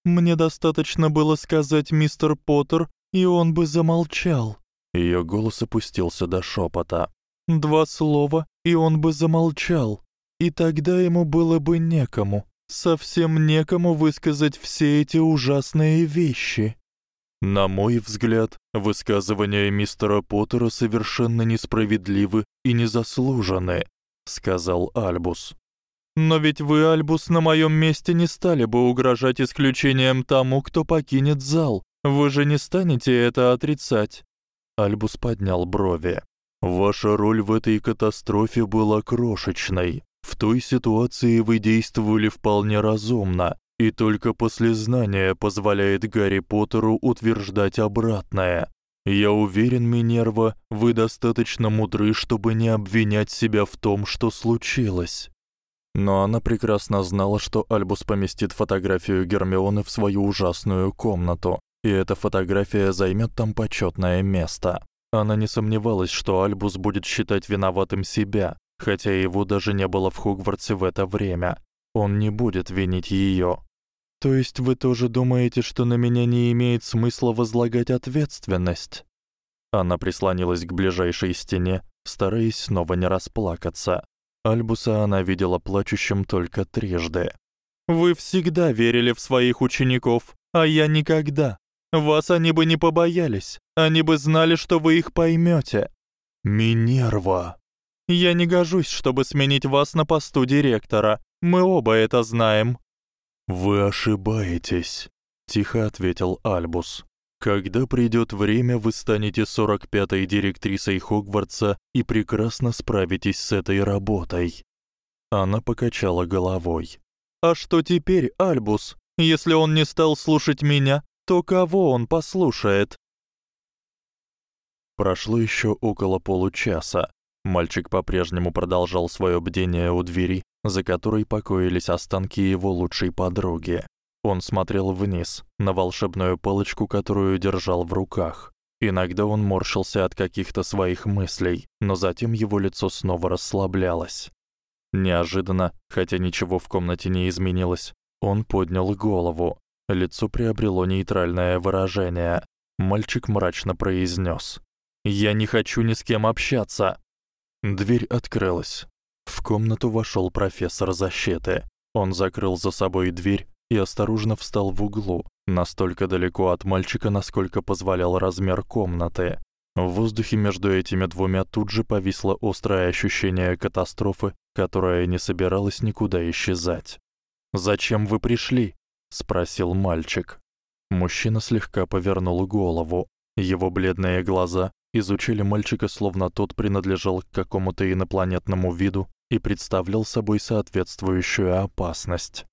Мне достаточно было сказать мистер Поттер, и он бы замолчал. Её голос опустился до шёпота. Два слова, и он бы замолчал. И тогда ему было бы некому, совсем некому высказать все эти ужасные вещи. На мой взгляд, высказывания мистера Поттера совершенно несправедливы и незаслуженны, сказал Альбус. Но ведь вы, Альбус, на моём месте не стали бы угрожать исключением тому, кто покинет зал. Вы же не станете это отрицать. Альбус поднял брови. Ваша роль в этой катастрофе была крошечной. В той ситуации вы действовали вполне разумно, и только после знания позволяет Гарри Поттеру утверждать обратное. Я уверен, Минерва, вы достаточно мудры, чтобы не обвинять себя в том, что случилось. Но она прекрасно знала, что Альбус поместит фотографию Гермионы в свою ужасную комнату, и эта фотография займёт там почётное место. Она не сомневалась, что Альбус будет считать виноватым себя, хотя его даже не было в Хогвартсе в это время. Он не будет винить её. То есть вы тоже думаете, что на меня не имеет смысла возлагать ответственность? Она прислонилась к ближайшей стене, стараясь снова не расплакаться. Альбуса она видела плачущим только трижды. Вы всегда верили в своих учеников, а я никогда. Вас они бы не побоялись. Они бы знали, что вы их поймёте. Минерва. Я не гожусь, чтобы сменить вас на посту директора. Мы оба это знаем. Вы ошибаетесь, тихо ответил Альбус. Когда придёт время, вы станете 45-й директрисой Хогвартса и прекрасно справитесь с этой работой. Она покачала головой. А что теперь, Альбус? Если он не стал слушать меня, то кого он послушает? Прошло ещё около получаса. Мальчик по-прежнему продолжал своё бдение у двери, за которой покоились останки его лучшей подруги. Он смотрел вниз, на волшебную палочку, которую держал в руках. Иногда он морщился от каких-то своих мыслей, но затем его лицо снова расслаблялось. Неожиданно, хотя ничего в комнате не изменилось, он поднял голову. Лицо приобрело нейтральное выражение. Мальчик мрачно произнёс: "Я не хочу ни с кем общаться". Дверь открылась. В комнату вошёл профессор защиты. Он закрыл за собой дверь и осторожно встал в углу, настолько далеко от мальчика, насколько позволял размер комнаты. В воздухе между этими двумя тут же повисло острое ощущение катастрофы, которая не собиралась никуда исчезать. "Зачем вы пришли?" Спросил мальчик. Мужчина слегка повернул голову. Его бледные глаза изучили мальчика, словно тот принадлежал к какому-то инопланетному виду и представлял собой соответствующую опасность.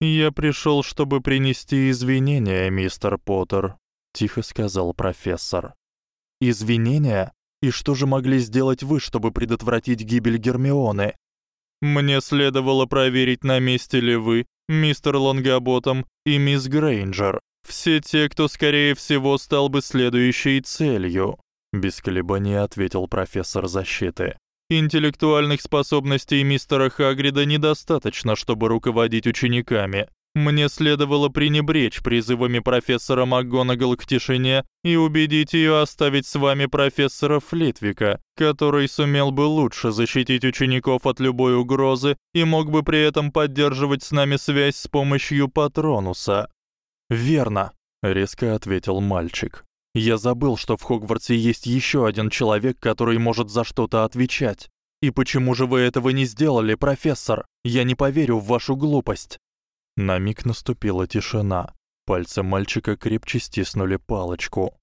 "Я пришёл, чтобы принести извинения, мистер Поттер", тихо сказал профессор. "Извинения? И что же могли сделать вы, чтобы предотвратить гибель Гермионы?" "Мне следовало проверить, на месте ли вы, мистер Лонгоботом и мисс Грейнджер, все те, кто скорее всего стал бы следующей целью", без колебаний ответил профессор защиты. Интеллектуальных способностей мистера Хагрида недостаточно, чтобы руководить учениками. Мне следовало пренебречь призывами профессора МакГонагал к тишине и убедить её оставить с вами профессора Флитвика, который сумел бы лучше защитить учеников от любой угрозы и мог бы при этом поддерживать с нами связь с помощью Патронуса. Верно, резко ответил мальчик. Я забыл, что в Хогвартсе есть ещё один человек, который может за что-то отвечать. И почему же вы этого не сделали, профессор? Я не поверю в вашу глупость. На миг наступила тишина. Пальцы мальчика крепче стиснули палочку.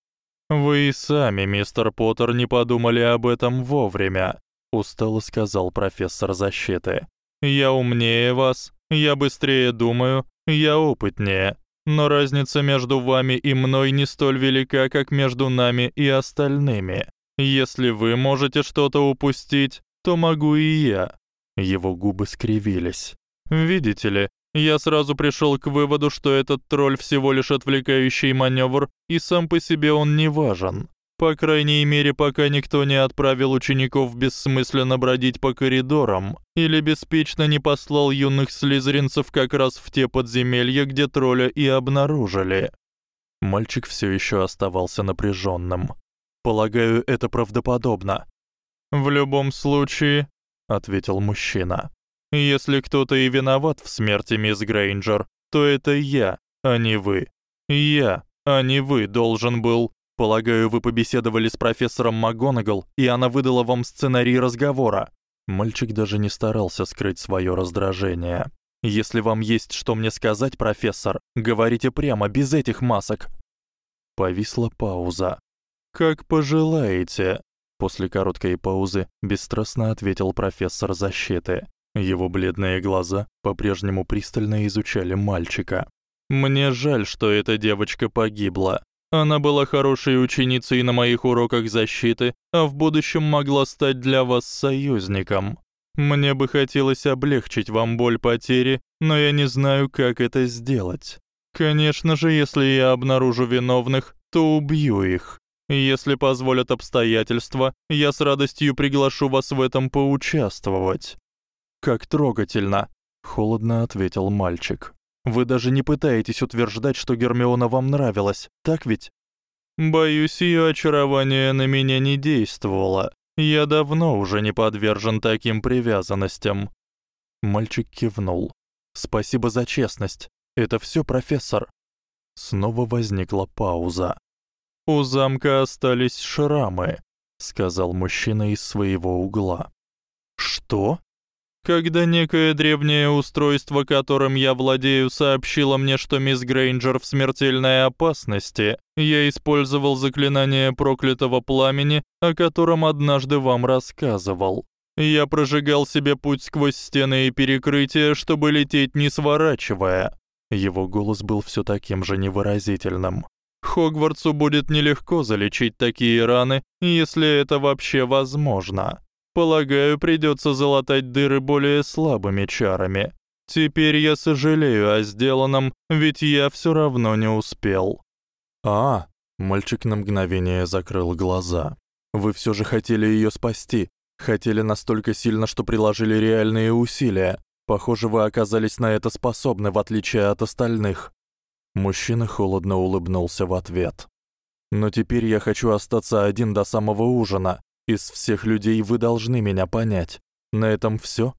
Вы и сами, мистер Поттер, не подумали об этом вовремя, устало сказал профессор защиты. Я умнее вас, я быстрее думаю, я опытнее. Но разница между вами и мной не столь велика, как между нами и остальными. Если вы можете что-то упустить, то могу и я. Его губы скривились. Видите ли, Я сразу пришёл к выводу, что этот тролль всего лишь отвлекающий манёвр, и сам по себе он не важен. По крайней мере, пока никто не отправил учеников бессмысленно бродить по коридорам или беспечно не послал юных слизеринцев как раз в те подземелья, где тролля и обнаружили. Мальчик всё ещё оставался напряжённым. Полагаю, это правдоподобно. В любом случае, ответил мужчина. Если кто-то и виноват в смерти мисс Грейнджер, то это я, а не вы. Я, а не вы должен был Полагаю, вы побеседовали с профессором МакГонагал, и она выдала вам сценарий разговора. Мальчик даже не старался скрыть своё раздражение. Если вам есть что мне сказать, профессор, говорите прямо, без этих масок. Повисла пауза. Как пожелаете, после короткой паузы бесстрастно ответил профессор защиты. Его бледные глаза по-прежнему пристально изучали мальчика. Мне жаль, что эта девочка погибла. Она была хорошей ученицей на моих уроках защиты, а в будущем могла стать для вас союзником. Мне бы хотелось облегчить вам боль потери, но я не знаю, как это сделать. Конечно же, если я обнаружу виновных, то убью их. Если позволят обстоятельства, я с радостью приглашу вас в этом поучаствовать. Как трогательно, холодно ответил мальчик. Вы даже не пытаетесь утверждать, что Гермиона вам нравилась, так ведь? Боюсь, её очарование на меня не действовало. Я давно уже не подвержен таким привязанностям. Мальчик кивнул. Спасибо за честность. Это всё, профессор. Снова возникла пауза. У замка остались шрамы, сказал мужчина из своего угла. Что? Когда некое древнее устройство, которым я владею, сообщило мне, что мисс Грейнджер в смертельной опасности, я использовал заклинание проклятого пламени, о котором однажды вам рассказывал. Я прожигал себе путь сквозь стены и перекрытия, чтобы лететь не сворачивая. Его голос был всё таким же невыразительным. Хогвартсу будет нелегко залечить такие раны, если это вообще возможно. Полагаю, придётся залатать дыры более слабыми чарами. Теперь я сожалею о сделанном, ведь я всё равно не успел. А, мальчик на мгновение закрыл глаза. Вы всё же хотели её спасти, хотели настолько сильно, что приложили реальные усилия. Похоже, вы оказались на это способны в отличие от остальных. Мужчина холодно улыбнулся в ответ. Но теперь я хочу остаться один до самого ужина. Из всех людей вы должны меня понять. На этом всё?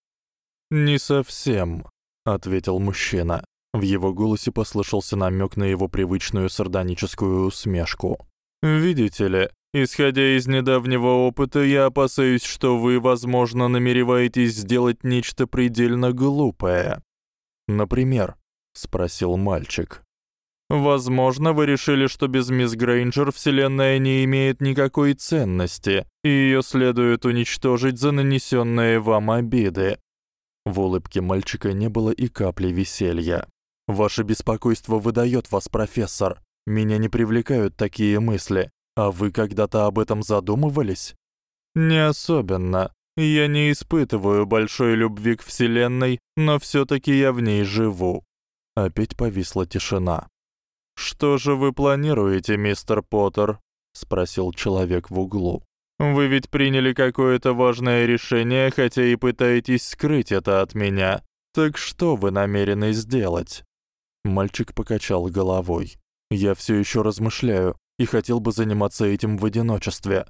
Не совсем, ответил мужчина. В его голосе послышался намёк на его привычную сардоническую усмешку. Видите ли, исходя из недавнего опыта, я опасаюсь, что вы, возможно, намереваетесь сделать нечто предельно глупое. Например, спросил мальчик. Возможно, вы решили, что без мисс Грейнджер вселенная не имеет никакой ценности, и её следует уничтожить за нанесённые вам обиды. В улыбке мальчика не было и капли веселья. Ваше беспокойство выдаёт вас, профессор. Меня не привлекают такие мысли. А вы когда-то об этом задумывались? Не особенно. Я не испытываю большой любви к вселенной, но всё-таки я в ней живу. Опять повисла тишина. Что же вы планируете, мистер Поттер? спросил человек в углу. Вы ведь приняли какое-то важное решение, хотя и пытаетесь скрыть это от меня. Так что вы намерены сделать? Мальчик покачал головой. Я всё ещё размышляю и хотел бы заниматься этим в одиночестве.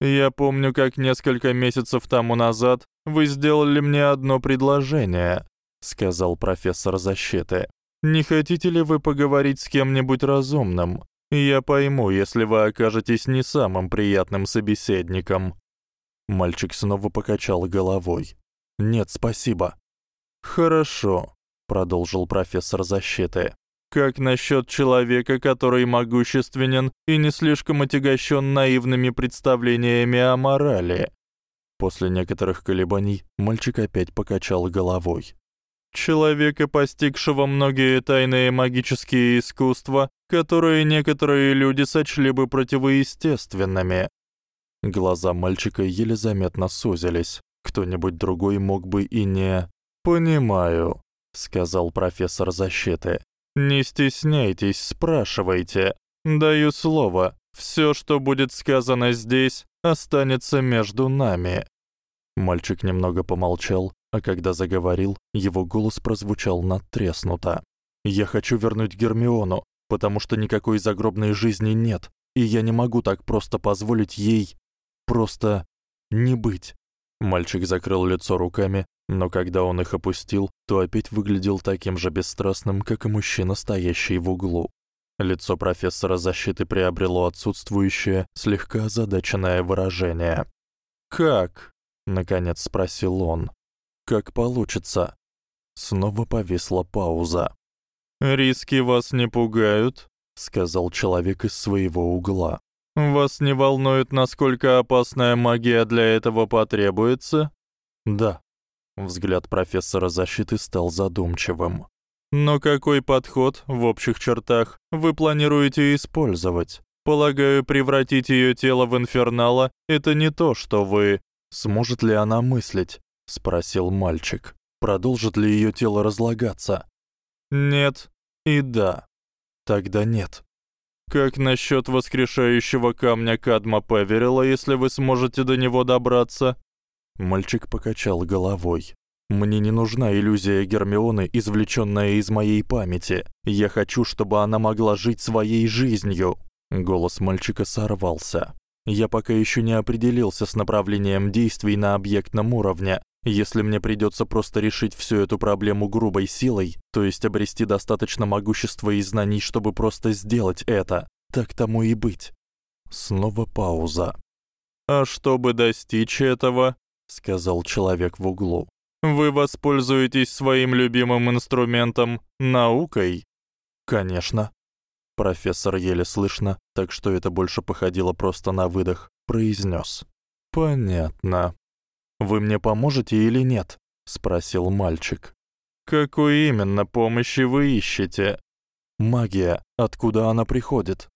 Я помню, как несколько месяцев тому назад вы сделали мне одно предложение, сказал профессор защиты. Не хотите ли вы поговорить с кем-нибудь разумным? Я пойму, если вы окажетесь не самым приятным собеседником. Мальчик снова покачал головой. Нет, спасибо. Хорошо, продолжил профессор защиты. Как насчёт человека, который могущественен и не слишком отягощен наивными представлениями о морали? После некоторых колебаний мальчик опять покачал головой человека, постигшего многие тайные магические искусства, которые некоторые люди сочли бы противоестественными. Глаза мальчика еле заметно сузились. Кто-нибудь другой мог бы и не Понимаю, сказал профессор защиты. Не стесняйтесь, спрашивайте. Даю слово, всё, что будет сказано здесь, останется между нами. Мальчик немного помолчал, а когда заговорил, его голос прозвучал надтреснуто. Я хочу вернуть Гермиону, потому что никакой загробной жизни нет, и я не могу так просто позволить ей просто не быть. Мальчик закрыл лицо руками, но когда он их опустил, то опять выглядел таким же бесстрастным, как и мужчина, стоящий в углу. Лицо профессора защиты приобрело отсутствующее, слегка озадаченное выражение. "Как?" наконец спросил он. "Как получится?" Снова повисла пауза. "Риски вас не пугают?" сказал человек из своего угла. Вас не волнует, насколько опасная магия для этого потребуется? Да. Взгляд профессора защиты стал задумчивым. Но какой подход в общих чертах вы планируете использовать? Полагаю, превратить её тело в инфернала это не то, что вы Сможет ли она мыслить? Спросил мальчик. Продолжит ли её тело разлагаться? Нет и да. Тогда нет. Как насчёт воскрешающего камня Кадма Певерила, если вы сможете до него добраться? Мальчик покачал головой. Мне не нужна иллюзия Гермионы, извлечённая из моей памяти. Я хочу, чтобы она могла жить своей жизнью. Голос мальчика сорвался. Я пока ещё не определился с направлением действий на объектном уровне. Если мне придётся просто решить всю эту проблему грубой силой, то есть обрести достаточно могущества и знаний, чтобы просто сделать это, так тому и быть. Снова пауза. А чтобы достичь этого, сказал человек в углу. Вы воспользуетесь своим любимым инструментом наукой? Конечно. Профессор еле слышно, так что это больше походило просто на выдох, произнёс: Понятно. Вы мне поможете или нет? спросил мальчик. Какой именно помощи вы ищете? Магия, откуда она приходит?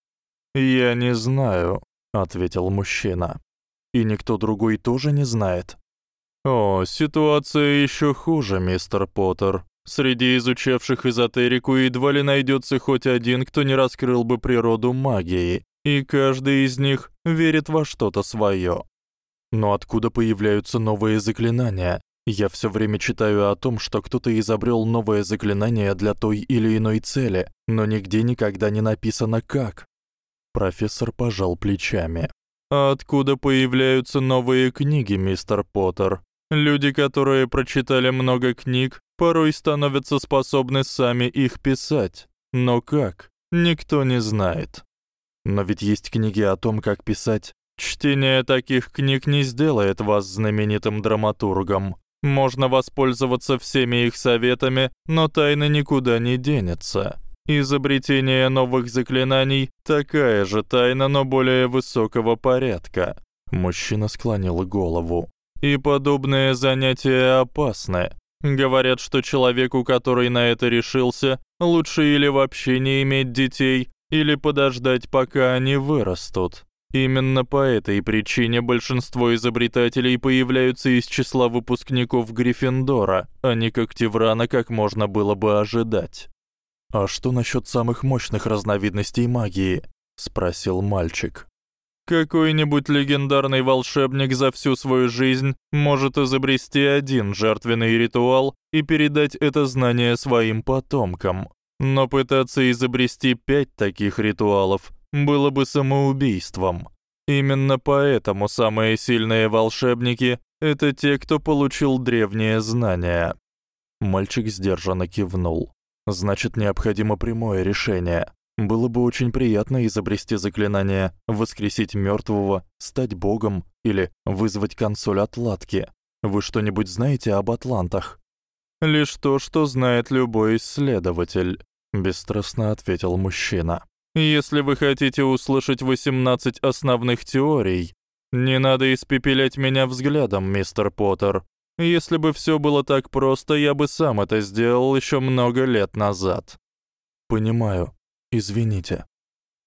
Я не знаю, ответил мужчина. И никто другой тоже не знает. О, ситуация ещё хуже, мистер Поттер. Среди изучавших эзотерику едва ли найдётся хоть один, кто не раскрыл бы природу магии, и каждый из них верит во что-то своё. Но откуда появляются новые заклинания? Я всё время читаю о том, что кто-то изобрёл новое заклинание для той или иной цели, но нигде никогда не написано как. Профессор пожал плечами. А откуда появляются новые книги, мистер Поттер? Люди, которые прочитали много книг, порой становятся способны сами их писать. Но как? Никто не знает. Но ведь есть книги о том, как писать. Чтение таких книг не сделает вас знаменитым драматургом. Можно воспользоваться всеми их советами, но тайна никуда не денется. Изобретение новых заклинаний такая же тайна, но более высокого порядка. Мужчина склонил голову. И подобные занятия опасны. Говорят, что человеку, который на это решился, лучше или вообще не иметь детей, или подождать, пока они вырастут. Именно по этой причине большинство изобретателей появляются из числа выпускников Гриффиндора, а не Когтеврана, как можно было бы ожидать. А что насчёт самых мощных разновидностей магии? спросил мальчик. Какой-нибудь легендарный волшебник за всю свою жизнь может изобрести один жертвенный ритуал и передать это знание своим потомкам. Но пытаться изобрести пять таких ритуалов было бы самоубийством. Именно поэтому самые сильные волшебники это те, кто получил древние знания. Мальчик сдержанно кивнул. Значит, необходимо прямое решение. Было бы очень приятно изобрести заклинание воскресить мёртвого, стать богом или вызвать консоль отладки. Вы что-нибудь знаете об атлантах? Лишь то, что знает любой исследователь, бесстрастно ответил мужчина. Если вы хотите услышать 18 основных теорий, не надо испепелять меня взглядом, мистер Поттер. Если бы всё было так просто, я бы сам это сделал ещё много лет назад. Понимаю, Извините.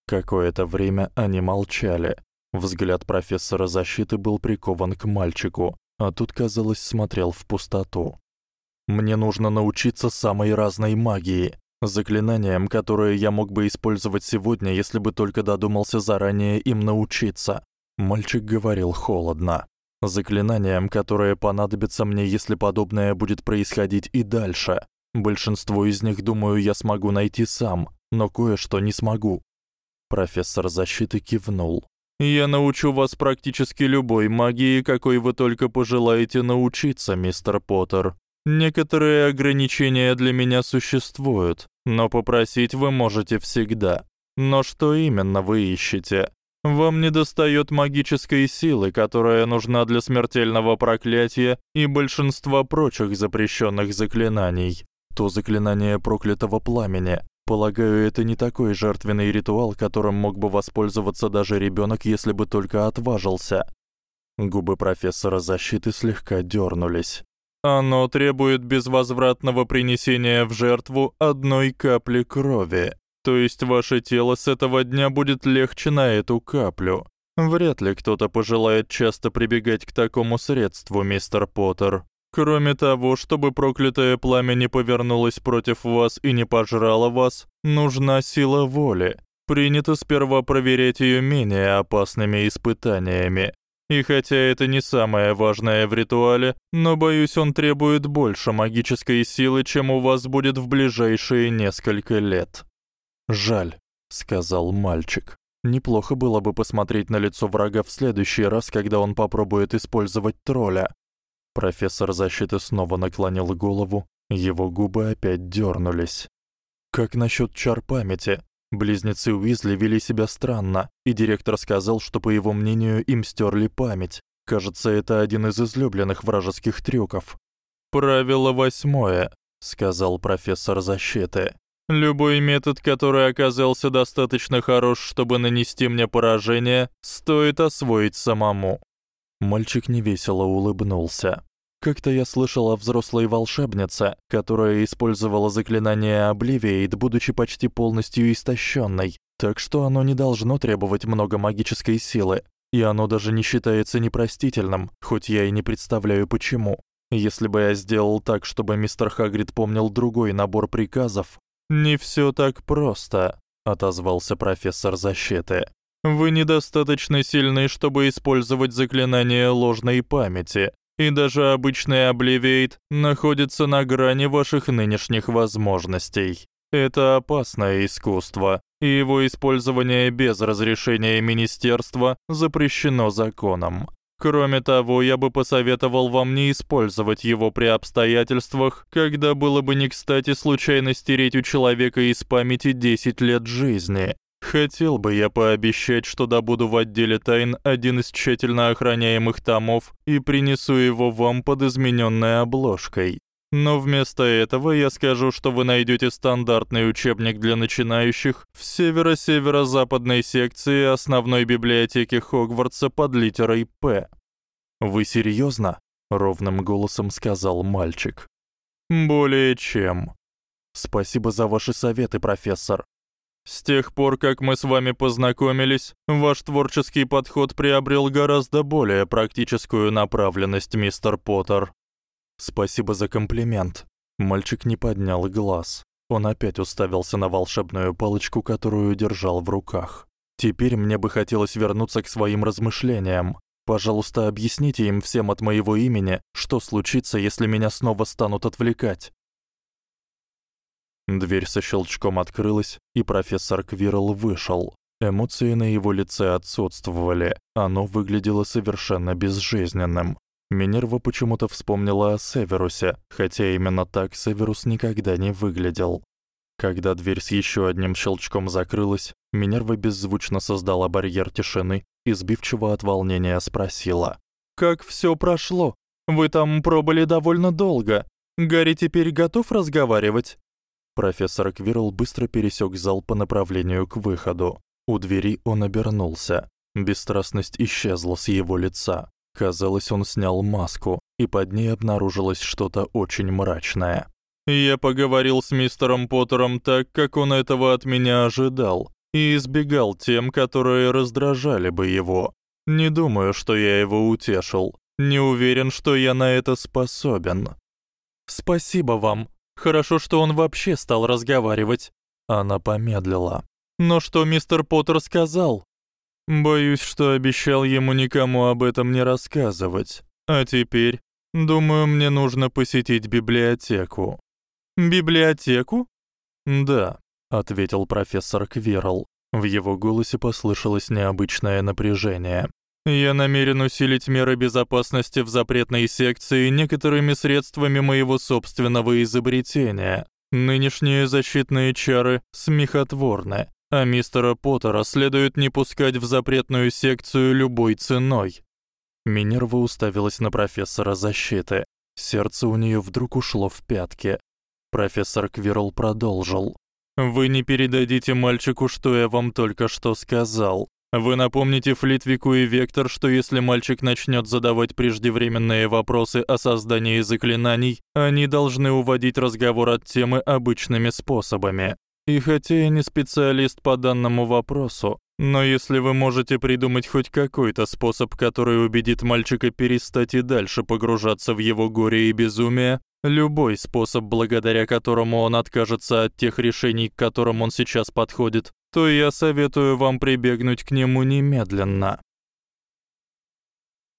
Какое-то время они молчали. Взгляд профессора защиты был прикован к мальчику, а тут, казалось, смотрел в пустоту. Мне нужно научиться самой разной магии, заклинаниям, которые я мог бы использовать сегодня, если бы только додумался заранее им научиться. Мальчик говорил холодно. Заклинаниям, которые понадобятся мне, если подобное будет происходить и дальше. Большинство из них, думаю, я смогу найти сам, но кое-что не смогу. Профессор защиты кивнул. Я научу вас практически любой магии, какой вы только пожелаете научиться, мистер Поттер. Некоторые ограничения для меня существуют, но попросить вы можете всегда. Но что именно вы ищете? Вам недостаёт магической силы, которая нужна для смертельного проклятия и большинства прочих запрещённых заклинаний. То заклинание проклятого пламени. Полагаю, это не такой жертвенный ритуал, которым мог бы воспользоваться даже ребёнок, если бы только отважился. Губы профессора защиты слегка дёрнулись. Оно требует безвозвратного принесения в жертву одной капли крови. То есть ваше тело с этого дня будет легче на эту каплю. Вряд ли кто-то пожелает часто прибегать к такому средству, мистер Поттер. Кроме того, чтобы проклятое пламя не повернулось против вас и не пожрало вас, нужна сила воли. Принято сперва проверять её менее опасными испытаниями. И хотя это не самое важное в ритуале, но боюсь, он требует больше магической силы, чем у вас будет в ближайшие несколько лет. Жаль, сказал мальчик. Неплохо было бы посмотреть на лицо врага в следующий раз, когда он попробует использовать тролля. Профессор защиты снова наклонил голову, его губы опять дёрнулись. Как насчёт чар памяти? Близнецы Уизли вели себя странно, и директор сказал, что по его мнению им стёрли память. Кажется, это один из излюбленных вражеских трюков. Правило восьмое, сказал профессор защиты. Любой метод, который оказался достаточно хорош, чтобы нанести мне поражение, стоит освоить самому. Мальчик невесело улыбнулся. Как-то я слышал о взрослой волшебнице, которая использовала заклинание Обливиейт, будучи почти полностью истощённой, так что оно не должно требовать много магической силы, и оно даже не считается непростительным, хоть я и не представляю почему. Если бы я сделал так, чтобы мистер Хагрид помнил другой набор приказов, не всё так просто, отозвался профессор защиты. Вы недостаточно сильны, чтобы использовать заклинание ложной памяти, и даже обычный Обливейт находится на грани ваших нынешних возможностей. Это опасное искусство, и его использование без разрешения министерства запрещено законом. Кроме того, я бы посоветовал вам не использовать его при обстоятельствах, когда было бы не кстати случайно стереть у человека из памяти 10 лет жизни, Хотел бы я пообещать, что добуду в отделе тайн один из тщательно охраняемых томов и принесу его вам под изменённой обложкой. Но вместо этого я скажу, что вы найдёте стандартный учебник для начинающих в северо-северо-западной секции основной библиотеки Хогвартса под литерой П. Вы серьёзно? ровным голосом сказал мальчик. Более чем. Спасибо за ваши советы, профессор. С тех пор, как мы с вами познакомились, ваш творческий подход приобрел гораздо более практическую направленность, мистер Поттер. Спасибо за комплимент. Мальчик не поднял глаз. Он опять уставился на волшебную палочку, которую держал в руках. Теперь мне бы хотелось вернуться к своим размышлениям. Пожалуйста, объясните им всем от моего имени, что случится, если меня снова станут отвлекать. Дверь со щелчком открылась, и профессор Квирл вышел. Эмоции на его лице отсутствовали, оно выглядело совершенно безжизненным. Минерва почему-то вспомнила о Северусе, хотя именно так Северус никогда не выглядел. Когда дверь с ещё одним щелчком закрылась, Минерва беззвучно создала барьер тишины и сбивчиво от волнения спросила: "Как всё прошло? Вы там пробыли довольно долго. Гарри теперь готов разговаривать?" Профессор Квирл быстро пересёк зал по направлению к выходу. У двери он обернулся. Бесстрастность исчезла с его лица. Казалось, он снял маску, и под ней обнаружилось что-то очень мрачное. Я поговорил с мистером Поттером так, как он этого от меня ожидал, и избегал тем, которые раздражали бы его. Не думаю, что я его утешил. Не уверен, что я на это способен. Спасибо вам. Хорошо, что он вообще стал разговаривать. Она помедлила. Но что мистер Поттер сказал? Боюсь, что обещал ему никому об этом не рассказывать. А теперь, думаю, мне нужно посетить библиотеку. Библиотеку? Да, ответил профессор Квирл. В его голосе послышалось необычное напряжение. Я намерен усилить меры безопасности в запретной секции некоторыми средствами моего собственного изобретения. Нынешние защитные чары смехотворны, а мистера Поттера следует не пускать в запретную секцию любой ценой. Минерва уставилась на профессора защиты. Сердце у неё вдруг ушло в пятки. Профессор Квирл продолжил: "Вы не передадите мальчику, что я вам только что сказал. Вы напомните Флитвику и Вектор, что если мальчик начнёт задавать преждевременные вопросы о создании заклинаний, они должны уводить разговор от темы обычными способами. И хотя я не специалист по данному вопросу, но если вы можете придумать хоть какой-то способ, который убедит мальчика перестать и дальше погружаться в его горе и безумие, любой способ, благодаря которому он откажется от тех решений, к которым он сейчас подходит, то я советую вам прибегнуть к нему немедленно.